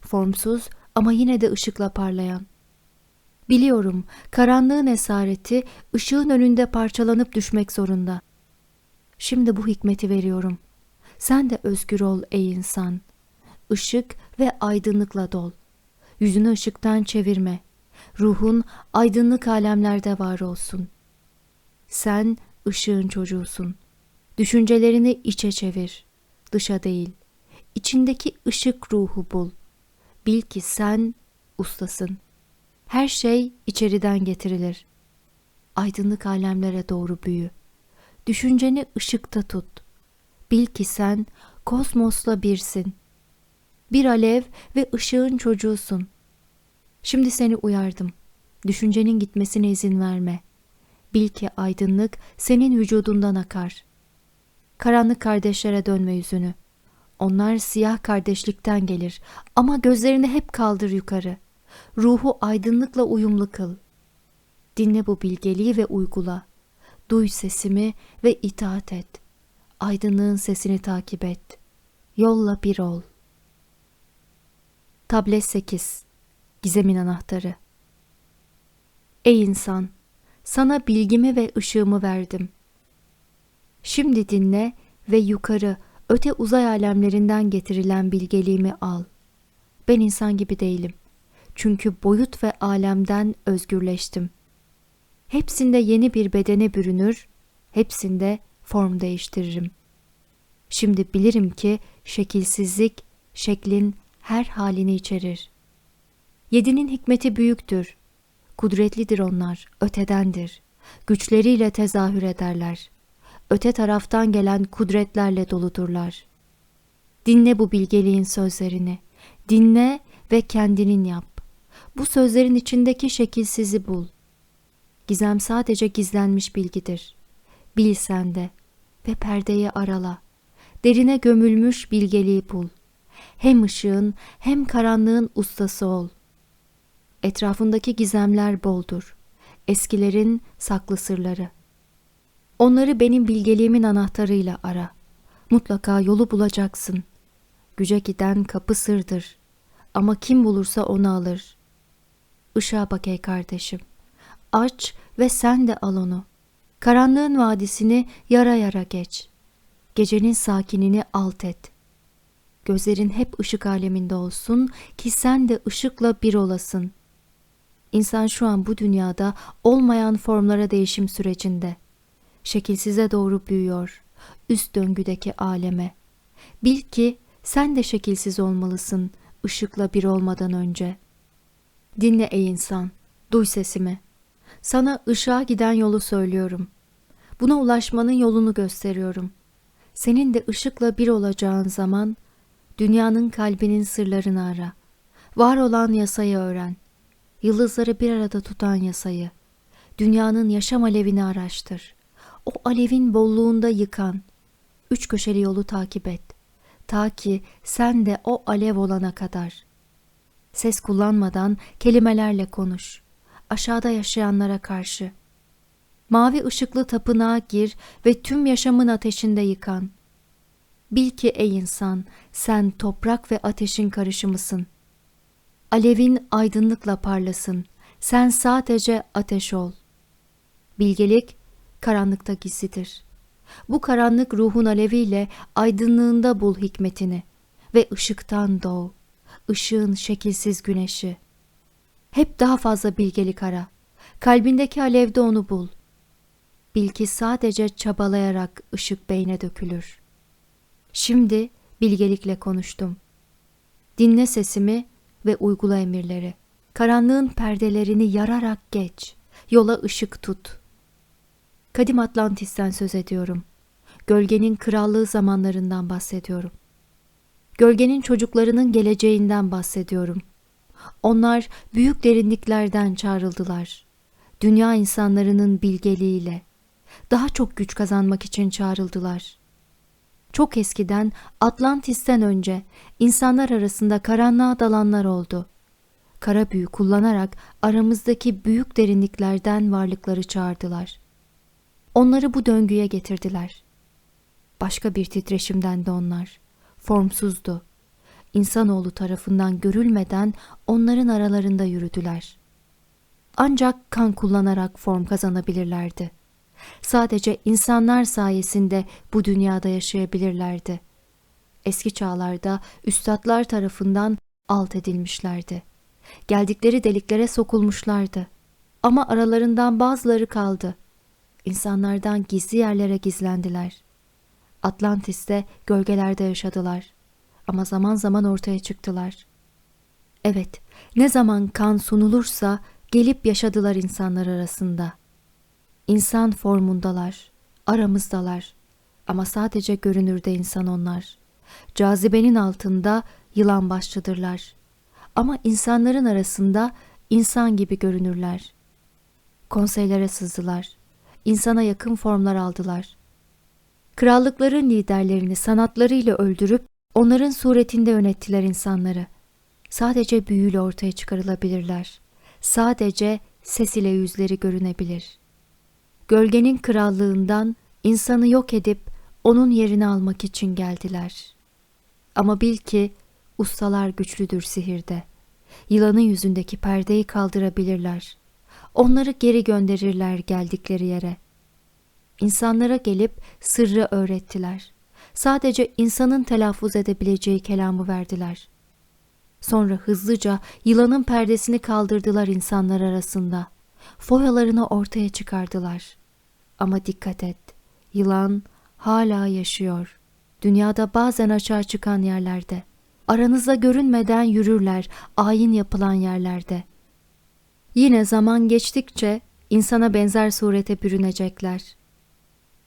Formsuz ama yine de ışıkla parlayan. Biliyorum karanlığın esareti ışığın önünde parçalanıp düşmek zorunda. Şimdi bu hikmeti veriyorum. Sen de özgür ol ey insan. Işık ve aydınlıkla dol. Yüzünü ışıktan çevirme. Ruhun aydınlık alemlerde var olsun. Sen ışığın çocuğusun. Düşüncelerini içe çevir, dışa değil. İçindeki ışık ruhu bul. Bil ki sen ustasın. Her şey içeriden getirilir. Aydınlık alemlere doğru büyü. Düşünceni ışıkta tut. Bil ki sen kosmosla birsin. Bir alev ve ışığın çocuğusun. Şimdi seni uyardım. Düşüncenin gitmesine izin verme. Bil ki aydınlık senin vücudundan akar. Karanlık kardeşlere dönme yüzünü. Onlar siyah kardeşlikten gelir ama gözlerini hep kaldır yukarı. Ruhu aydınlıkla uyumlu kıl. Dinle bu bilgeliği ve uygula. Duy sesimi ve itaat et. Aydınlığın sesini takip et. Yolla bir ol. Tablet 8 Gizemin anahtarı Ey insan! Sana bilgimi ve ışığımı verdim. Şimdi dinle ve yukarı, öte uzay alemlerinden getirilen bilgeliğimi al. Ben insan gibi değilim. Çünkü boyut ve alemden özgürleştim. Hepsinde yeni bir bedene bürünür, hepsinde form değiştiririm. Şimdi bilirim ki şekilsizlik şeklin her halini içerir. Yedinin hikmeti büyüktür. Kudretlidir onlar, ötedendir. Güçleriyle tezahür ederler. Öte taraftan gelen kudretlerle doludurlar. Dinle bu bilgeliğin sözlerini. Dinle ve kendinin yap. Bu sözlerin içindeki şekilsizi bul. Gizem sadece gizlenmiş bilgidir. Bil de ve perdeyi arala. Derine gömülmüş bilgeliği bul. Hem ışığın hem karanlığın ustası ol. Etrafındaki gizemler boldur. Eskilerin saklı sırları. Onları benim bilgeliğimin anahtarıyla ara. Mutlaka yolu bulacaksın. Güce giden kapı sırdır. Ama kim bulursa onu alır. Işığa bak ey kardeşim. Aç ve sen de al onu. Karanlığın vadisini yara yara geç. Gecenin sakinini alt et. Gözlerin hep ışık aleminde olsun ki sen de ışıkla bir olasın. İnsan şu an bu dünyada olmayan formlara değişim sürecinde. Şekilsize doğru büyüyor, üst döngüdeki aleme. Bil ki sen de şekilsiz olmalısın ışıkla bir olmadan önce. Dinle ey insan, duy sesimi. Sana ışığa giden yolu söylüyorum. Buna ulaşmanın yolunu gösteriyorum. Senin de ışıkla bir olacağın zaman dünyanın kalbinin sırlarını ara. Var olan yasayı öğren yıldızları bir arada tutan yasayı, dünyanın yaşam alevini araştır. O alevin bolluğunda yıkan, üç köşeli yolu takip et. Ta ki sen de o alev olana kadar. Ses kullanmadan kelimelerle konuş. Aşağıda yaşayanlara karşı. Mavi ışıklı tapınağa gir ve tüm yaşamın ateşinde yıkan. Bil ki ey insan, sen toprak ve ateşin karışımısın. Alevin aydınlıkla parlasın. Sen sadece ateş ol. Bilgelik karanlıkta gizlidir. Bu karanlık ruhun aleviyle aydınlığında bul hikmetini ve ışıktan doğ, ışığın şekilsiz güneşi. Hep daha fazla bilgelik ara. Kalbindeki alevde onu bul. Bil ki sadece çabalayarak ışık beyne dökülür. Şimdi bilgelikle konuştum. Dinle sesimi ve uygula emirleri. Karanlığın perdelerini yararak geç. Yola ışık tut. Kadim Atlantis'ten söz ediyorum. Gölgenin krallığı zamanlarından bahsediyorum. Gölgenin çocuklarının geleceğinden bahsediyorum. Onlar büyük derinliklerden çağrıldılar. Dünya insanlarının bilgeliğiyle daha çok güç kazanmak için çağrıldılar. Çok eskiden Atlantis'ten önce insanlar arasında karanlığa dalanlar oldu. Kara büyü kullanarak aramızdaki büyük derinliklerden varlıkları çağırdılar. Onları bu döngüye getirdiler. Başka bir titreşimden de onlar. Formsuzdu. İnsanoğlu tarafından görülmeden onların aralarında yürüdüler. Ancak kan kullanarak form kazanabilirlerdi. Sadece insanlar sayesinde bu dünyada yaşayabilirlerdi. Eski çağlarda üstadlar tarafından alt edilmişlerdi. Geldikleri deliklere sokulmuşlardı. Ama aralarından bazıları kaldı. İnsanlardan gizli yerlere gizlendiler. Atlantis'te gölgelerde yaşadılar. Ama zaman zaman ortaya çıktılar. Evet, ne zaman kan sunulursa gelip yaşadılar insanlar arasında. İnsan formundalar, aramızdalar. Ama sadece görünürde insan onlar. Cazibenin altında yılan başlıdırlar. Ama insanların arasında insan gibi görünürler. Konseylere sızdılar. İnsana yakın formlar aldılar. Krallıkların liderlerini sanatlarıyla öldürüp onların suretinde yönettiler insanları. Sadece büyüyle ortaya çıkarılabilirler. Sadece ses ile yüzleri görünebilir. Gölgenin krallığından insanı yok edip onun yerini almak için geldiler. Ama bil ki ustalar güçlüdür sihirde. Yılanın yüzündeki perdeyi kaldırabilirler. Onları geri gönderirler geldikleri yere. İnsanlara gelip sırrı öğrettiler. Sadece insanın telaffuz edebileceği kelamı verdiler. Sonra hızlıca yılanın perdesini kaldırdılar insanlar arasında. Foyalarını ortaya çıkardılar. Ama dikkat et, yılan hala yaşıyor. Dünyada bazen açığa çıkan yerlerde. Aranızda görünmeden yürürler, ayin yapılan yerlerde. Yine zaman geçtikçe insana benzer surete bürünecekler.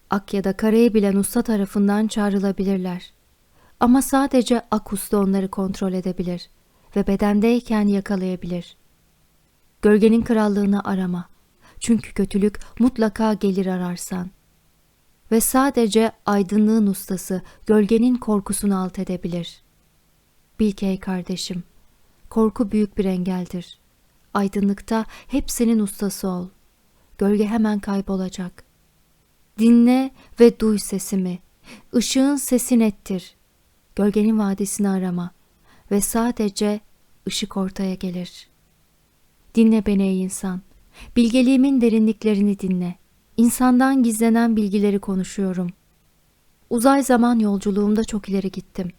Ak ya da karayı bilen usta tarafından çağrılabilirler. Ama sadece ak usta onları kontrol edebilir ve bedendeyken yakalayabilir. Gölgenin krallığını arama. Çünkü kötülük mutlaka gelir ararsan. Ve sadece aydınlığın ustası gölgenin korkusunu alt edebilir. Bil ki ey kardeşim, korku büyük bir engeldir. Aydınlıkta hepsinin ustası ol. Gölge hemen kaybolacak. Dinle ve duy sesimi. Işığın sesi nettir. Gölgenin vadisini arama ve sadece ışık ortaya gelir. Dinle beni ey insan. Bilgeliğimin derinliklerini dinle. İnsandan gizlenen bilgileri konuşuyorum. Uzay zaman yolculuğumda çok ileri gittim.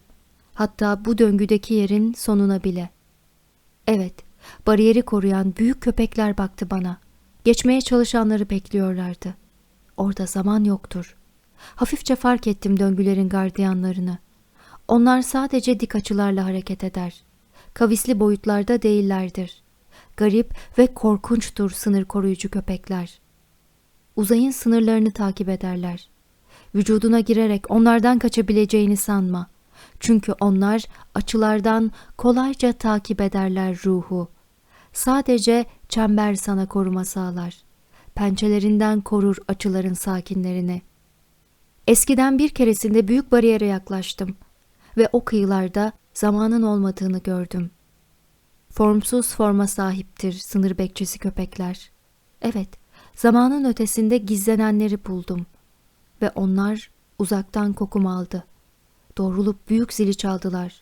Hatta bu döngüdeki yerin sonuna bile. Evet, bariyeri koruyan büyük köpekler baktı bana. Geçmeye çalışanları bekliyorlardı. Orada zaman yoktur. Hafifçe fark ettim döngülerin gardiyanlarını. Onlar sadece dik açılarla hareket eder. Kavisli boyutlarda değillerdir. Garip ve korkunçtur sınır koruyucu köpekler. Uzayın sınırlarını takip ederler. Vücuduna girerek onlardan kaçabileceğini sanma. Çünkü onlar açılardan kolayca takip ederler ruhu. Sadece çember sana koruma sağlar. Pençelerinden korur açıların sakinlerini. Eskiden bir keresinde büyük bariyere yaklaştım. ve o kıyılarda zamanın olmadığını gördüm. Formsuz forma sahiptir sınır bekçisi köpekler. Evet, zamanın ötesinde gizlenenleri buldum ve onlar uzaktan kokum aldı. Doğrulup büyük zili çaldılar.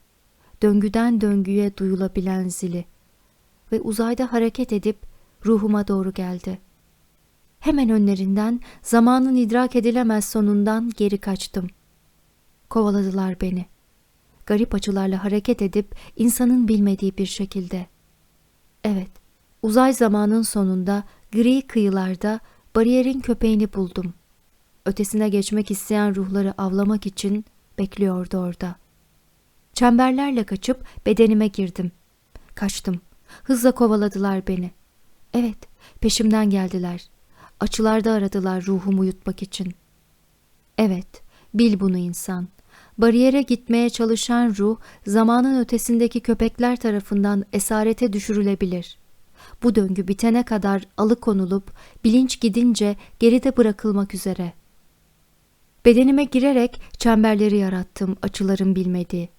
Döngüden döngüye duyulabilen zili ve uzayda hareket edip ruhuma doğru geldi. Hemen önlerinden zamanın idrak edilemez sonundan geri kaçtım. Kovaladılar beni. Garip açılarla hareket edip insanın bilmediği bir şekilde. Evet, uzay zamanın sonunda gri kıyılarda bariyerin köpeğini buldum. Ötesine geçmek isteyen ruhları avlamak için bekliyordu orada. Çemberlerle kaçıp bedenime girdim. Kaçtım. Hızla kovaladılar beni. Evet, peşimden geldiler. Açılarda aradılar ruhumu yutmak için. Evet, bil bunu insan. Bariyere gitmeye çalışan ruh, zamanın ötesindeki köpekler tarafından esarete düşürülebilir. Bu döngü bitene kadar alıkonulup, bilinç gidince geride bırakılmak üzere. Bedenime girerek çemberleri yarattım açıların bilmediği.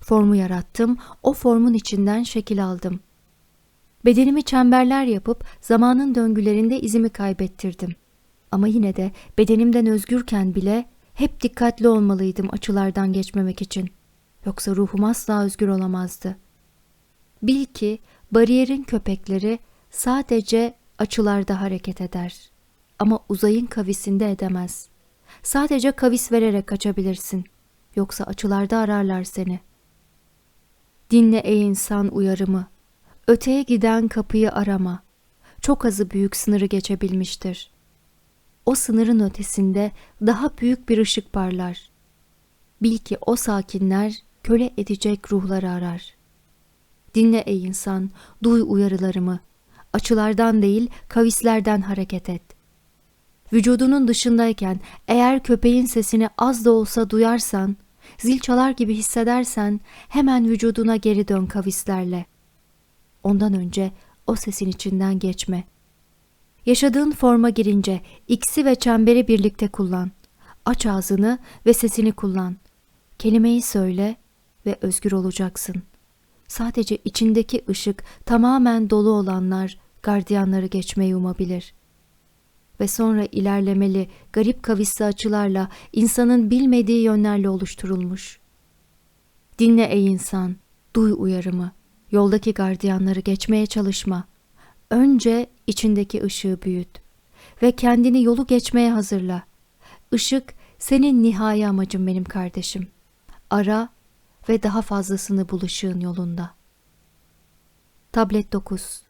Formu yarattım, o formun içinden şekil aldım. Bedenimi çemberler yapıp zamanın döngülerinde izimi kaybettirdim. Ama yine de bedenimden özgürken bile hep dikkatli olmalıydım açılardan geçmemek için. Yoksa ruhum asla özgür olamazdı. Bil ki bariyerin köpekleri sadece açılarda hareket eder. Ama uzayın kavisinde edemez. Sadece kavis vererek kaçabilirsin. Yoksa açılarda ararlar seni. Dinle ey insan uyarımı. Öteye giden kapıyı arama. Çok azı büyük sınırı geçebilmiştir. O sınırın ötesinde daha büyük bir ışık parlar. Bil ki o sakinler köle edecek ruhları arar. Dinle ey insan, duy uyarılarımı. Açılardan değil, kavislerden hareket et. Vücudunun dışındayken eğer köpeğin sesini az da olsa duyarsan, zil çalar gibi hissedersen hemen vücuduna geri dön kavislerle.'' Ondan önce o sesin içinden geçme. Yaşadığın forma girince x'i ve çemberi birlikte kullan. Aç ağzını ve sesini kullan. Kelimeyi söyle ve özgür olacaksın. Sadece içindeki ışık tamamen dolu olanlar gardiyanları geçmeyi umabilir. Ve sonra ilerlemeli garip kavisli açılarla insanın bilmediği yönlerle oluşturulmuş. Dinle ey insan, duy uyarımı. Yoldaki gardiyanları geçmeye çalışma. Önce içindeki ışığı büyüt ve kendini yolu geçmeye hazırla. Işık senin nihai amacın benim kardeşim. Ara ve daha fazlasını bul ışığın yolunda. Tablet 9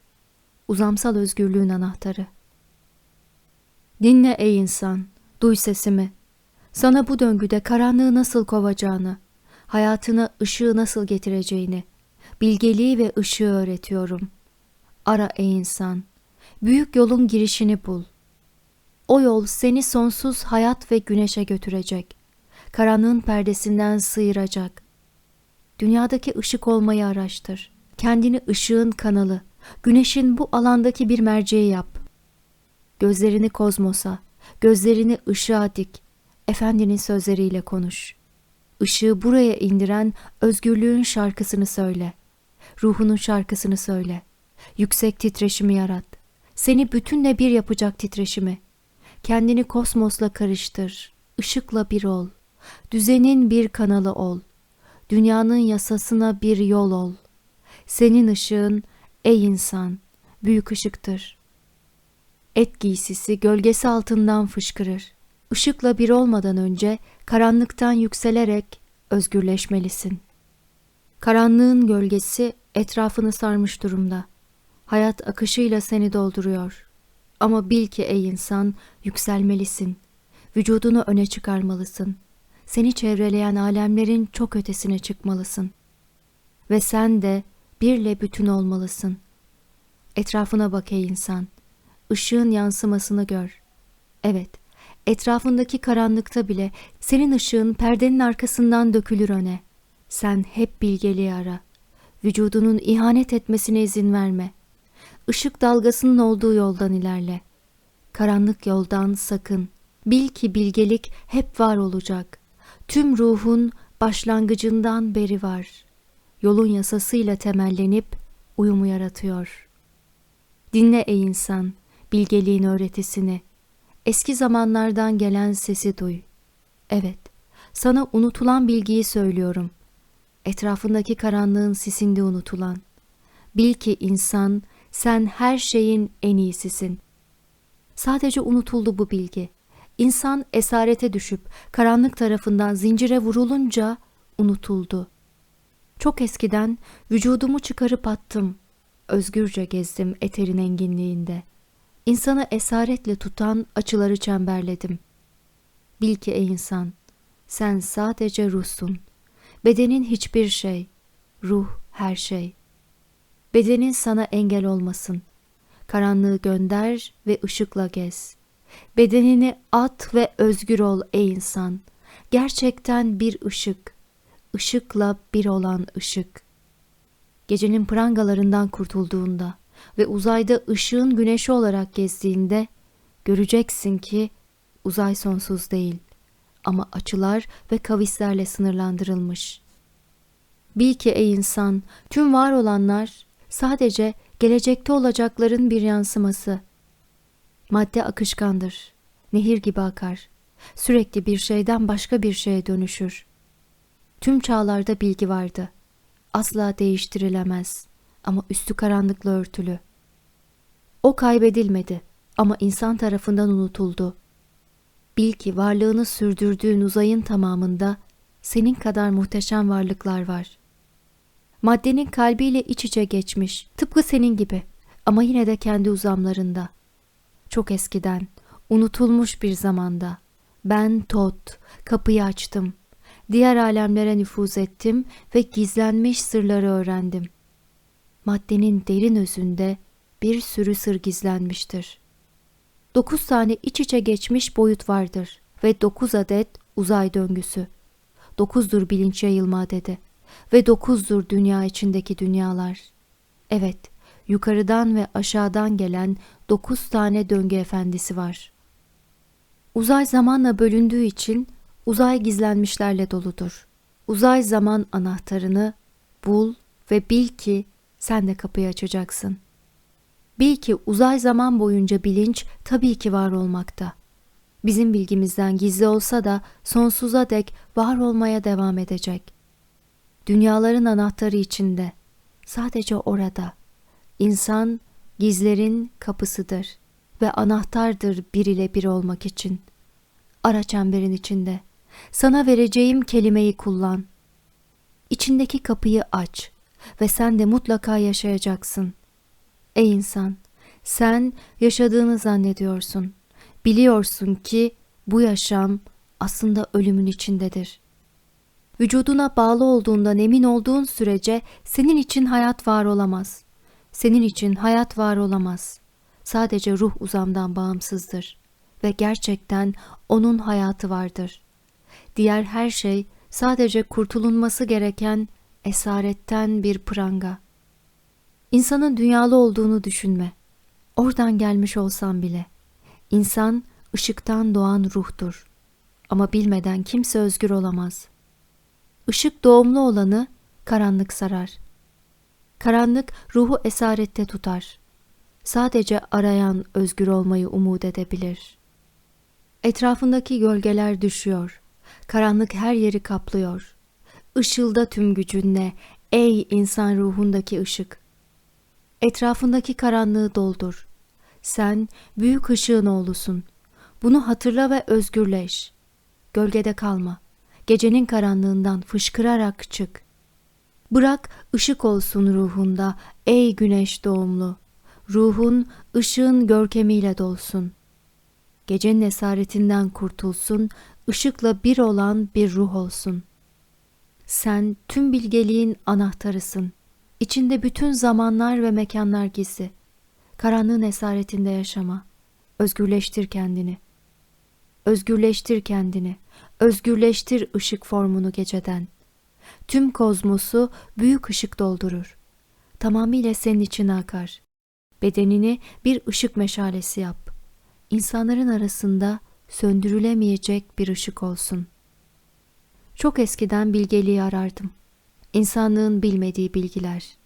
Uzamsal özgürlüğün anahtarı Dinle ey insan, duy sesimi. Sana bu döngüde karanlığı nasıl kovacağını, hayatına ışığı nasıl getireceğini, bilgeliği ve ışığı öğretiyorum. Ara ey insan, büyük yolun girişini bul. O yol seni sonsuz hayat ve güneşe götürecek. Karanlığın perdesinden sıyıracak. Dünyadaki ışık olmayı araştır. Kendini ışığın kanalı, güneşin bu alandaki bir merceği yap. Gözlerini kozmosa, gözlerini ışığa dik. Efendinin sözleriyle konuş. Işığı buraya indiren özgürlüğün şarkısını söyle. Ruhunun şarkısını söyle. Yüksek titreşimi yarat. Seni bütünle bir yapacak titreşimi. Kendini kosmosla karıştır. Işıkla bir ol. Düzenin bir kanalı ol. Dünyanın yasasına bir yol ol. Senin ışığın ey insan büyük ışıktır. Et giysisi gölgesi altından fışkırır. Işıkla bir olmadan önce karanlıktan yükselerek özgürleşmelisin. Karanlığın gölgesi etrafını sarmış durumda. Hayat akışıyla seni dolduruyor. Ama bil ki ey insan yükselmelisin. Vücudunu öne çıkarmalısın. Seni çevreleyen alemlerin çok ötesine çıkmalısın. Ve sen de birle bütün olmalısın. Etrafına bak ey insan. Işığın yansımasını gör. Evet, etrafındaki karanlıkta bile senin ışığın perdenin arkasından dökülür öne. Sen hep bilgeliği ara. Vücudunun ihanet etmesine izin verme. Işık dalgasının olduğu yoldan ilerle. Karanlık yoldan sakın. Bil ki bilgelik hep var olacak. Tüm ruhun başlangıcından beri var. Yolun yasasıyla temellenip uyumu yaratıyor. Dinle ey insan, bilgeliğin öğretisini. Eski zamanlardan gelen sesi duy. Evet, sana unutulan bilgiyi söylüyorum. Etrafındaki karanlığın sisinde unutulan. Bil ki insan, sen her şeyin en iyisisin. Sadece unutuldu bu bilgi. İnsan esarete düşüp karanlık tarafından zincire vurulunca unutuldu. Çok eskiden vücudumu çıkarıp attım. Özgürce gezdim eterin enginliğinde. İnsanı esaretle tutan açıları çemberledim. Bil ki ey insan, sen sadece ruhsun. Bedenin hiçbir şey, ruh her şey. Bedenin sana engel olmasın. Karanlığı gönder ve ışıkla gez. Bedenini at ve özgür ol ey insan. Gerçekten bir ışık. Işıkla bir olan ışık. Gecenin prangalarından kurtulduğunda ve uzayda ışığın güneşi olarak gezdiğinde göreceksin ki uzay sonsuz değil ama açılar ve kavislerle sınırlandırılmış. Bil ki ey insan, tüm var olanlar sadece gelecekte olacakların bir yansıması. Madde akışkandır, nehir gibi akar, sürekli bir şeyden başka bir şeye dönüşür. Tüm çağlarda bilgi vardı, asla değiştirilemez ama üstü karanlıkla örtülü. O kaybedilmedi ama insan tarafından unutuldu. Bil ki varlığını sürdürdüğün uzayın tamamında senin kadar muhteşem varlıklar var. Maddenin kalbiyle iç içe geçmiş, tıpkı senin gibi ama yine de kendi uzamlarında. Çok eskiden, unutulmuş bir zamanda, ben Tot, kapıyı açtım. Diğer alemlere nüfuz ettim ve gizlenmiş sırları öğrendim. Maddenin derin özünde bir sürü sır gizlenmiştir. Dokuz tane iç içe geçmiş boyut vardır ve dokuz adet uzay döngüsü. Dokuzdur bilinç yayılma dedi ve dokuzdur dünya içindeki dünyalar. Evet, yukarıdan ve aşağıdan gelen dokuz tane döngü efendisi var. Uzay zamanla bölündüğü için uzay gizlenmişlerle doludur. Uzay zaman anahtarını bul ve bil ki sen de kapıyı açacaksın. Bil ki uzay zaman boyunca bilinç tabii ki var olmakta. Bizim bilgimizden gizli olsa da sonsuza dek var olmaya devam edecek. Dünyaların anahtarı içinde, sadece orada. İnsan gizlerin kapısıdır ve anahtardır bir ile bir olmak için. Ara çemberin içinde. Sana vereceğim kelimeyi kullan. İçindeki kapıyı aç ve sen de mutlaka yaşayacaksın. Ey insan, sen yaşadığını zannediyorsun. Biliyorsun ki bu yaşam aslında ölümün içindedir. Vücuduna bağlı olduğundan emin olduğun sürece senin için hayat var olamaz. Senin için hayat var olamaz. Sadece ruh uzamdan bağımsızdır ve gerçekten onun hayatı vardır. Diğer her şey sadece kurtulunması gereken esaretten bir pranga. İnsanın dünyalı olduğunu düşünme. Oradan gelmiş olsan bile. İnsan ışıktan doğan ruhtur. Ama bilmeden kimse özgür olamaz. Işık doğumlu olanı karanlık sarar. Karanlık ruhu esarette tutar. Sadece arayan özgür olmayı umut edebilir. Etrafındaki gölgeler düşüyor. Karanlık her yeri kaplıyor. Işılda tüm gücünle ey insan ruhundaki ışık. Etrafındaki karanlığı doldur. Sen büyük ışığın oğlusun. Bunu hatırla ve özgürleş. Gölgede kalma. Gecenin karanlığından fışkırarak çık. Bırak ışık olsun ruhunda ey güneş doğumlu. Ruhun ışığın görkemiyle dolsun. Gecenin esaretinden kurtulsun, ışıkla bir olan bir ruh olsun. Sen tüm bilgeliğin anahtarısın. İçinde bütün zamanlar ve mekanlar gizli. Karanlığın esaretinde yaşama. Özgürleştir kendini. Özgürleştir kendini. Özgürleştir ışık formunu geceden. Tüm kozmosu büyük ışık doldurur. Tamamıyla senin için akar. Bedenini bir ışık meşalesi yap. İnsanların arasında söndürülemeyecek bir ışık olsun. Çok eskiden bilgeliği arardım. İnsanlığın bilmediği bilgiler.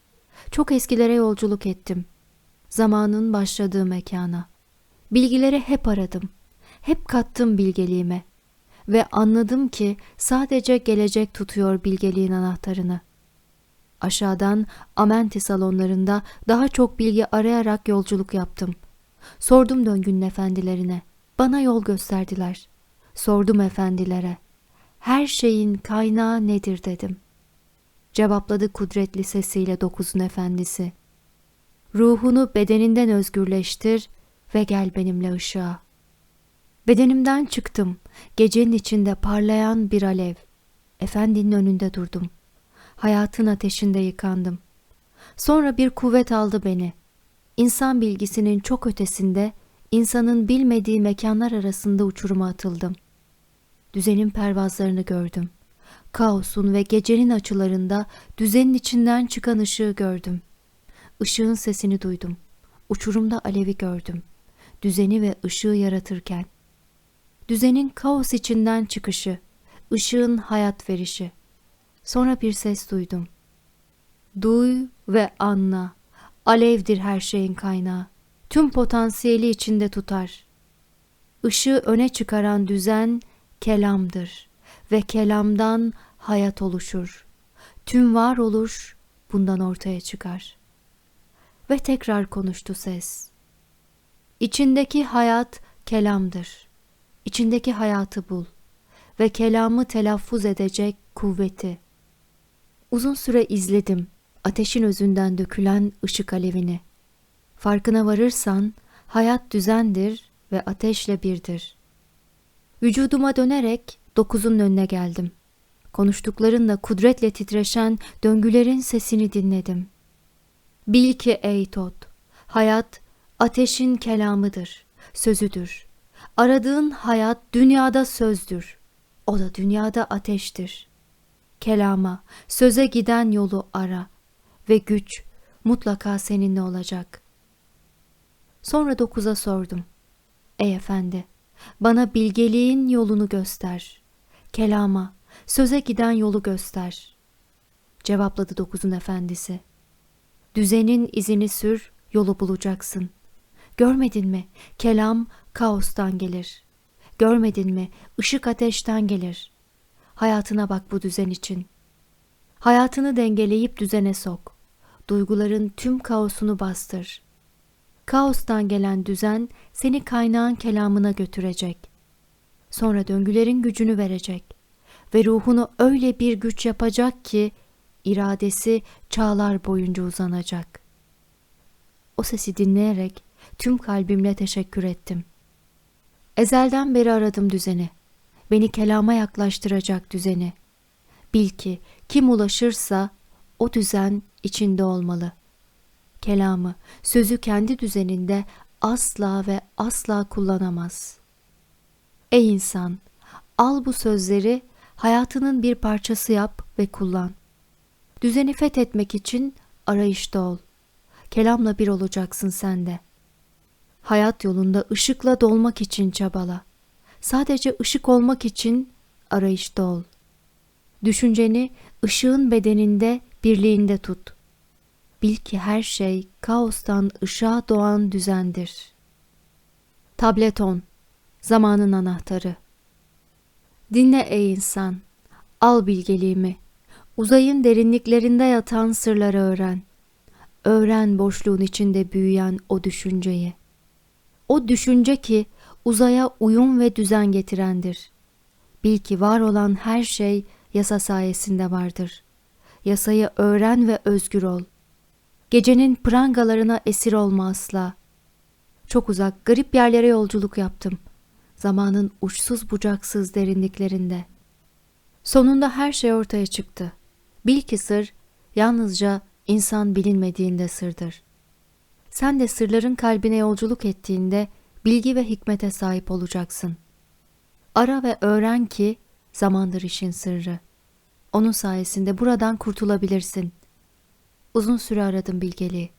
Çok eskilere yolculuk ettim. Zamanın başladığı mekana. Bilgileri hep aradım. Hep kattım bilgeliğime. Ve anladım ki sadece gelecek tutuyor bilgeliğin anahtarını. Aşağıdan Amenti salonlarında daha çok bilgi arayarak yolculuk yaptım. Sordum döngünün efendilerine. Bana yol gösterdiler. Sordum efendilere. Her şeyin kaynağı nedir dedim. Cevapladı kudretli sesiyle dokuzun efendisi. Ruhunu bedeninden özgürleştir ve gel benimle ışığa. Bedenimden çıktım. Gecenin içinde parlayan bir alev. Efendinin önünde durdum. Hayatın ateşinde yıkandım. Sonra bir kuvvet aldı beni. İnsan bilgisinin çok ötesinde, insanın bilmediği mekanlar arasında uçuruma atıldım. Düzenin pervazlarını gördüm. Kaosun ve gecenin açılarında düzenin içinden çıkan ışığı gördüm. Işığın sesini duydum. Uçurumda alevi gördüm. Düzeni ve ışığı yaratırken. Düzenin kaos içinden çıkışı, ışığın hayat verişi. Sonra bir ses duydum. Duy ve anla. Alevdir her şeyin kaynağı. Tüm potansiyeli içinde tutar. Işığı öne çıkaran düzen kelamdır ve kelamdan hayat oluşur. Tüm varoluş bundan ortaya çıkar. Ve tekrar konuştu ses. İçindeki hayat kelamdır. İçindeki hayatı bul ve kelamı telaffuz edecek kuvveti. Uzun süre izledim ateşin özünden dökülen ışık alevini. Farkına varırsan hayat düzendir ve ateşle birdir. Vücuduma dönerek dokuzun önüne geldim. Konuştuklarınla kudretle titreşen döngülerin sesini dinledim. Bil ki ey Tot, hayat ateşin kelamıdır, sözüdür. Aradığın hayat dünyada sözdür. O da dünyada ateştir. Kelama, söze giden yolu ara ve güç mutlaka seninle olacak. Sonra dokuza sordum. Ey efendi, bana bilgeliğin yolunu göster. Kelama, söze giden yolu göster. Cevapladı dokuzun efendisi. Düzenin izini sür, yolu bulacaksın. Görmedin mi? Kelam kaostan gelir. Görmedin mi? Işık ateşten gelir. Hayatına bak bu düzen için. Hayatını dengeleyip düzene sok. Duyguların tüm kaosunu bastır. Kaostan gelen düzen seni kaynağın kelamına götürecek. Sonra döngülerin gücünü verecek ve ruhunu öyle bir güç yapacak ki iradesi çağlar boyunca uzanacak. O sesi dinleyerek tüm kalbimle teşekkür ettim. Ezelden beri aradım düzeni. Beni kelama yaklaştıracak düzeni. Bil ki kim ulaşırsa o düzen içinde olmalı. Kelamı, sözü kendi düzeninde asla ve asla kullanamaz. Ey insan, al bu sözleri hayatının bir parçası yap ve kullan. Düzeni fethetmek için arayışta ol. Kelamla bir olacaksın sen de. Hayat yolunda ışıkla dolmak için çabala. Sadece ışık olmak için arayışta ol. Düşünceni ışığın bedeninde, birliğinde tut. Bil ki her şey kaostan ışığa doğan düzendir. Tableton, zamanın anahtarı. Dinle ey insan, al bilgeliğimi. Uzayın derinliklerinde yatan sırları öğren. Öğren boşluğun içinde büyüyen o düşünceyi. O düşünce ki uzaya uyum ve düzen getirendir. Bil ki var olan her şey yasa sayesinde vardır. Yasayı öğren ve özgür ol. Gecenin prangalarına esir olma asla. Çok uzak, garip yerlere yolculuk yaptım. Zamanın uçsuz bucaksız derinliklerinde. Sonunda her şey ortaya çıktı. Bil ki sır yalnızca insan bilinmediğinde sırdır. Sen de sırların kalbine yolculuk ettiğinde bilgi ve hikmete sahip olacaksın. Ara ve öğren ki zamandır işin sırrı. Onun sayesinde buradan kurtulabilirsin. Uzun süre aradım bilgeliği.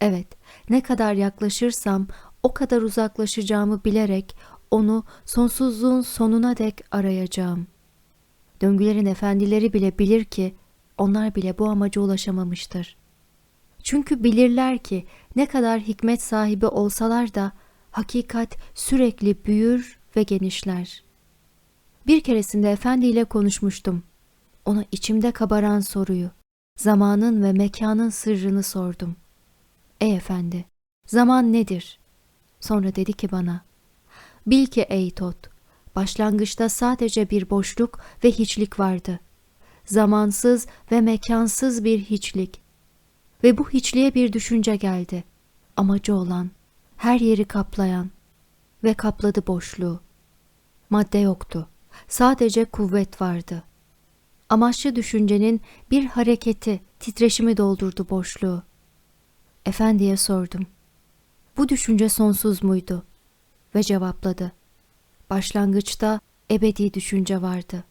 Evet, ne kadar yaklaşırsam o kadar uzaklaşacağımı bilerek onu sonsuzluğun sonuna dek arayacağım. Döngülerin efendileri bile bilir ki onlar bile bu amaca ulaşamamıştır. Çünkü bilirler ki ne kadar hikmet sahibi olsalar da hakikat sürekli büyür ve genişler. Bir keresinde efendi ile konuşmuştum. Ona içimde kabaran soruyu, zamanın ve mekanın sırrını sordum. Ey efendi, zaman nedir? Sonra dedi ki bana, bil ki ey Tot, başlangıçta sadece bir boşluk ve hiçlik vardı. Zamansız ve mekansız bir hiçlik. Ve bu hiçliğe bir düşünce geldi. Amacı olan, her yeri kaplayan ve kapladı boşluğu. Madde yoktu. Sadece kuvvet vardı. Amaçlı düşüncenin bir hareketi, titreşimi doldurdu boşluğu. Efendiye sordum. Bu düşünce sonsuz muydu? Ve cevapladı. Başlangıçta ebedi düşünce vardı.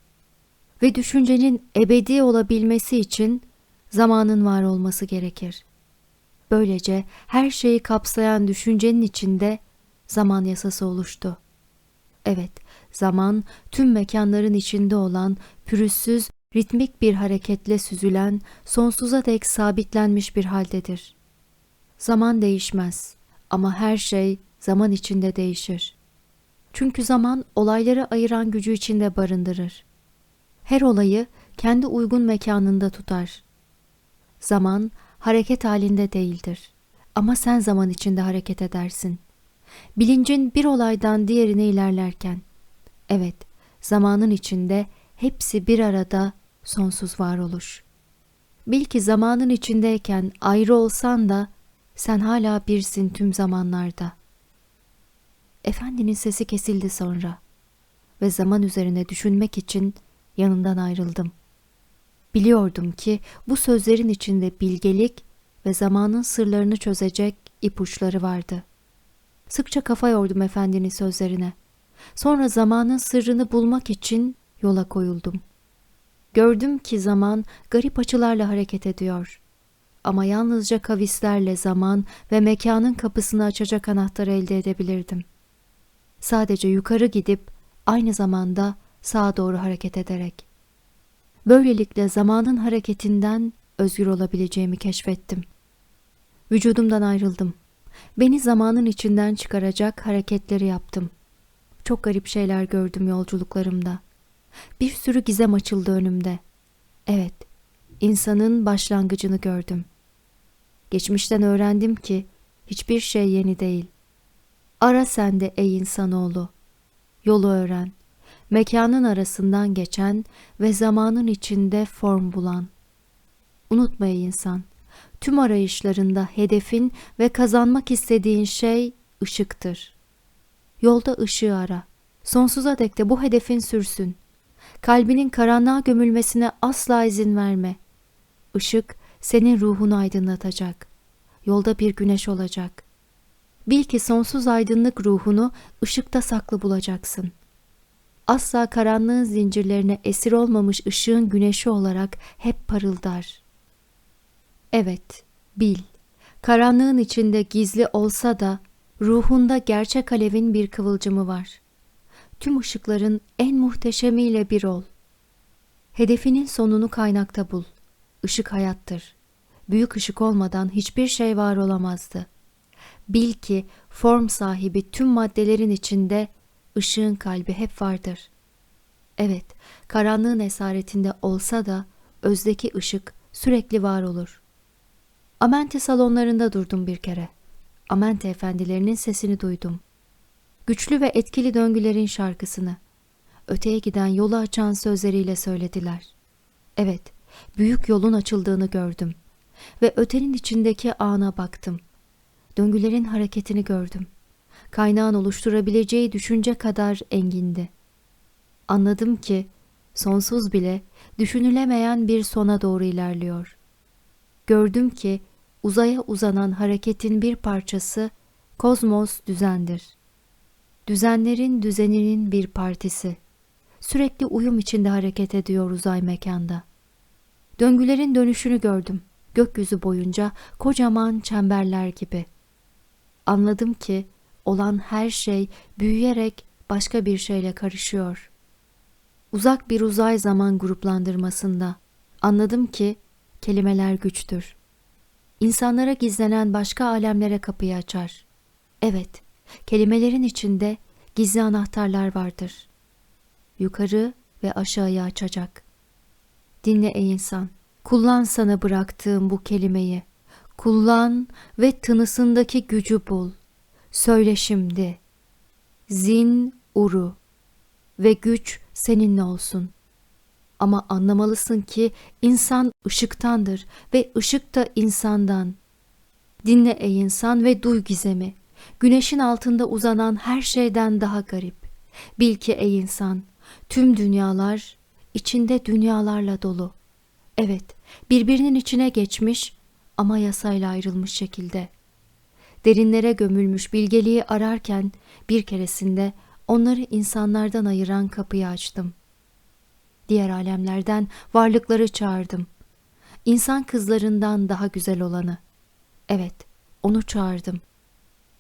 Ve düşüncenin ebedi olabilmesi için zamanın var olması gerekir. Böylece her şeyi kapsayan düşüncenin içinde zaman yasası oluştu. Evet, zaman tüm mekanların içinde olan pürüzsüz, ritmik bir hareketle süzülen, sonsuza dek sabitlenmiş bir haldedir. Zaman değişmez ama her şey zaman içinde değişir. Çünkü zaman olayları ayıran gücü içinde barındırır. Her olayı kendi uygun mekanında tutar. Zaman hareket halinde değildir. Ama sen zaman içinde hareket edersin. Bilincin bir olaydan diğerine ilerlerken. Evet, zamanın içinde hepsi bir arada sonsuz varoluş. Bil ki zamanın içindeyken ayrı olsan da sen hala birsin tüm zamanlarda. Efendinin sesi kesildi sonra ve zaman üzerine düşünmek için yanından ayrıldım. Biliyordum ki bu sözlerin içinde bilgelik ve zamanın sırlarını çözecek ipuçları vardı. Sıkça kafa yordum efendinin sözlerine. Sonra zamanın sırrını bulmak için yola koyuldum. Gördüm ki zaman garip açılarla hareket ediyor. Ama yalnızca kavislerle zaman ve mekanın kapısını açacak anahtarı elde edebilirdim. Sadece yukarı gidip aynı zamanda sağa doğru hareket ederek. Böylelikle zamanın hareketinden özgür olabileceğimi keşfettim. Vücudumdan ayrıldım. Beni zamanın içinden çıkaracak hareketleri yaptım. Çok garip şeyler gördüm yolculuklarımda. Bir sürü gizem açıldı önümde. Evet, insanın başlangıcını gördüm. Geçmişten öğrendim ki hiçbir şey yeni değil. Ara sen de ey insanoğlu. Yolu öğren mekanın arasından geçen ve zamanın içinde form bulan. Unutma ey insan, tüm arayışlarında hedefin ve kazanmak istediğin şey ışıktır. Yolda ışığı ara. Sonsuza dek de bu hedefin sürsün. Kalbinin karanlığa gömülmesine asla izin verme. Işık senin ruhunu aydınlatacak. Yolda bir güneş olacak. Bil ki sonsuz aydınlık ruhunu ışıkta saklı bulacaksın.'' asla karanlığın zincirlerine esir olmamış ışığın güneşi olarak hep parıldar. Evet, bil, karanlığın içinde gizli olsa da ruhunda gerçek alevin bir kıvılcımı var. Tüm ışıkların en muhteşemiyle bir ol. Hedefinin sonunu kaynakta bul. Işık hayattır. Büyük ışık olmadan hiçbir şey var olamazdı. Bil ki form sahibi tüm maddelerin içinde ışığın kalbi hep vardır. Evet, karanlığın esaretinde olsa da özdeki ışık sürekli var olur. Amente salonlarında durdum bir kere. Amente efendilerinin sesini duydum. Güçlü ve etkili döngülerin şarkısını. Öteye giden yolu açan sözleriyle söylediler. Evet, büyük yolun açıldığını gördüm. Ve ötenin içindeki ana baktım. Döngülerin hareketini gördüm.'' kaynağın oluşturabileceği düşünce kadar engindi. Anladım ki sonsuz bile düşünülemeyen bir sona doğru ilerliyor. Gördüm ki uzaya uzanan hareketin bir parçası kozmos düzendir. Düzenlerin düzeninin bir partisi. Sürekli uyum içinde hareket ediyor uzay mekanda. Döngülerin dönüşünü gördüm. Gökyüzü boyunca kocaman çemberler gibi. Anladım ki olan her şey büyüyerek başka bir şeyle karışıyor. uzak bir uzay zaman gruplandırmasında anladım ki kelimeler güçtür. İnsanlara gizlenen başka alemlere kapıyı açar. Evet, kelimelerin içinde gizli anahtarlar vardır. Yukarı ve aşağıya açacak. Dinle ey insan, kullan sana bıraktığım bu kelimeyi. Kullan ve tınısındaki gücü bul. Söyle şimdi. Zin uru ve güç seninle olsun. Ama anlamalısın ki insan ışıktandır ve ışık da insandan. Dinle ey insan ve duy gizemi. Güneşin altında uzanan her şeyden daha garip. Bil ki ey insan, tüm dünyalar içinde dünyalarla dolu. Evet, birbirinin içine geçmiş ama yasayla ayrılmış şekilde. Derinlere gömülmüş bilgeliği ararken bir keresinde onları insanlardan ayıran kapıyı açtım. Diğer alemlerden varlıkları çağırdım. İnsan kızlarından daha güzel olanı. Evet, onu çağırdım.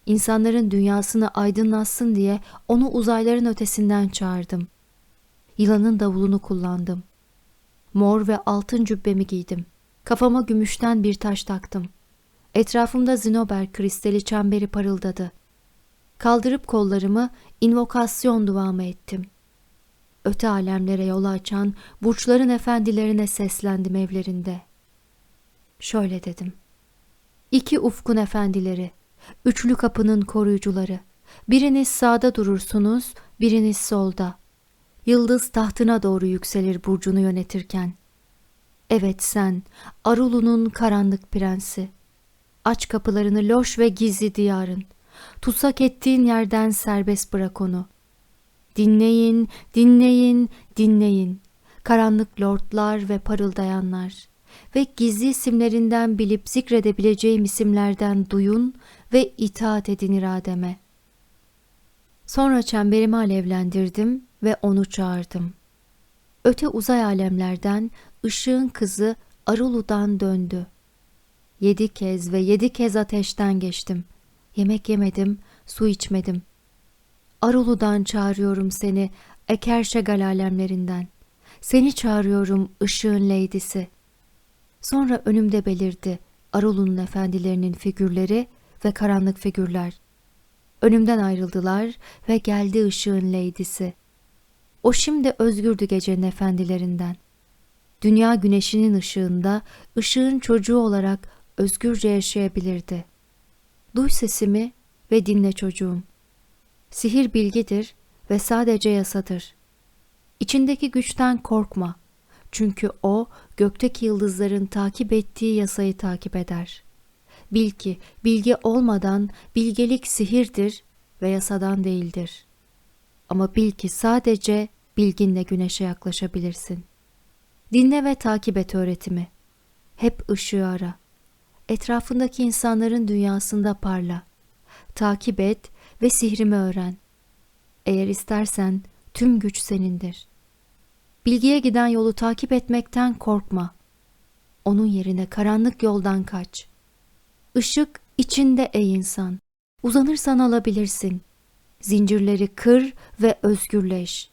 İnsanların dünyasını aydınlatsın diye onu uzayların ötesinden çağırdım. Yılanın davulunu kullandım. Mor ve altın cübbemi giydim. Kafama gümüşten bir taş taktım. Etrafımda zinober kristali çemberi parıldadı. Kaldırıp kollarımı invokasyon duamı ettim. Öte alemlere yol açan burçların efendilerine seslendim evlerinde. Şöyle dedim. İki ufkun efendileri, üçlü kapının koruyucuları. Biriniz sağda durursunuz, biriniz solda. Yıldız tahtına doğru yükselir burcunu yönetirken. Evet sen, Arulu'nun karanlık prensi. Aç kapılarını loş ve gizli diyarın. Tutsak ettiğin yerden serbest bırak onu. Dinleyin, dinleyin, dinleyin. Karanlık lordlar ve parıldayanlar. Ve gizli isimlerinden bilip zikredebileceğim isimlerden duyun ve itaat edin irademe. Sonra çemberimi alevlendirdim ve onu çağırdım. Öte uzay alemlerden ışığın kızı Arulu'dan döndü. Yedi kez ve yedi kez ateşten geçtim. Yemek yemedim, su içmedim. Arulu'dan çağırıyorum seni, Ekerşegal alemlerinden. Seni çağırıyorum ışığın leydisi. Sonra önümde belirdi Arulu'nun efendilerinin figürleri ve karanlık figürler. Önümden ayrıldılar ve geldi ışığın leydisi. O şimdi özgürdü gecenin efendilerinden. Dünya güneşinin ışığında ışığın çocuğu olarak özgürce yaşayabilirdi. Duy sesimi ve dinle çocuğum. Sihir bilgidir ve sadece yasadır. İçindeki güçten korkma. Çünkü o gökteki yıldızların takip ettiği yasayı takip eder. Bil ki bilgi olmadan bilgelik sihirdir ve yasadan değildir. Ama bil ki sadece bilginle güneşe yaklaşabilirsin. Dinle ve takip et öğretimi. Hep ışığı ara. Etrafındaki insanların dünyasında parla. Takip et ve sihrimi öğren. Eğer istersen tüm güç senindir. Bilgiye giden yolu takip etmekten korkma. Onun yerine karanlık yoldan kaç. Işık içinde ey insan. Uzanırsan alabilirsin. Zincirleri kır ve özgürleş.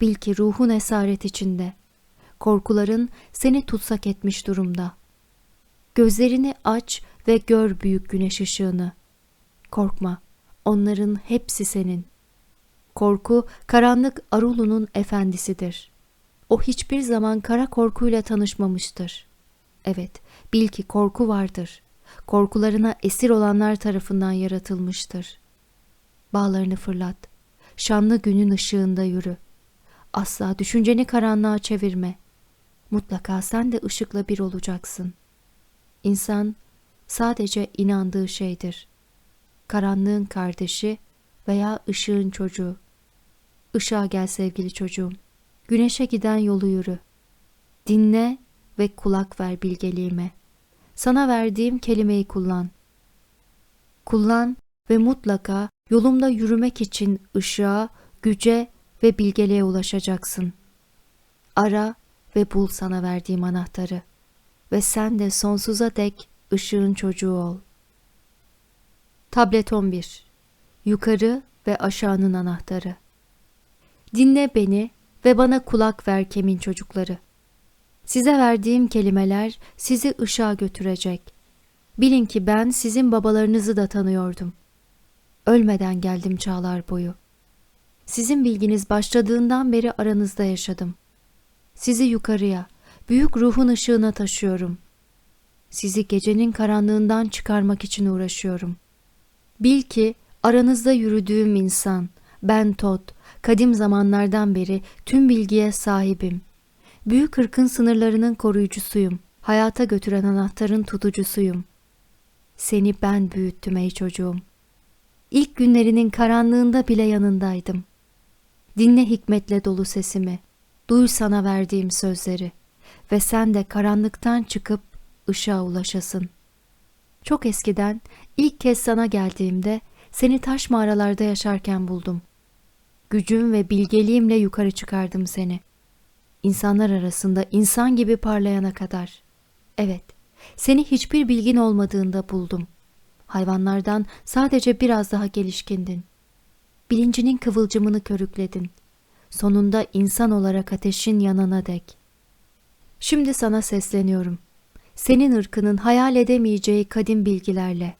Bil ki ruhun esaret içinde. Korkuların seni tutsak etmiş durumda. Gözlerini aç ve gör büyük güneş ışığını. Korkma, onların hepsi senin. Korku, karanlık Arulu'nun efendisidir. O hiçbir zaman kara korkuyla tanışmamıştır. Evet, bil ki korku vardır. Korkularına esir olanlar tarafından yaratılmıştır. Bağlarını fırlat. Şanlı günün ışığında yürü. Asla düşünceni karanlığa çevirme. Mutlaka sen de ışıkla bir olacaksın. İnsan sadece inandığı şeydir. Karanlığın kardeşi veya ışığın çocuğu. Işığa gel sevgili çocuğum. Güneşe giden yolu yürü. Dinle ve kulak ver bilgeliğime. Sana verdiğim kelimeyi kullan. Kullan ve mutlaka yolumda yürümek için ışığa, güce ve bilgeliğe ulaşacaksın. Ara ve bul sana verdiğim anahtarı ve sen de sonsuza dek ışığın çocuğu ol. Tablet 11 Yukarı ve aşağının anahtarı Dinle beni ve bana kulak ver kemin çocukları. Size verdiğim kelimeler sizi ışığa götürecek. Bilin ki ben sizin babalarınızı da tanıyordum. Ölmeden geldim çağlar boyu. Sizin bilginiz başladığından beri aranızda yaşadım. Sizi yukarıya, büyük ruhun ışığına taşıyorum. Sizi gecenin karanlığından çıkarmak için uğraşıyorum. Bil ki aranızda yürüdüğüm insan, ben Tod, kadim zamanlardan beri tüm bilgiye sahibim. Büyük ırkın sınırlarının koruyucusuyum. Hayata götüren anahtarın tutucusuyum. Seni ben büyüttüm ey çocuğum. İlk günlerinin karanlığında bile yanındaydım. Dinle hikmetle dolu sesimi. Duy sana verdiğim sözleri ve sen de karanlıktan çıkıp ışığa ulaşasın. Çok eskiden ilk kez sana geldiğimde seni taş mağaralarda yaşarken buldum. Gücüm ve bilgeliğimle yukarı çıkardım seni. İnsanlar arasında insan gibi parlayana kadar. Evet, seni hiçbir bilgin olmadığında buldum. Hayvanlardan sadece biraz daha gelişkindin. Bilincinin kıvılcımını körükledin. Sonunda insan olarak ateşin yanana dek. Şimdi sana sesleniyorum. Senin ırkının hayal edemeyeceği kadim bilgilerle.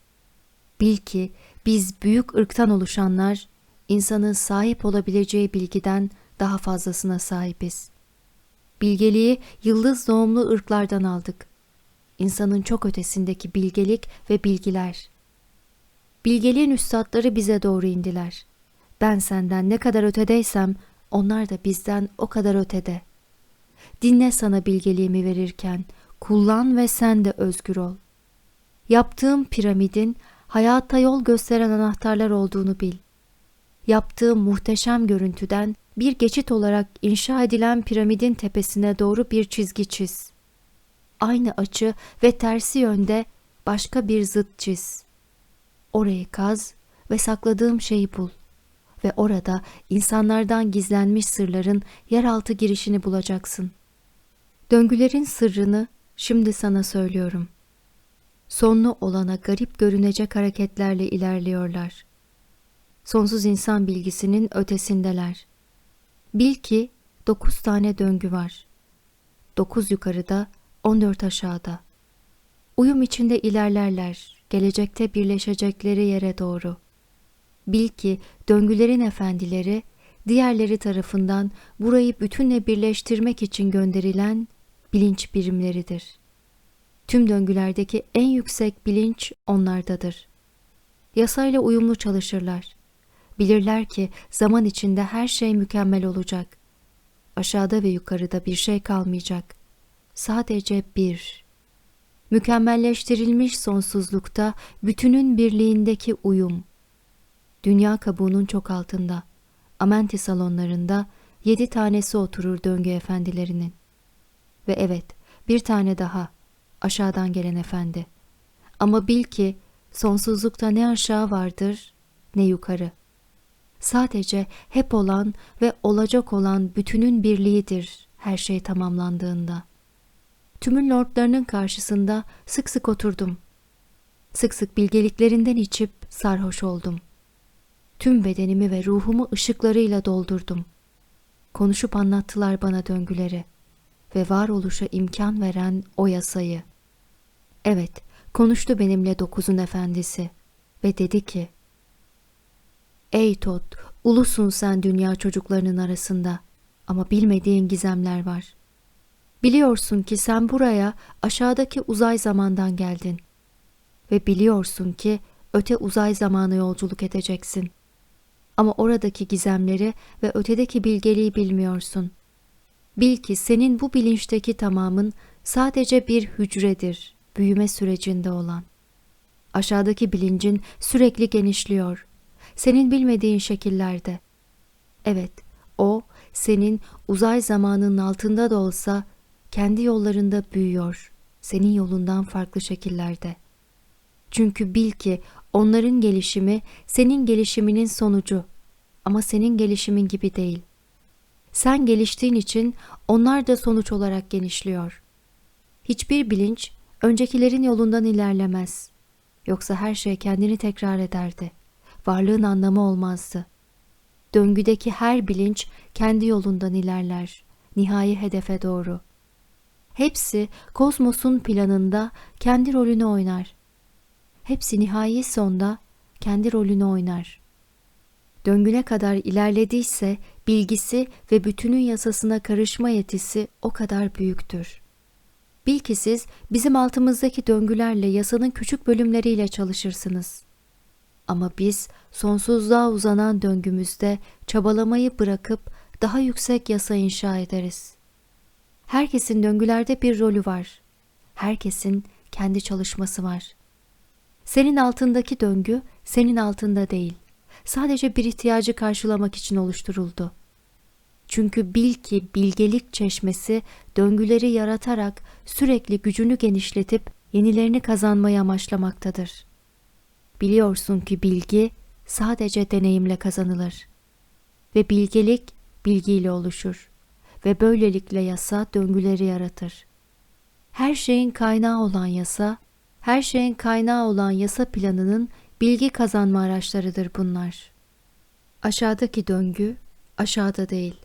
Bil ki biz büyük ırktan oluşanlar insanın sahip olabileceği bilgiden daha fazlasına sahibiz. Bilgeliği yıldız doğumlu ırklardan aldık. İnsanın çok ötesindeki bilgelik ve bilgiler. Bilgeliğin üstadları bize doğru indiler. Ben senden ne kadar ötedeysem onlar da bizden o kadar ötede. Dinle sana bilgeliğimi verirken, kullan ve sen de özgür ol. Yaptığım piramidin hayata yol gösteren anahtarlar olduğunu bil. Yaptığım muhteşem görüntüden bir geçit olarak inşa edilen piramidin tepesine doğru bir çizgi çiz. Aynı açı ve tersi yönde başka bir zıt çiz. Orayı kaz ve sakladığım şeyi bul ve orada insanlardan gizlenmiş sırların yeraltı girişini bulacaksın. Döngülerin sırrını şimdi sana söylüyorum. Sonlu olana garip görünecek hareketlerle ilerliyorlar. Sonsuz insan bilgisinin ötesindeler. Bil ki dokuz tane döngü var. Dokuz yukarıda, on dört aşağıda. Uyum içinde ilerlerler, gelecekte birleşecekleri yere doğru. Bil ki döngülerin efendileri, diğerleri tarafından burayı bütünle birleştirmek için gönderilen bilinç birimleridir. Tüm döngülerdeki en yüksek bilinç onlardadır. Yasayla uyumlu çalışırlar. Bilirler ki zaman içinde her şey mükemmel olacak. Aşağıda ve yukarıda bir şey kalmayacak. Sadece bir. Mükemmelleştirilmiş sonsuzlukta bütünün birliğindeki uyum. Dünya kabuğunun çok altında. Amenti salonlarında yedi tanesi oturur döngü efendilerinin. Ve evet, bir tane daha, aşağıdan gelen efendi. Ama bil ki sonsuzlukta ne aşağı vardır ne yukarı. Sadece hep olan ve olacak olan bütünün birliğidir her şey tamamlandığında. Tümün lordlarının karşısında sık sık oturdum. Sık sık bilgeliklerinden içip sarhoş oldum. Tüm bedenimi ve ruhumu ışıklarıyla doldurdum. Konuşup anlattılar bana döngüleri ve varoluşa imkan veren o yasayı. Evet, konuştu benimle dokuzun efendisi ve dedi ki, Ey Tot, ulusun sen dünya çocuklarının arasında ama bilmediğin gizemler var. Biliyorsun ki sen buraya aşağıdaki uzay zamandan geldin ve biliyorsun ki öte uzay zamanı yolculuk edeceksin. Ama oradaki gizemleri ve ötedeki bilgeliği bilmiyorsun. Bil ki senin bu bilinçteki tamamın sadece bir hücredir, büyüme sürecinde olan. Aşağıdaki bilincin sürekli genişliyor senin bilmediğin şekillerde. Evet, o senin uzay zamanının altında da olsa kendi yollarında büyüyor, senin yolundan farklı şekillerde. Çünkü bil ki onların gelişimi senin gelişiminin sonucu ama senin gelişimin gibi değil. Sen geliştiğin için onlar da sonuç olarak genişliyor. Hiçbir bilinç öncekilerin yolundan ilerlemez. Yoksa her şey kendini tekrar ederdi varlığın anlamı olmazdı. döngüdeki her bilinç kendi yolundan ilerler, nihai hedefe doğru. Hepsi kozmosun planında kendi rolünü oynar. Hepsi nihai sonda kendi rolünü oynar. Döngü ne kadar ilerlediyse bilgisi ve bütünün yasasına karışma yetisi o kadar büyüktür. Bil ki siz bizim altımızdaki döngülerle yasanın küçük bölümleriyle çalışırsınız. Ama biz sonsuzluğa uzanan döngümüzde çabalamayı bırakıp daha yüksek yasa inşa ederiz. Herkesin döngülerde bir rolü var. Herkesin kendi çalışması var. Senin altındaki döngü senin altında değil. Sadece bir ihtiyacı karşılamak için oluşturuldu. Çünkü bil ki bilgelik çeşmesi döngüleri yaratarak sürekli gücünü genişletip yenilerini kazanmayı amaçlamaktadır. Biliyorsun ki bilgi sadece deneyimle kazanılır. Ve bilgelik bilgiyle oluşur. Ve böylelikle yasa döngüleri yaratır. Her şeyin kaynağı olan yasa, her şeyin kaynağı olan yasa planının bilgi kazanma araçlarıdır bunlar. Aşağıdaki döngü aşağıda değil.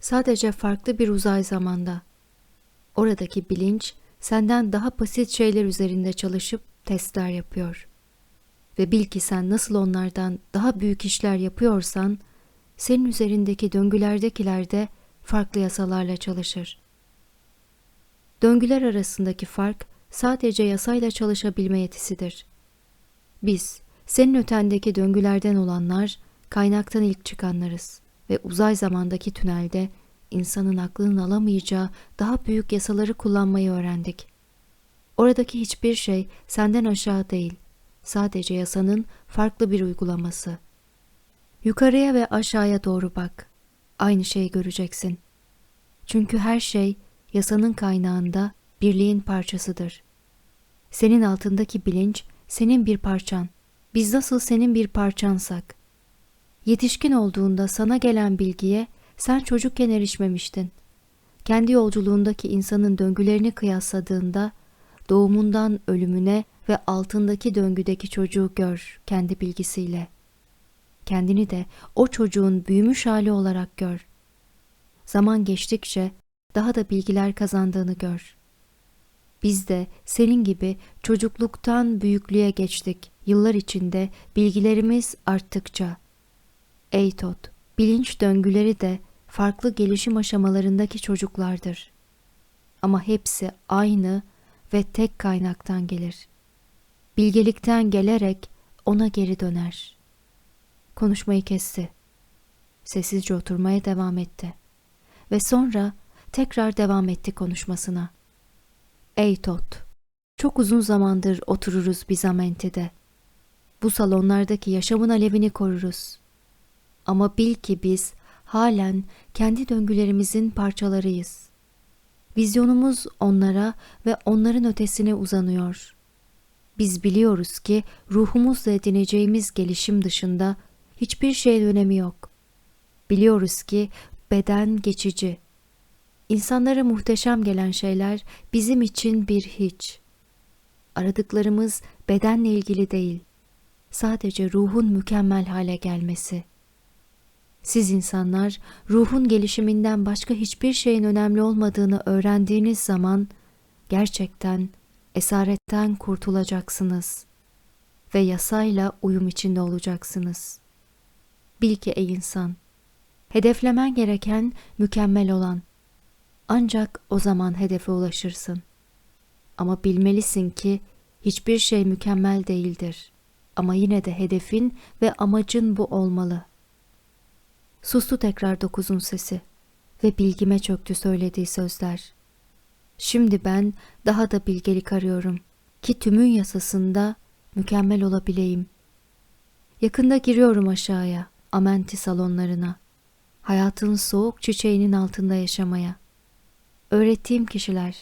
Sadece farklı bir uzay zamanda. Oradaki bilinç senden daha basit şeyler üzerinde çalışıp testler yapıyor. Ve bil ki sen nasıl onlardan daha büyük işler yapıyorsan, senin üzerindeki döngülerdekiler de farklı yasalarla çalışır. Döngüler arasındaki fark sadece yasayla çalışabilme yetisidir. Biz, senin ötendeki döngülerden olanlar, kaynaktan ilk çıkanlarız ve uzay zamandaki tünelde insanın aklının alamayacağı daha büyük yasaları kullanmayı öğrendik. Oradaki hiçbir şey senden aşağı değil, sadece yasanın farklı bir uygulaması. Yukarıya ve aşağıya doğru bak. Aynı şeyi göreceksin. Çünkü her şey yasanın kaynağında birliğin parçasıdır. Senin altındaki bilinç senin bir parçan. Biz nasıl senin bir parçansak. Yetişkin olduğunda sana gelen bilgiye sen çocukken erişmemiştin. Kendi yolculuğundaki insanın döngülerini kıyasladığında doğumundan ölümüne ve altındaki döngüdeki çocuğu gör kendi bilgisiyle. Kendini de o çocuğun büyümüş hali olarak gör. Zaman geçtikçe daha da bilgiler kazandığını gör. Biz de senin gibi çocukluktan büyüklüğe geçtik. Yıllar içinde bilgilerimiz arttıkça. Ey Tot, bilinç döngüleri de farklı gelişim aşamalarındaki çocuklardır. Ama hepsi aynı ve tek kaynaktan gelir. Bilgelikten gelerek ona geri döner. Konuşmayı kesti. Sessizce oturmaya devam etti. Ve sonra tekrar devam etti konuşmasına. Ey Tot, çok uzun zamandır otururuz biz Amenti'de. Bu salonlardaki yaşamın alevini koruruz. Ama bil ki biz halen kendi döngülerimizin parçalarıyız. Vizyonumuz onlara ve onların ötesine uzanıyor. Biz biliyoruz ki ruhumuzla edineceğimiz gelişim dışında hiçbir şeyin önemi yok. Biliyoruz ki beden geçici. İnsanlara muhteşem gelen şeyler bizim için bir hiç. Aradıklarımız bedenle ilgili değil. Sadece ruhun mükemmel hale gelmesi.'' Siz insanlar ruhun gelişiminden başka hiçbir şeyin önemli olmadığını öğrendiğiniz zaman gerçekten esaretten kurtulacaksınız ve yasayla uyum içinde olacaksınız. Bil ki ey insan, hedeflemen gereken mükemmel olan. Ancak o zaman hedefe ulaşırsın. Ama bilmelisin ki hiçbir şey mükemmel değildir. Ama yine de hedefin ve amacın bu olmalı.'' Sustu tekrar dokuzun sesi ve bilgime çöktü söylediği sözler. Şimdi ben daha da bilgelik arıyorum ki tümün yasasında mükemmel olabileyim. Yakında giriyorum aşağıya, amenti salonlarına. Hayatın soğuk çiçeğinin altında yaşamaya. Öğrettiğim kişiler,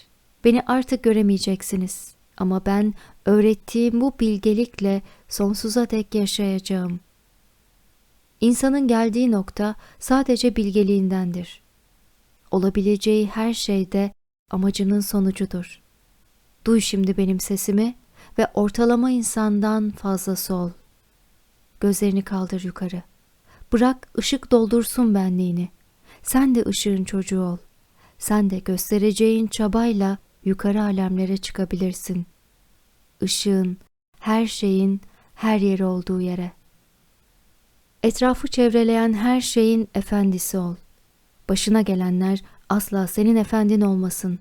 beni artık göremeyeceksiniz ama ben öğrettiğim bu bilgelikle sonsuza dek yaşayacağım.'' İnsanın geldiği nokta sadece bilgeliğindendir. Olabileceği her şeyde amacının sonucudur. Duy şimdi benim sesimi ve ortalama insandan fazlası ol. Gözlerini kaldır yukarı. Bırak ışık doldursun benliğini. Sen de ışığın çocuğu ol. Sen de göstereceğin çabayla yukarı alemlere çıkabilirsin. Işığın, her şeyin, her yeri olduğu yere. Etrafı çevreleyen her şeyin efendisi ol. Başına gelenler asla senin efendin olmasın.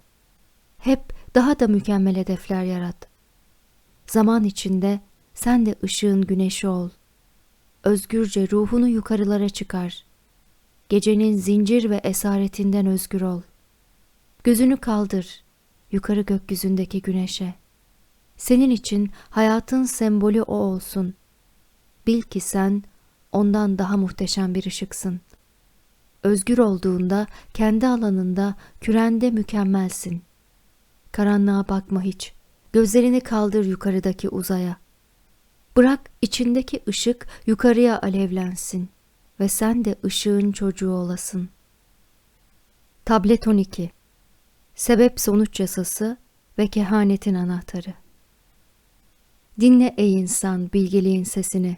Hep daha da mükemmel hedefler yarat. Zaman içinde sen de ışığın güneşi ol. Özgürce ruhunu yukarılara çıkar. Gecenin zincir ve esaretinden özgür ol. Gözünü kaldır yukarı gökyüzündeki güneşe. Senin için hayatın sembolü o olsun. Bil ki sen ondan daha muhteşem bir ışıksın. Özgür olduğunda kendi alanında, kürende mükemmelsin. Karanlığa bakma hiç. Gözlerini kaldır yukarıdaki uzaya. Bırak içindeki ışık yukarıya alevlensin ve sen de ışığın çocuğu olasın. Tablet 12 Sebep sonuç yasası ve kehanetin anahtarı. Dinle ey insan bilgeliğin sesini.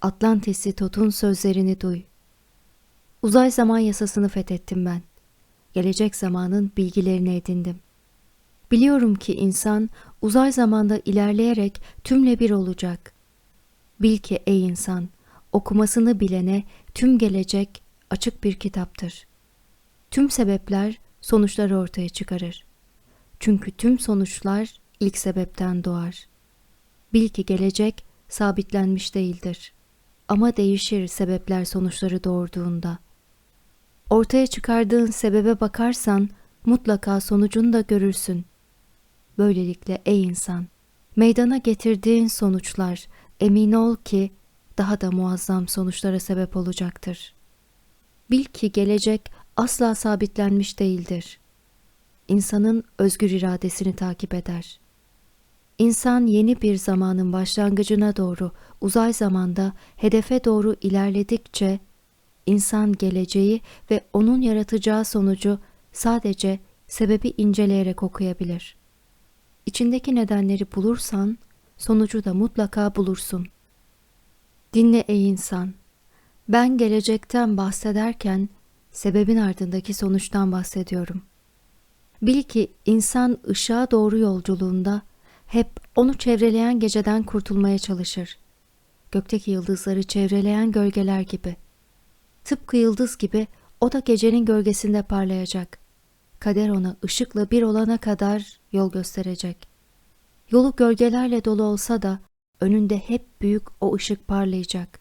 Atlantis'i Tot'un sözlerini duy. Uzay zaman yasasını fethettim ben. Gelecek zamanın bilgilerini edindim. Biliyorum ki insan uzay zamanda ilerleyerek tümle bir olacak. Bil ki ey insan, okumasını bilene tüm gelecek açık bir kitaptır. Tüm sebepler sonuçları ortaya çıkarır. Çünkü tüm sonuçlar ilk sebepten doğar. Bil ki gelecek sabitlenmiş değildir. Ama değişir sebepler sonuçları doğurduğunda. Ortaya çıkardığın sebebe bakarsan mutlaka sonucunu da görürsün. Böylelikle ey insan, meydana getirdiğin sonuçlar emin ol ki daha da muazzam sonuçlara sebep olacaktır. Bil ki gelecek asla sabitlenmiş değildir. İnsanın özgür iradesini takip eder. İnsan yeni bir zamanın başlangıcına doğru uzay zamanda hedefe doğru ilerledikçe insan geleceği ve onun yaratacağı sonucu sadece sebebi inceleyerek okuyabilir. İçindeki nedenleri bulursan sonucu da mutlaka bulursun. Dinle ey insan. Ben gelecekten bahsederken sebebin ardındaki sonuçtan bahsediyorum. Bil ki insan ışığa doğru yolculuğunda hep onu çevreleyen geceden kurtulmaya çalışır. Gökteki yıldızları çevreleyen gölgeler gibi. Tıpkı yıldız gibi o da gecenin gölgesinde parlayacak. Kader ona ışıkla bir olana kadar yol gösterecek. Yolu gölgelerle dolu olsa da önünde hep büyük o ışık parlayacak.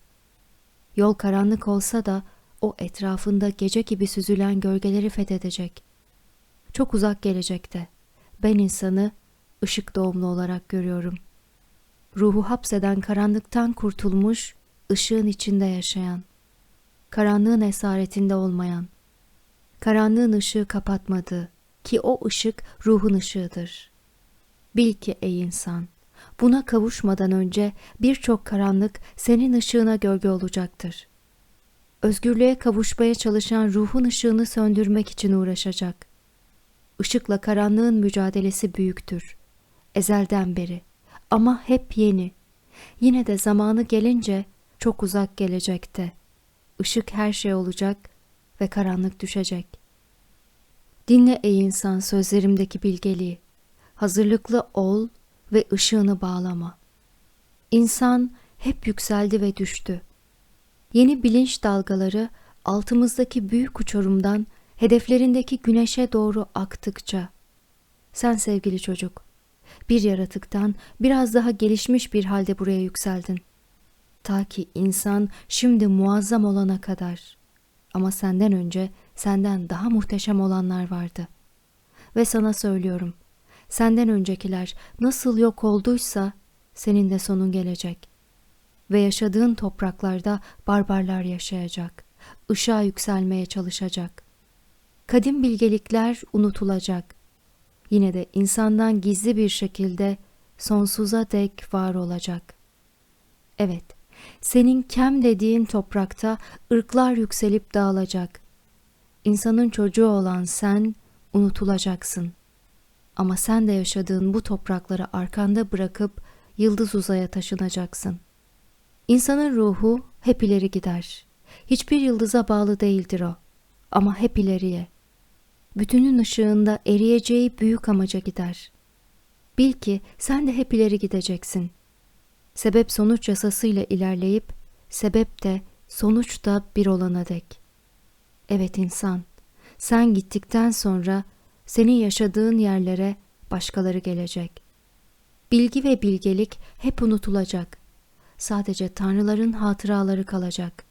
Yol karanlık olsa da o etrafında gece gibi süzülen gölgeleri fethedecek. Çok uzak gelecekte ben insanı ışık doğumlu olarak görüyorum. Ruhu hapseden karanlıktan kurtulmuş, ışığın içinde yaşayan, karanlığın esaretinde olmayan, karanlığın ışığı kapatmadığı ki o ışık ruhun ışığıdır. Bil ki ey insan, buna kavuşmadan önce birçok karanlık senin ışığına gölge olacaktır. Özgürlüğe kavuşmaya çalışan ruhun ışığını söndürmek için uğraşacak. Işıkla karanlığın mücadelesi büyüktür. Ezelden beri ama hep yeni. Yine de zamanı gelince çok uzak gelecekte. Işık her şey olacak ve karanlık düşecek. Dinle ey insan sözlerimdeki bilgeliği. Hazırlıklı ol ve ışığını bağlama. İnsan hep yükseldi ve düştü. Yeni bilinç dalgaları altımızdaki büyük uçurumdan hedeflerindeki güneşe doğru aktıkça sen sevgili çocuk bir yaratıktan biraz daha gelişmiş bir halde buraya yükseldin. Ta ki insan şimdi muazzam olana kadar. Ama senden önce senden daha muhteşem olanlar vardı. Ve sana söylüyorum, senden öncekiler nasıl yok olduysa senin de sonun gelecek. Ve yaşadığın topraklarda barbarlar yaşayacak, ışığa yükselmeye çalışacak. Kadim bilgelikler unutulacak. Yine de insandan gizli bir şekilde sonsuza dek var olacak. Evet, senin kem dediğin toprakta ırklar yükselip dağılacak. İnsanın çocuğu olan sen unutulacaksın. Ama sen de yaşadığın bu toprakları arkanda bırakıp yıldız uzaya taşınacaksın. İnsanın ruhu hep ileri gider. Hiçbir yıldıza bağlı değildir o. Ama hep ileriye. Bütünün ışığında eriyeceği büyük amaca gider. Bil ki sen de hep ileri gideceksin. Sebep sonuç yasasıyla ilerleyip sebep de sonuç da bir olana dek. Evet insan, sen gittikten sonra senin yaşadığın yerlere başkaları gelecek. Bilgi ve bilgelik hep unutulacak. Sadece tanrıların hatıraları kalacak.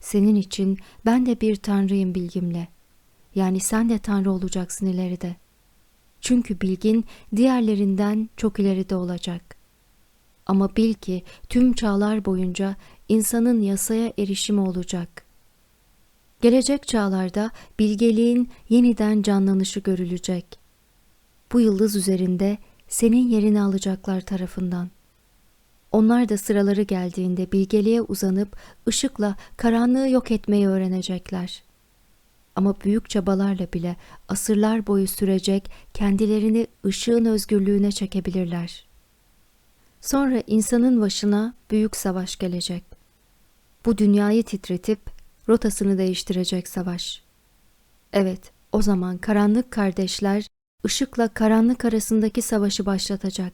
Senin için ben de bir tanrıyım bilgimle. Yani sen de tanrı olacaksın ileride. Çünkü bilgin diğerlerinden çok ileride olacak. Ama bil ki tüm çağlar boyunca insanın yasaya erişimi olacak. Gelecek çağlarda bilgeliğin yeniden canlanışı görülecek. Bu yıldız üzerinde senin yerini alacaklar tarafından. Onlar da sıraları geldiğinde bilgeliğe uzanıp ışıkla karanlığı yok etmeyi öğrenecekler. Ama büyük çabalarla bile asırlar boyu sürecek kendilerini ışığın özgürlüğüne çekebilirler. Sonra insanın başına büyük savaş gelecek. Bu dünyayı titretip rotasını değiştirecek savaş. Evet, o zaman karanlık kardeşler ışıkla karanlık arasındaki savaşı başlatacak.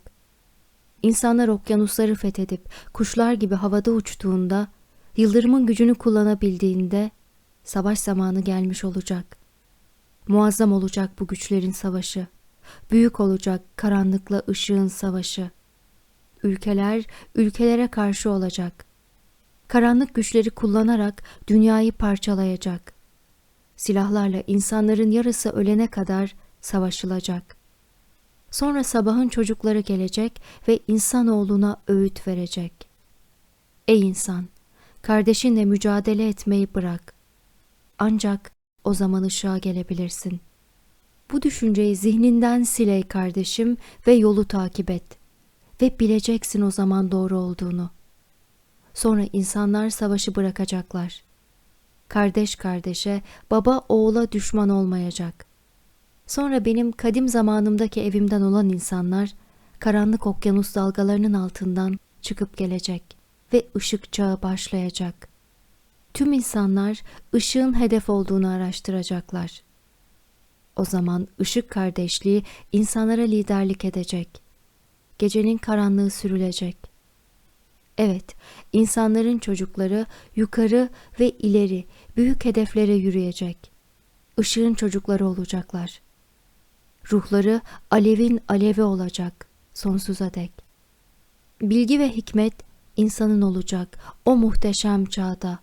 İnsanlar okyanusları fethedip kuşlar gibi havada uçtuğunda, yıldırımın gücünü kullanabildiğinde savaş zamanı gelmiş olacak. Muazzam olacak bu güçlerin savaşı. Büyük olacak karanlıkla ışığın savaşı. Ülkeler ülkelere karşı olacak. Karanlık güçleri kullanarak dünyayı parçalayacak. Silahlarla insanların yarısı ölene kadar savaşılacak. Sonra sabahın çocukları gelecek ve insanoğluna öğüt verecek. Ey insan, kardeşinle mücadele etmeyi bırak. Ancak o zaman ışığa gelebilirsin. Bu düşünceyi zihninden sil ey kardeşim ve yolu takip et. Ve bileceksin o zaman doğru olduğunu. Sonra insanlar savaşı bırakacaklar. Kardeş kardeşe, baba oğula düşman olmayacak.'' Sonra benim kadim zamanımdaki evimden olan insanlar karanlık okyanus dalgalarının altından çıkıp gelecek ve ışık çağı başlayacak. Tüm insanlar ışığın hedef olduğunu araştıracaklar. O zaman ışık kardeşliği insanlara liderlik edecek. Gecenin karanlığı sürülecek. Evet, insanların çocukları yukarı ve ileri büyük hedeflere yürüyecek. Işığın çocukları olacaklar.'' Ruhları alevin alevi olacak sonsuza dek. Bilgi ve hikmet insanın olacak o muhteşem çağda,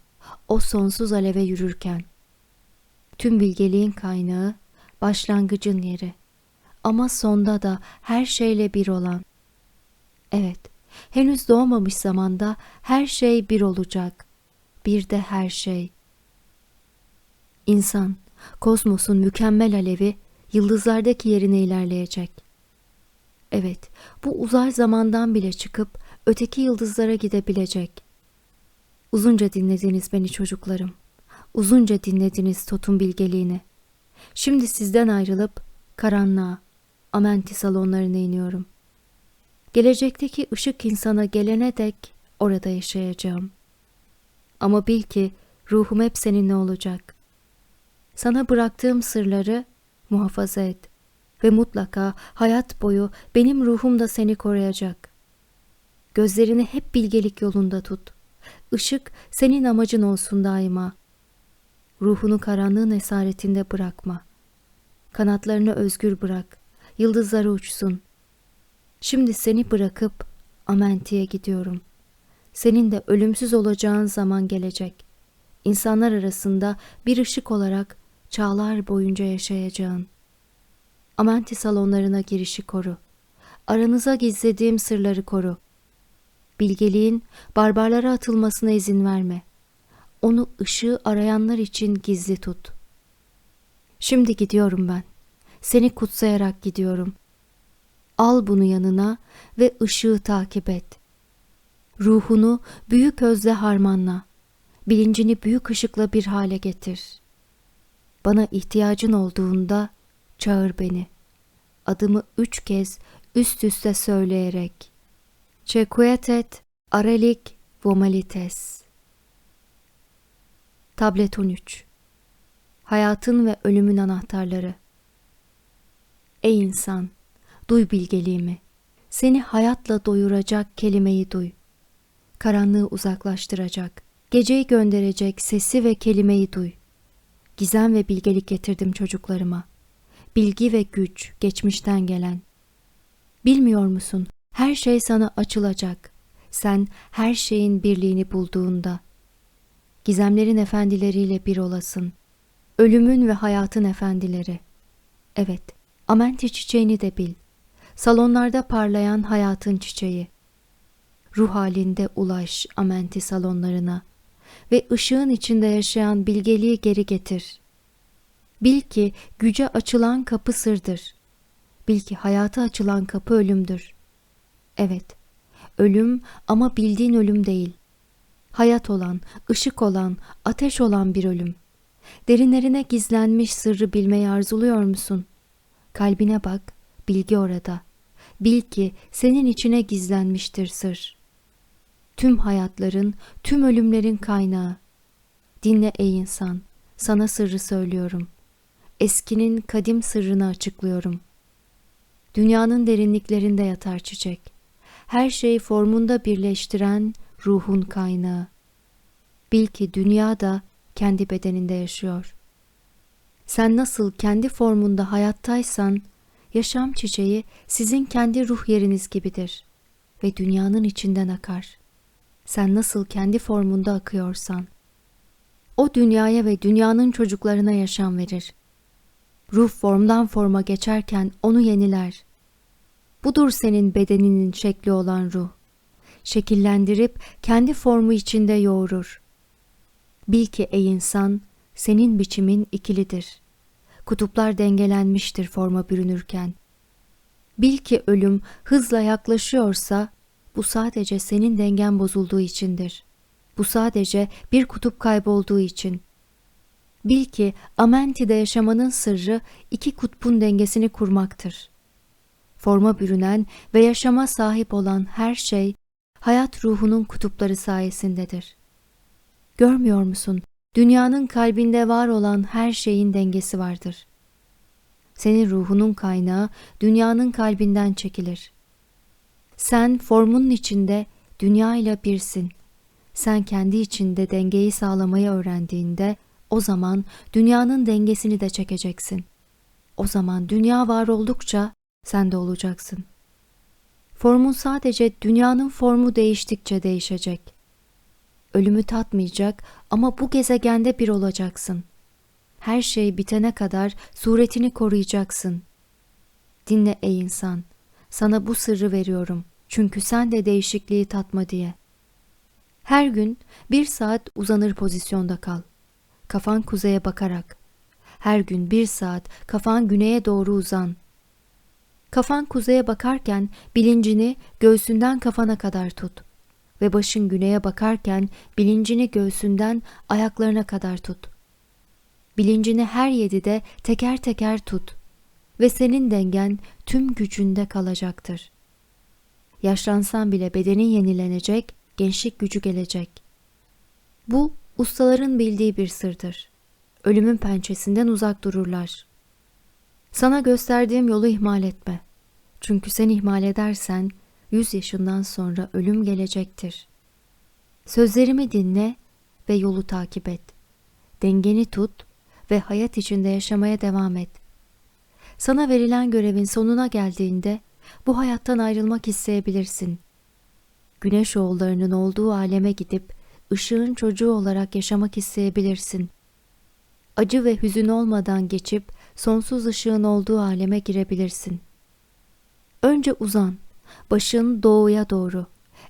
o sonsuz aleve yürürken. Tüm bilgeliğin kaynağı, başlangıcın yeri. Ama sonda da her şeyle bir olan. Evet, henüz doğmamış zamanda her şey bir olacak. Bir de her şey. İnsan, kosmosun mükemmel alevi yıldızlardaki yerine ilerleyecek. Evet, bu uzay zamandan bile çıkıp öteki yıldızlara gidebilecek. Uzunca dinlediniz beni çocuklarım. Uzunca dinlediniz Tot'un bilgeliğini. Şimdi sizden ayrılıp karanlığa, amenti salonlarına iniyorum. Gelecekteki ışık insana gelene dek orada yaşayacağım. Ama bil ki ruhum hep seninle olacak. Sana bıraktığım sırları muhafaza et ve mutlaka hayat boyu benim ruhum da seni koruyacak. Gözlerini hep bilgelik yolunda tut. Işık senin amacın olsun daima. Ruhunu karanlığın esaretinde bırakma. Kanatlarını özgür bırak. Yıldızları uçsun. Şimdi seni bırakıp Amenti'ye gidiyorum. Senin de ölümsüz olacağın zaman gelecek. İnsanlar arasında bir ışık olarak çağlar boyunca yaşayacağın. Amenti salonlarına girişi koru. Aranıza gizlediğim sırları koru. Bilgeliğin barbarlara atılmasına izin verme. Onu ışığı arayanlar için gizli tut. Şimdi gidiyorum ben. Seni kutsayarak gidiyorum. Al bunu yanına ve ışığı takip et. Ruhunu büyük özle harmanla. Bilincini büyük ışıkla bir hale getir.'' Bana ihtiyacın olduğunda çağır beni. Adımı üç kez üst üste söyleyerek. Çekuetet arelik vomalites. Tablet 13 Hayatın ve ölümün anahtarları Ey insan, duy bilgeliğimi. Seni hayatla doyuracak kelimeyi duy. Karanlığı uzaklaştıracak, geceyi gönderecek sesi ve kelimeyi duy. Gizem ve bilgelik getirdim çocuklarıma. Bilgi ve güç geçmişten gelen. Bilmiyor musun? Her şey sana açılacak. Sen her şeyin birliğini bulduğunda. Gizemlerin efendileriyle bir olasın. Ölümün ve hayatın efendileri. Evet, amenti çiçeğini de bil. Salonlarda parlayan hayatın çiçeği. Ruh halinde ulaş amenti salonlarına ve ışığın içinde yaşayan bilgeliği geri getir. Bil ki güce açılan kapı sırdır. Bil ki hayata açılan kapı ölümdür. Evet, ölüm ama bildiğin ölüm değil. Hayat olan, ışık olan, ateş olan bir ölüm. Derinlerine gizlenmiş sırrı bilmeyi arzuluyor musun? Kalbine bak, bilgi orada. Bil ki senin içine gizlenmiştir sır. Tüm hayatların, tüm ölümlerin kaynağı. Dinle ey insan, sana sırrı söylüyorum. Eskinin kadim sırrını açıklıyorum. Dünyanın derinliklerinde yatar çiçek. Her şey formunda birleştiren ruhun kaynağı. Bil ki dünya da kendi bedeninde yaşıyor. Sen nasıl kendi formunda hayattaysan, yaşam çiçeği sizin kendi ruh yeriniz gibidir ve dünyanın içinden akar. Sen nasıl kendi formunda akıyorsan, o dünyaya ve dünyanın çocuklarına yaşam verir. Ruh formdan forma geçerken onu yeniler. Budur senin bedeninin şekli olan ruh. Şekillendirip kendi formu içinde yoğurur. Bil ki ey insan, senin biçimin ikilidir. Kutuplar dengelenmiştir forma bürünürken. Bil ki ölüm hızla yaklaşıyorsa, bu sadece senin dengen bozulduğu içindir. Bu sadece bir kutup kaybolduğu için. Bil ki Amenti'de yaşamanın sırrı iki kutbun dengesini kurmaktır. Forma bürünen ve yaşama sahip olan her şey hayat ruhunun kutupları sayesindedir. Görmüyor musun? Dünyanın kalbinde var olan her şeyin dengesi vardır. Senin ruhunun kaynağı dünyanın kalbinden çekilir. Sen formunun içinde dünya ile birsin. Sen kendi içinde dengeyi sağlamayı öğrendiğinde o zaman dünyanın dengesini de çekeceksin. O zaman dünya var oldukça sen de olacaksın. Formun sadece dünyanın formu değiştikçe değişecek. Ölümü tatmayacak ama bu gezegende bir olacaksın. Her şey bitene kadar suretini koruyacaksın. Dinle ey insan, sana bu sırrı veriyorum. Çünkü sen de değişikliği tatma diye. Her gün bir saat uzanır pozisyonda kal. Kafan kuzeye bakarak. Her gün bir saat kafan güneye doğru uzan. Kafan kuzeye bakarken bilincini göğsünden kafana kadar tut. Ve başın güneye bakarken bilincini göğsünden ayaklarına kadar tut. Bilincini her yedide teker teker tut. Ve senin dengen tüm gücünde kalacaktır. Yaşlansan bile bedenin yenilenecek, gençlik gücü gelecek. Bu ustaların bildiği bir sırdır. Ölümün pençesinden uzak dururlar. Sana gösterdiğim yolu ihmal etme. Çünkü sen ihmal edersen yüz yaşından sonra ölüm gelecektir. Sözlerimi dinle ve yolu takip et. Dengeni tut ve hayat içinde yaşamaya devam et. Sana verilen görevin sonuna geldiğinde bu hayattan ayrılmak isteyebilirsin. Güneş oğullarının olduğu aleme gidip ışığın çocuğu olarak yaşamak isteyebilirsin. Acı ve hüzün olmadan geçip sonsuz ışığın olduğu aleme girebilirsin. Önce uzan, başın doğuya doğru,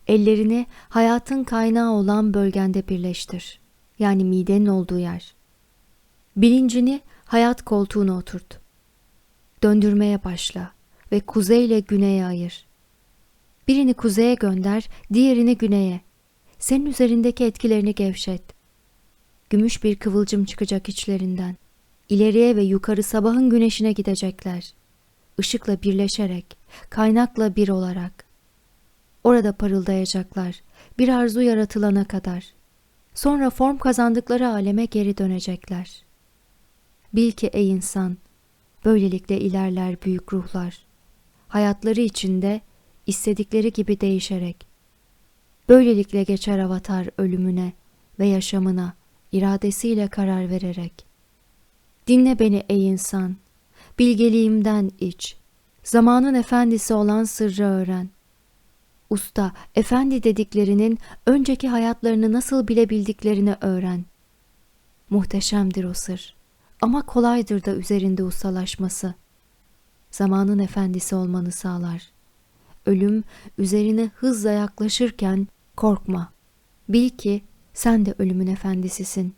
ellerini hayatın kaynağı olan bölgende birleştir. Yani midenin olduğu yer. Bilincini hayat koltuğuna oturt. Döndürmeye başla ve kuzey ile güneye ayır. Birini kuzeye gönder, diğerini güneye. Senin üzerindeki etkilerini gevşet. Gümüş bir kıvılcım çıkacak içlerinden. İleriye ve yukarı sabahın güneşine gidecekler. Işıkla birleşerek, kaynakla bir olarak. Orada parıldayacaklar, bir arzu yaratılana kadar. Sonra form kazandıkları aleme geri dönecekler. Bil ki ey insan, böylelikle ilerler büyük ruhlar. Hayatları içinde istedikleri gibi değişerek. Böylelikle geçer avatar ölümüne ve yaşamına iradesiyle karar vererek. Dinle beni ey insan, bilgeliğimden iç, zamanın efendisi olan sırrı öğren. Usta, efendi dediklerinin önceki hayatlarını nasıl bilebildiklerini öğren. Muhteşemdir o sır ama kolaydır da üzerinde ustalaşması. Zamanın efendisi olmanı sağlar. Ölüm üzerine hızla yaklaşırken korkma. Bil ki sen de ölümün efendisisin.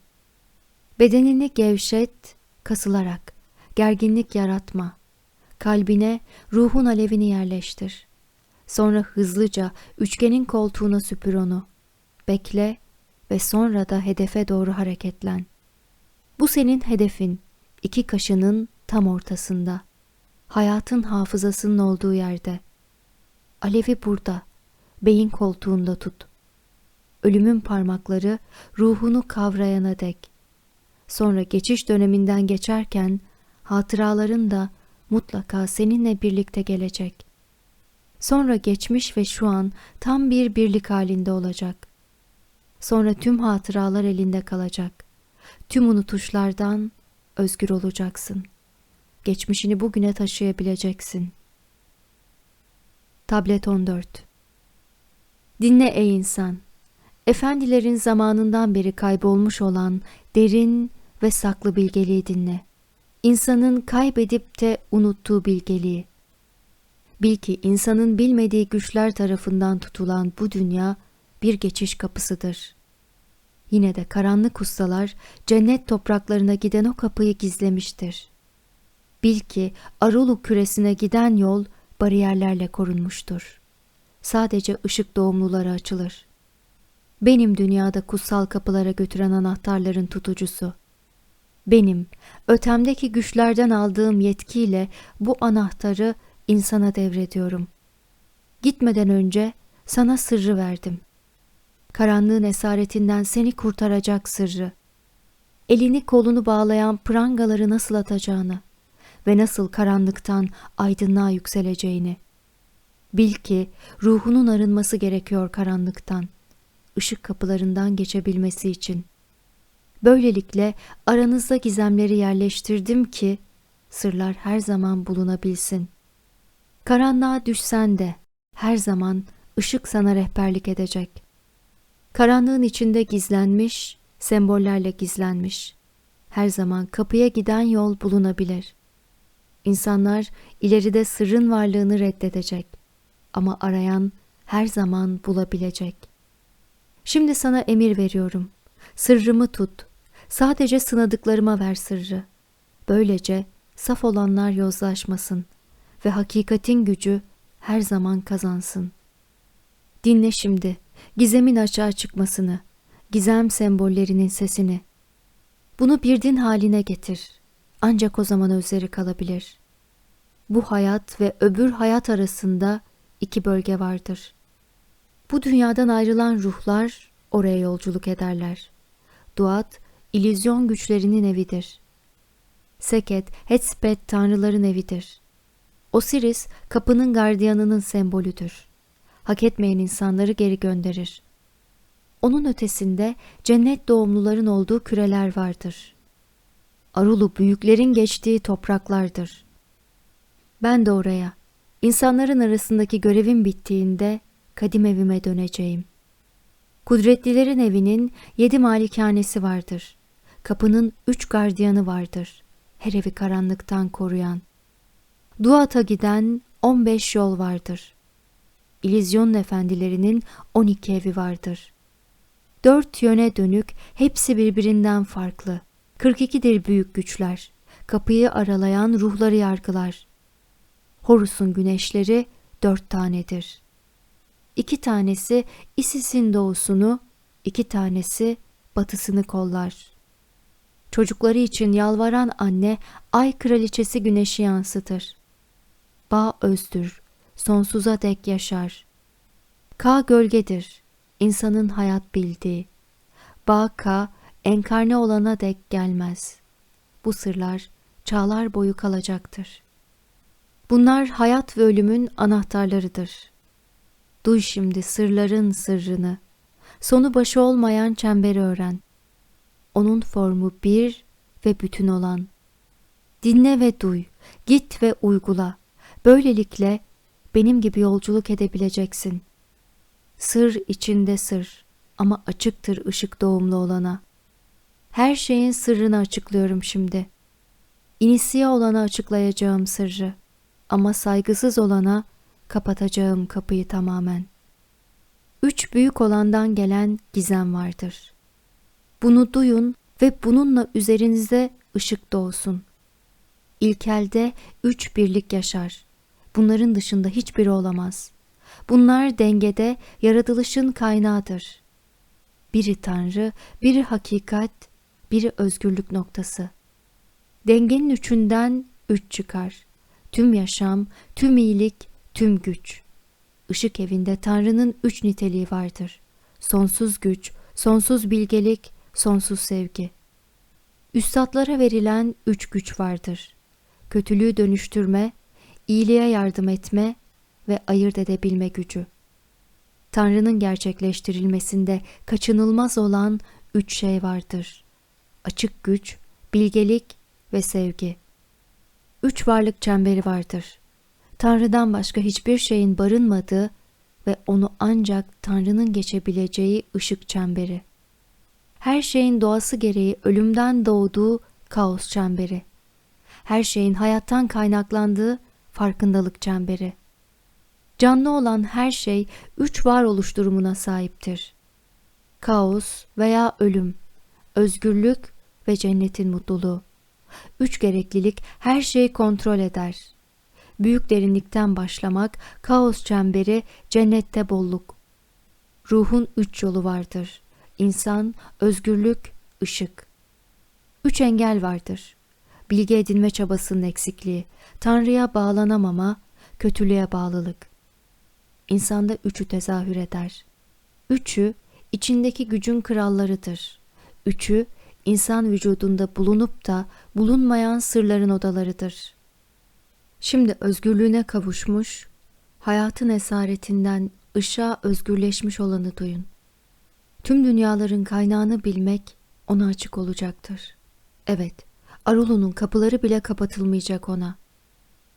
Bedenini gevşet, kasılarak, gerginlik yaratma. Kalbine ruhun alevini yerleştir. Sonra hızlıca üçgenin koltuğuna süpür onu. Bekle ve sonra da hedefe doğru hareketlen. Bu senin hedefin, iki kaşının tam ortasında. Hayatın hafızasının olduğu yerde. Alevi burada, beyin koltuğunda tut. Ölümün parmakları ruhunu kavrayana dek. Sonra geçiş döneminden geçerken hatıraların da mutlaka seninle birlikte gelecek. Sonra geçmiş ve şu an tam bir birlik halinde olacak. Sonra tüm hatıralar elinde kalacak. Tüm unutuşlardan özgür olacaksın. Geçmişini bugüne taşıyabileceksin. Tablet 14 Dinle ey insan. Efendilerin zamanından beri kaybolmuş olan derin ve saklı bilgeliği dinle. İnsanın kaybedip de unuttuğu bilgeliği. Bil ki insanın bilmediği güçler tarafından tutulan bu dünya bir geçiş kapısıdır. Yine de karanlık ustalar cennet topraklarına giden o kapıyı gizlemiştir. Bil ki Arulu küresine giden yol bariyerlerle korunmuştur. Sadece ışık doğumluları açılır. Benim dünyada kutsal kapılara götüren anahtarların tutucusu. Benim ötemdeki güçlerden aldığım yetkiyle bu anahtarı insana devrediyorum. Gitmeden önce sana sırrı verdim. Karanlığın esaretinden seni kurtaracak sırrı. Elini kolunu bağlayan prangaları nasıl atacağını ve nasıl karanlıktan aydınlığa yükseleceğini. Bil ki ruhunun arınması gerekiyor karanlıktan, ışık kapılarından geçebilmesi için. Böylelikle aranızda gizemleri yerleştirdim ki sırlar her zaman bulunabilsin. Karanlığa düşsen de her zaman ışık sana rehberlik edecek. Karanlığın içinde gizlenmiş, sembollerle gizlenmiş. Her zaman kapıya giden yol bulunabilir. İnsanlar ileride sırrın varlığını reddedecek ama arayan her zaman bulabilecek. Şimdi sana emir veriyorum. Sırrımı tut. Sadece sınadıklarıma ver sırrı. Böylece saf olanlar yozlaşmasın ve hakikatin gücü her zaman kazansın. Dinle şimdi gizemin açığa çıkmasını, gizem sembollerinin sesini. Bunu bir din haline getir. Ancak o zaman özleri kalabilir. Bu hayat ve öbür hayat arasında iki bölge vardır. Bu dünyadan ayrılan ruhlar oraya yolculuk ederler. Duat, ilizyon güçlerinin evidir. Seket, Hetspet tanrıların evidir. Osiris, kapının gardiyanının sembolüdür. Hak etmeyen insanları geri gönderir. Onun ötesinde cennet doğumluların olduğu küreler vardır. Arulu büyüklerin geçtiği topraklardır. Ben de oraya, insanların arasındaki görevim bittiğinde kadim evime döneceğim. Kudretlilerin evinin yedi malikanesi vardır. Kapının üç gardiyanı vardır. Her evi karanlıktan koruyan. Duat'a giden on beş yol vardır. İllüzyon efendilerinin on iki evi vardır. Dört yöne dönük, hepsi birbirinden farklı. Kırk ikidir büyük güçler. Kapıyı aralayan ruhları yargılar. Horus'un güneşleri dört tanedir. İki tanesi Isis'in doğusunu, iki tanesi batısını kollar. Çocukları için yalvaran anne ay kraliçesi güneşi yansıtır. Bağ özdür, sonsuza dek yaşar. Ka gölgedir, insanın hayat bildiği. Baka, enkarne olana dek gelmez. Bu sırlar çağlar boyu kalacaktır. Bunlar hayat ve ölümün anahtarlarıdır. Duy şimdi sırların sırrını. Sonu başı olmayan çemberi öğren. Onun formu bir ve bütün olan. Dinle ve duy, git ve uygula. Böylelikle benim gibi yolculuk edebileceksin. Sır içinde sır ama açıktır ışık doğumlu olana. Her şeyin sırrını açıklıyorum şimdi. İnisiye olana açıklayacağım sırrı ama saygısız olana kapatacağım kapıyı tamamen. Üç büyük olandan gelen gizem vardır. Bunu duyun ve bununla üzerinizde ışık doğsun. İlkelde üç birlik yaşar. Bunların dışında hiçbiri olamaz. Bunlar dengede yaratılışın kaynağıdır. Biri Tanrı, biri hakikat, biri özgürlük noktası. Dengenin üçünden üç çıkar. Tüm yaşam, tüm iyilik, tüm güç. Işık evinde Tanrı'nın üç niteliği vardır. Sonsuz güç, sonsuz bilgelik, sonsuz sevgi. Üstadlara verilen üç güç vardır. Kötülüğü dönüştürme, iyiliğe yardım etme ve ayırt edebilme gücü. Tanrı'nın gerçekleştirilmesinde kaçınılmaz olan üç şey vardır. Açık güç, bilgelik ve sevgi. Üç varlık çemberi vardır. Tanrı'dan başka hiçbir şeyin barınmadığı ve onu ancak Tanrı'nın geçebileceği ışık çemberi. Her şeyin doğası gereği ölümden doğduğu kaos çemberi. Her şeyin hayattan kaynaklandığı farkındalık çemberi. Canlı olan her şey üç varoluş durumuna sahiptir. Kaos veya ölüm, özgürlük ve cennetin mutluluğu. Üç gereklilik her şeyi kontrol eder. Büyük derinlikten başlamak, kaos çemberi, cennette bolluk. Ruhun üç yolu vardır. İnsan, özgürlük, ışık. Üç engel vardır. Bilgi edinme çabasının eksikliği, Tanrı'ya bağlanamama, kötülüğe bağlılık. İnsanda üçü tezahür eder. Üçü, içindeki gücün krallarıdır. Üçü, insan vücudunda bulunup da bulunmayan sırların odalarıdır. Şimdi özgürlüğüne kavuşmuş, hayatın esaretinden ışığa özgürleşmiş olanı duyun. Tüm dünyaların kaynağını bilmek ona açık olacaktır. Evet, Arulu'nun kapıları bile kapatılmayacak ona.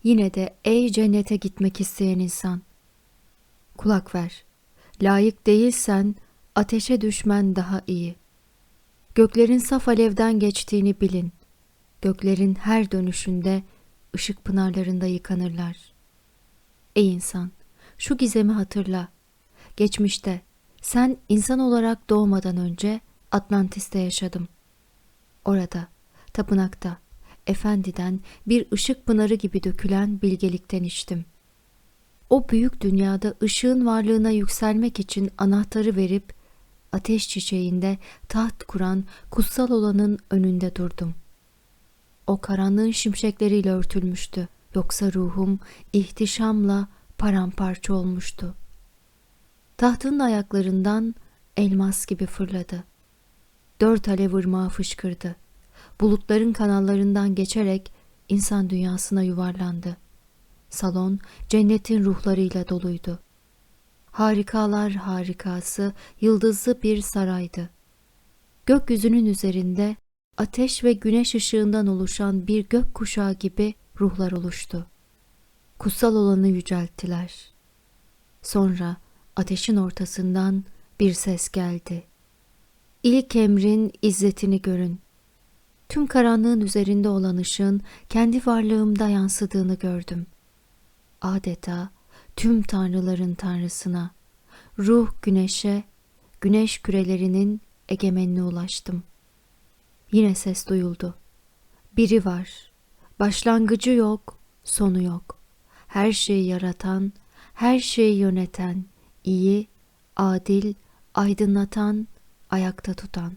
Yine de ey cennete gitmek isteyen insan, kulak ver. Layık değilsen ateşe düşmen daha iyi. Göklerin saf alevden geçtiğini bilin. Göklerin her dönüşünde ışık pınarlarında yıkanırlar. Ey insan, şu gizemi hatırla. Geçmişte sen insan olarak doğmadan önce Atlantis'te yaşadım. Orada, tapınakta, efendiden bir ışık pınarı gibi dökülen bilgelikten içtim. O büyük dünyada ışığın varlığına yükselmek için anahtarı verip ateş çiçeğinde taht kuran kutsal olanın önünde durdum. O karanlığın şimşekleriyle örtülmüştü. Yoksa ruhum ihtişamla paramparça olmuştu. Tahtın ayaklarından elmas gibi fırladı. Dört alev ırmağı fışkırdı. Bulutların kanallarından geçerek insan dünyasına yuvarlandı. Salon cennetin ruhlarıyla doluydu. Harikalar harikası, yıldızlı bir saraydı. Gökyüzünün üzerinde ateş ve güneş ışığından oluşan bir gök kuşağı gibi ruhlar oluştu. Kutsal olanı yücelttiler. Sonra ateşin ortasından bir ses geldi. İlk emrin izzetini görün. Tüm karanlığın üzerinde olan ışığın kendi varlığımda yansıdığını gördüm. Adeta tüm tanrıların tanrısına, ruh güneşe, güneş kürelerinin egemenine ulaştım. Yine ses duyuldu. Biri var, başlangıcı yok, sonu yok. Her şeyi yaratan, her şeyi yöneten, iyi, adil, aydınlatan, ayakta tutan.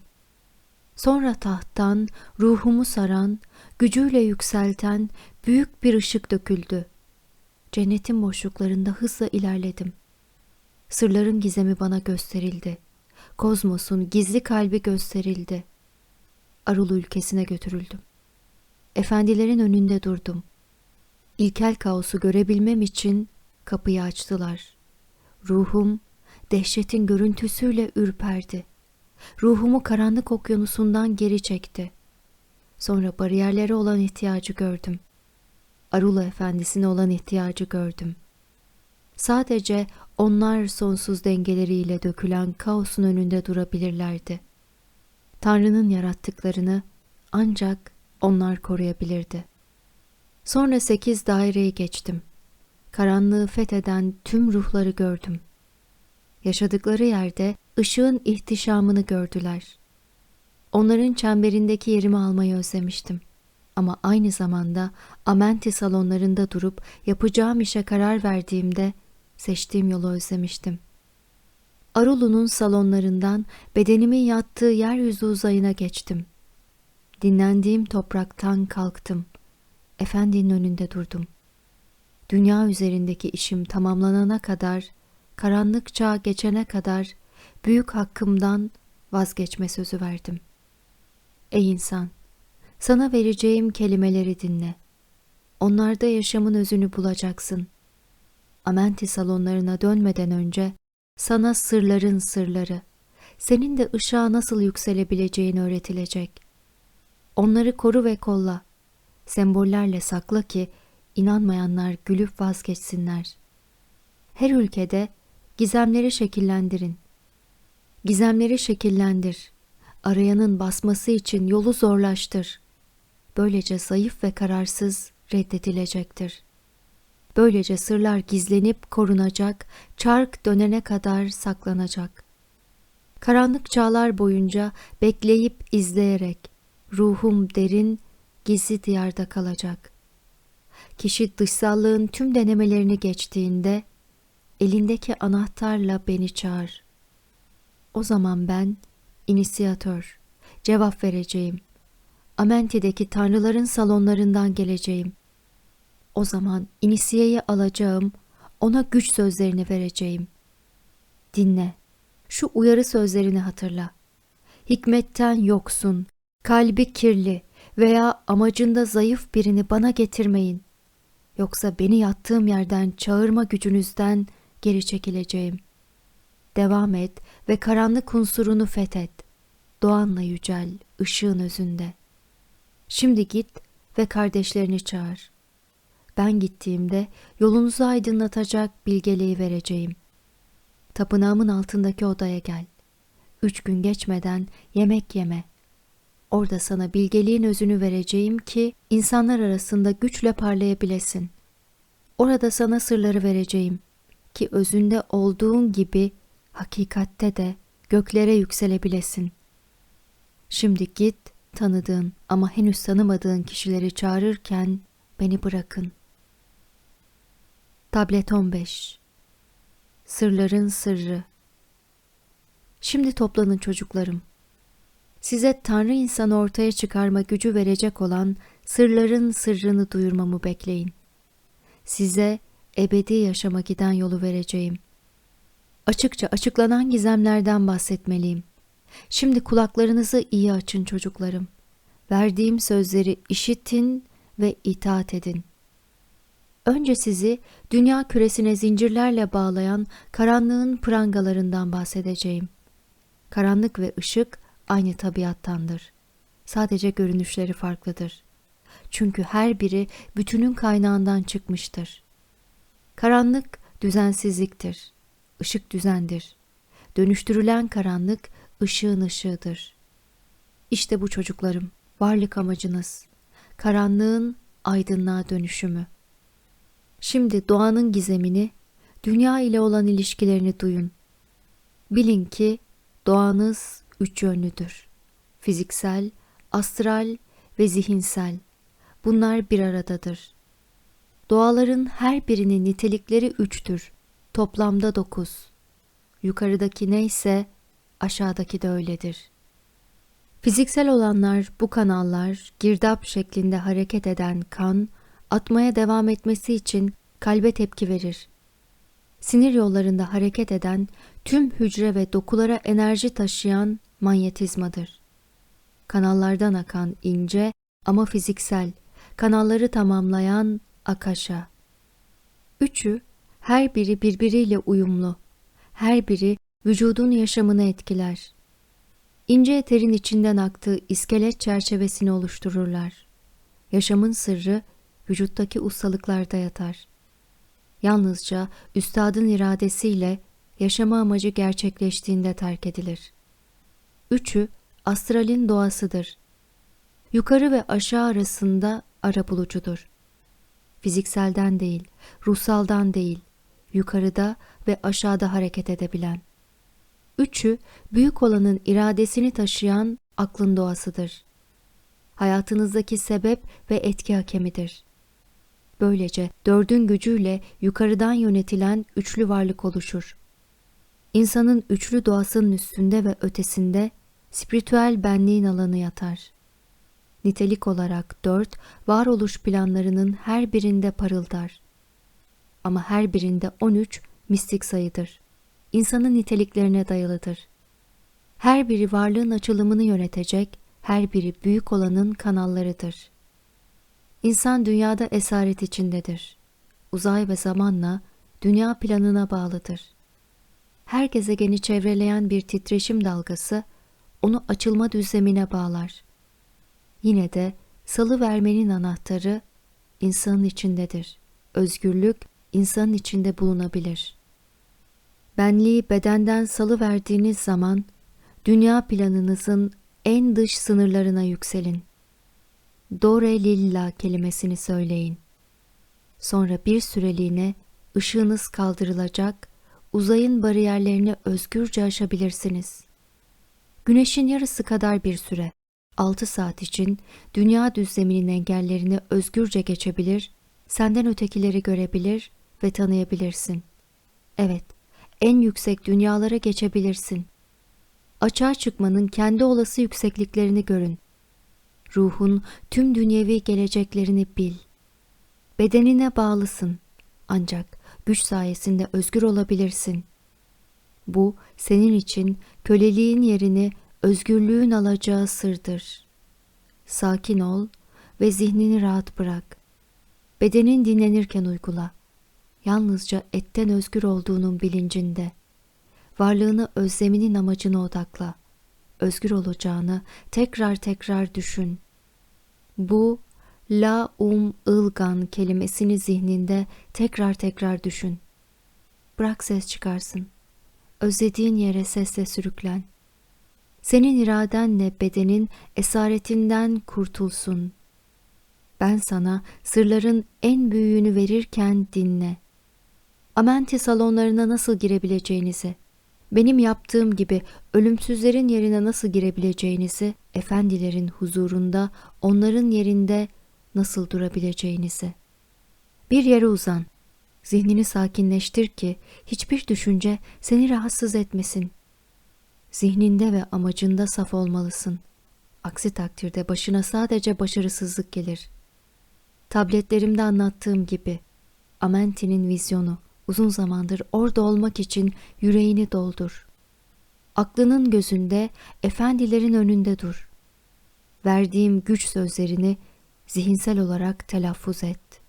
Sonra tahttan ruhumu saran, gücüyle yükselten büyük bir ışık döküldü. Cennetin boşluklarında hızla ilerledim. Sırların gizemi bana gösterildi. kozmosun gizli kalbi gösterildi. Arul ülkesine götürüldüm. Efendilerin önünde durdum. İlkel kaosu görebilmem için kapıyı açtılar. Ruhum dehşetin görüntüsüyle ürperdi. Ruhumu karanlık okyanusundan geri çekti. Sonra bariyerlere olan ihtiyacı gördüm. Arula Efendisi'ne olan ihtiyacı gördüm. Sadece onlar sonsuz dengeleriyle dökülen kaosun önünde durabilirlerdi. Tanrı'nın yarattıklarını ancak onlar koruyabilirdi. Sonra sekiz daireyi geçtim. Karanlığı fetheden tüm ruhları gördüm. Yaşadıkları yerde ışığın ihtişamını gördüler. Onların çemberindeki yerimi almayı özlemiştim. Ama aynı zamanda Amenti salonlarında durup yapacağım işe karar verdiğimde seçtiğim yolu özlemiştim. Arulu'nun salonlarından bedenimin yattığı yeryüzü uzayına geçtim. Dinlendiğim topraktan kalktım. Efendinin önünde durdum. Dünya üzerindeki işim tamamlanana kadar, karanlık çağ geçene kadar büyük hakkımdan vazgeçme sözü verdim. Ey insan! Sana vereceğim kelimeleri dinle. Onlarda yaşamın özünü bulacaksın. Amenti salonlarına dönmeden önce sana sırların sırları, senin de ışığa nasıl yükselebileceğin öğretilecek. Onları koru ve kolla. Sembollerle sakla ki inanmayanlar gülüp vazgeçsinler. Her ülkede gizemleri şekillendirin. Gizemleri şekillendir. Arayanın basması için yolu zorlaştır. Böylece zayıf ve kararsız reddedilecektir. Böylece sırlar gizlenip korunacak, çark dönene kadar saklanacak. Karanlık çağlar boyunca bekleyip izleyerek ruhum derin, gizli diyarda kalacak. Kişi dışsallığın tüm denemelerini geçtiğinde elindeki anahtarla beni çağır. O zaman ben inisiyatör, cevap vereceğim. Amenti'deki tanrıların salonlarından geleceğim. O zaman inisiyeyi alacağım, ona güç sözlerini vereceğim. Dinle, şu uyarı sözlerini hatırla. Hikmetten yoksun, kalbi kirli veya amacında zayıf birini bana getirmeyin. Yoksa beni yattığım yerden çağırma gücünüzden geri çekileceğim. Devam et ve karanlık unsurunu fethet. Doğanla yücel, ışığın özünde. Şimdi git ve kardeşlerini çağır. Ben gittiğimde yolunuzu aydınlatacak bilgeliği vereceğim. Tapınağımın altındaki odaya gel. Üç gün geçmeden yemek yeme. Orada sana bilgeliğin özünü vereceğim ki insanlar arasında güçle parlayabilesin. Orada sana sırları vereceğim ki özünde olduğun gibi hakikatte de göklere yükselebilesin. Şimdi git, tanıdığın ama henüz tanımadığın kişileri çağırırken beni bırakın. Tablet 15 Sırların Sırrı Şimdi toplanın çocuklarım. Size Tanrı insanı ortaya çıkarma gücü verecek olan sırların sırrını duyurmamı bekleyin. Size ebedi yaşama giden yolu vereceğim. Açıkça açıklanan gizemlerden bahsetmeliyim. Şimdi kulaklarınızı iyi açın çocuklarım. Verdiğim sözleri işitin ve itaat edin. Önce sizi dünya küresine zincirlerle bağlayan karanlığın prangalarından bahsedeceğim. Karanlık ve ışık aynı tabiattandır. Sadece görünüşleri farklıdır. Çünkü her biri bütünün kaynağından çıkmıştır. Karanlık düzensizliktir. Işık düzendir. Dönüştürülen karanlık ışığın ışığıdır. İşte bu çocuklarım, varlık amacınız. Karanlığın aydınlığa dönüşümü. Şimdi doğanın gizemini, dünya ile olan ilişkilerini duyun. Bilin ki doğanız üç yönlüdür. Fiziksel, astral ve zihinsel. Bunlar bir aradadır. Doğaların her birinin nitelikleri üçtür. Toplamda dokuz. Yukarıdaki neyse aşağıdaki de öyledir. Fiziksel olanlar bu kanallar girdap şeklinde hareket eden kan atmaya devam etmesi için kalbe tepki verir. sinir yollarında hareket eden, tüm hücre ve dokulara enerji taşıyan manyetizmadır. Kanallardan akan ince ama fiziksel, kanalları tamamlayan akaşa. Üçü, her biri birbiriyle uyumlu. Her biri vücudun yaşamını etkiler. İnce eterin içinden aktığı iskelet çerçevesini oluştururlar. Yaşamın sırrı vücuttaki ustalıklarda yatar. Yalnızca üstadın iradesiyle yaşama amacı gerçekleştiğinde terk edilir. Üçü astralin doğasıdır. Yukarı ve aşağı arasında ara bulucudur. Fizikselden değil, ruhsaldan değil, yukarıda ve aşağıda hareket edebilen. Üçü büyük olanın iradesini taşıyan aklın doğasıdır. Hayatınızdaki sebep ve etki hakemidir. Böylece dördün gücüyle yukarıdan yönetilen üçlü varlık oluşur. İnsanın üçlü doğasının üstünde ve ötesinde spiritüel benliğin alanı yatar. Nitelik olarak dört, varoluş planlarının her birinde parıldar. Ama her birinde on üç mistik sayıdır. İnsanın niteliklerine dayalıdır. Her biri varlığın açılımını yönetecek, her biri büyük olanın kanallarıdır. İnsan dünyada esaret içindedir. Uzay ve zamanla dünya planına bağlıdır. Her gezegeni çevreleyen bir titreşim dalgası onu açılma düzlemine bağlar. Yine de salı vermenin anahtarı insanın içindedir. Özgürlük insanın içinde bulunabilir. Benliği bedenden salı verdiğiniz zaman dünya planınızın en dış sınırlarına yükselin. Dore lilla kelimesini söyleyin. Sonra bir süreliğine ışığınız kaldırılacak, uzayın bariyerlerini özgürce aşabilirsiniz. Güneşin yarısı kadar bir süre, 6 saat için dünya düzleminin engellerini özgürce geçebilir, senden ötekileri görebilir ve tanıyabilirsin. Evet, en yüksek dünyalara geçebilirsin. Açığa çıkmanın kendi olası yüksekliklerini görün. Ruhun tüm dünyevi geleceklerini bil. Bedenine bağlısın. Ancak güç sayesinde özgür olabilirsin. Bu senin için köleliğin yerini özgürlüğün alacağı sırdır. Sakin ol ve zihnini rahat bırak. Bedenin dinlenirken uygula. Yalnızca etten özgür olduğunun bilincinde. Varlığını özleminin amacına odakla. Özgür olacağını tekrar tekrar düşün. Bu la um ılgan kelimesini zihninde tekrar tekrar düşün. Bırak ses çıkarsın. Özlediğin yere sesle sürüklen. Senin iradenle bedenin esaretinden kurtulsun. Ben sana sırların en büyüğünü verirken dinle. Amenti salonlarına nasıl girebileceğinizi, benim yaptığım gibi ölümsüzlerin yerine nasıl girebileceğinizi, efendilerin huzurunda onların yerinde nasıl durabileceğinizi. Bir yere uzan. Zihnini sakinleştir ki hiçbir düşünce seni rahatsız etmesin. Zihninde ve amacında saf olmalısın. Aksi takdirde başına sadece başarısızlık gelir. Tabletlerimde anlattığım gibi Amenti'nin vizyonu uzun zamandır orada olmak için yüreğini doldur. Aklının gözünde, efendilerin önünde dur. Verdiğim güç sözlerini zihinsel olarak telaffuz et.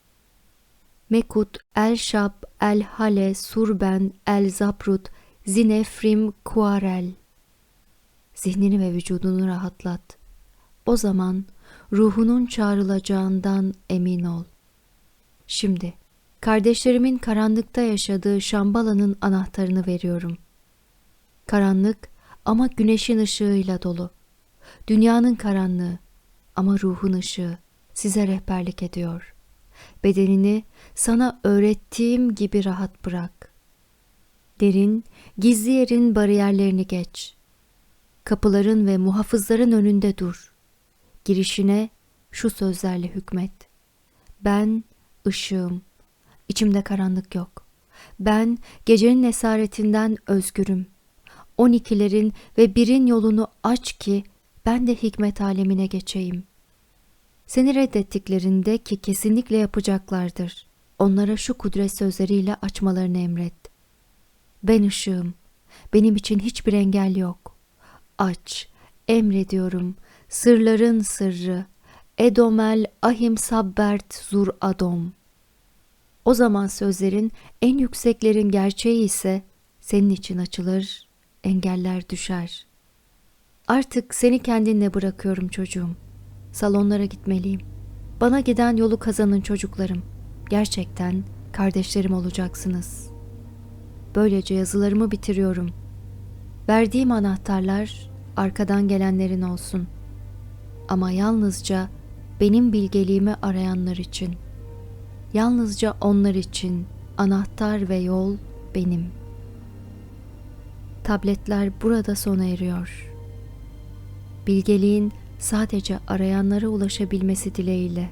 Mekut, El Şab, El Hale, Surben, El Zaprut, Zinefrim, Kuarel. Zihnini ve vücudunu rahatlat. O zaman ruhunun çağrılacağından emin ol. Şimdi kardeşlerimin karanlıkta yaşadığı Şambala'nın anahtarını veriyorum. Karanlık ama güneşin ışığıyla dolu. Dünyanın karanlığı ama ruhun ışığı size rehberlik ediyor. Bedenini sana öğrettiğim gibi rahat bırak. Derin, gizli yerin bariyerlerini geç. Kapıların ve muhafızların önünde dur. Girişine şu sözlerle hükmet. Ben ışığım. İçimde karanlık yok. Ben gecenin esaretinden özgürüm. On ikilerin ve birin yolunu aç ki ben de hikmet alemine geçeyim. Seni reddettiklerinde ki kesinlikle yapacaklardır. Onlara şu kudret sözleriyle açmalarını emret. Ben ışığım. Benim için hiçbir engel yok. Aç, emrediyorum. Sırların sırrı. Edomel ahim sabbert zur adom. O zaman sözlerin en yükseklerin gerçeği ise senin için açılır, engeller düşer. Artık seni kendinle bırakıyorum çocuğum. Salonlara gitmeliyim. Bana giden yolu kazanın çocuklarım. Gerçekten kardeşlerim olacaksınız. Böylece yazılarımı bitiriyorum. Verdiğim anahtarlar arkadan gelenlerin olsun. Ama yalnızca benim bilgeliğimi arayanlar için. Yalnızca onlar için anahtar ve yol benim. Tabletler burada sona eriyor. Bilgeliğin sadece arayanlara ulaşabilmesi dileğiyle.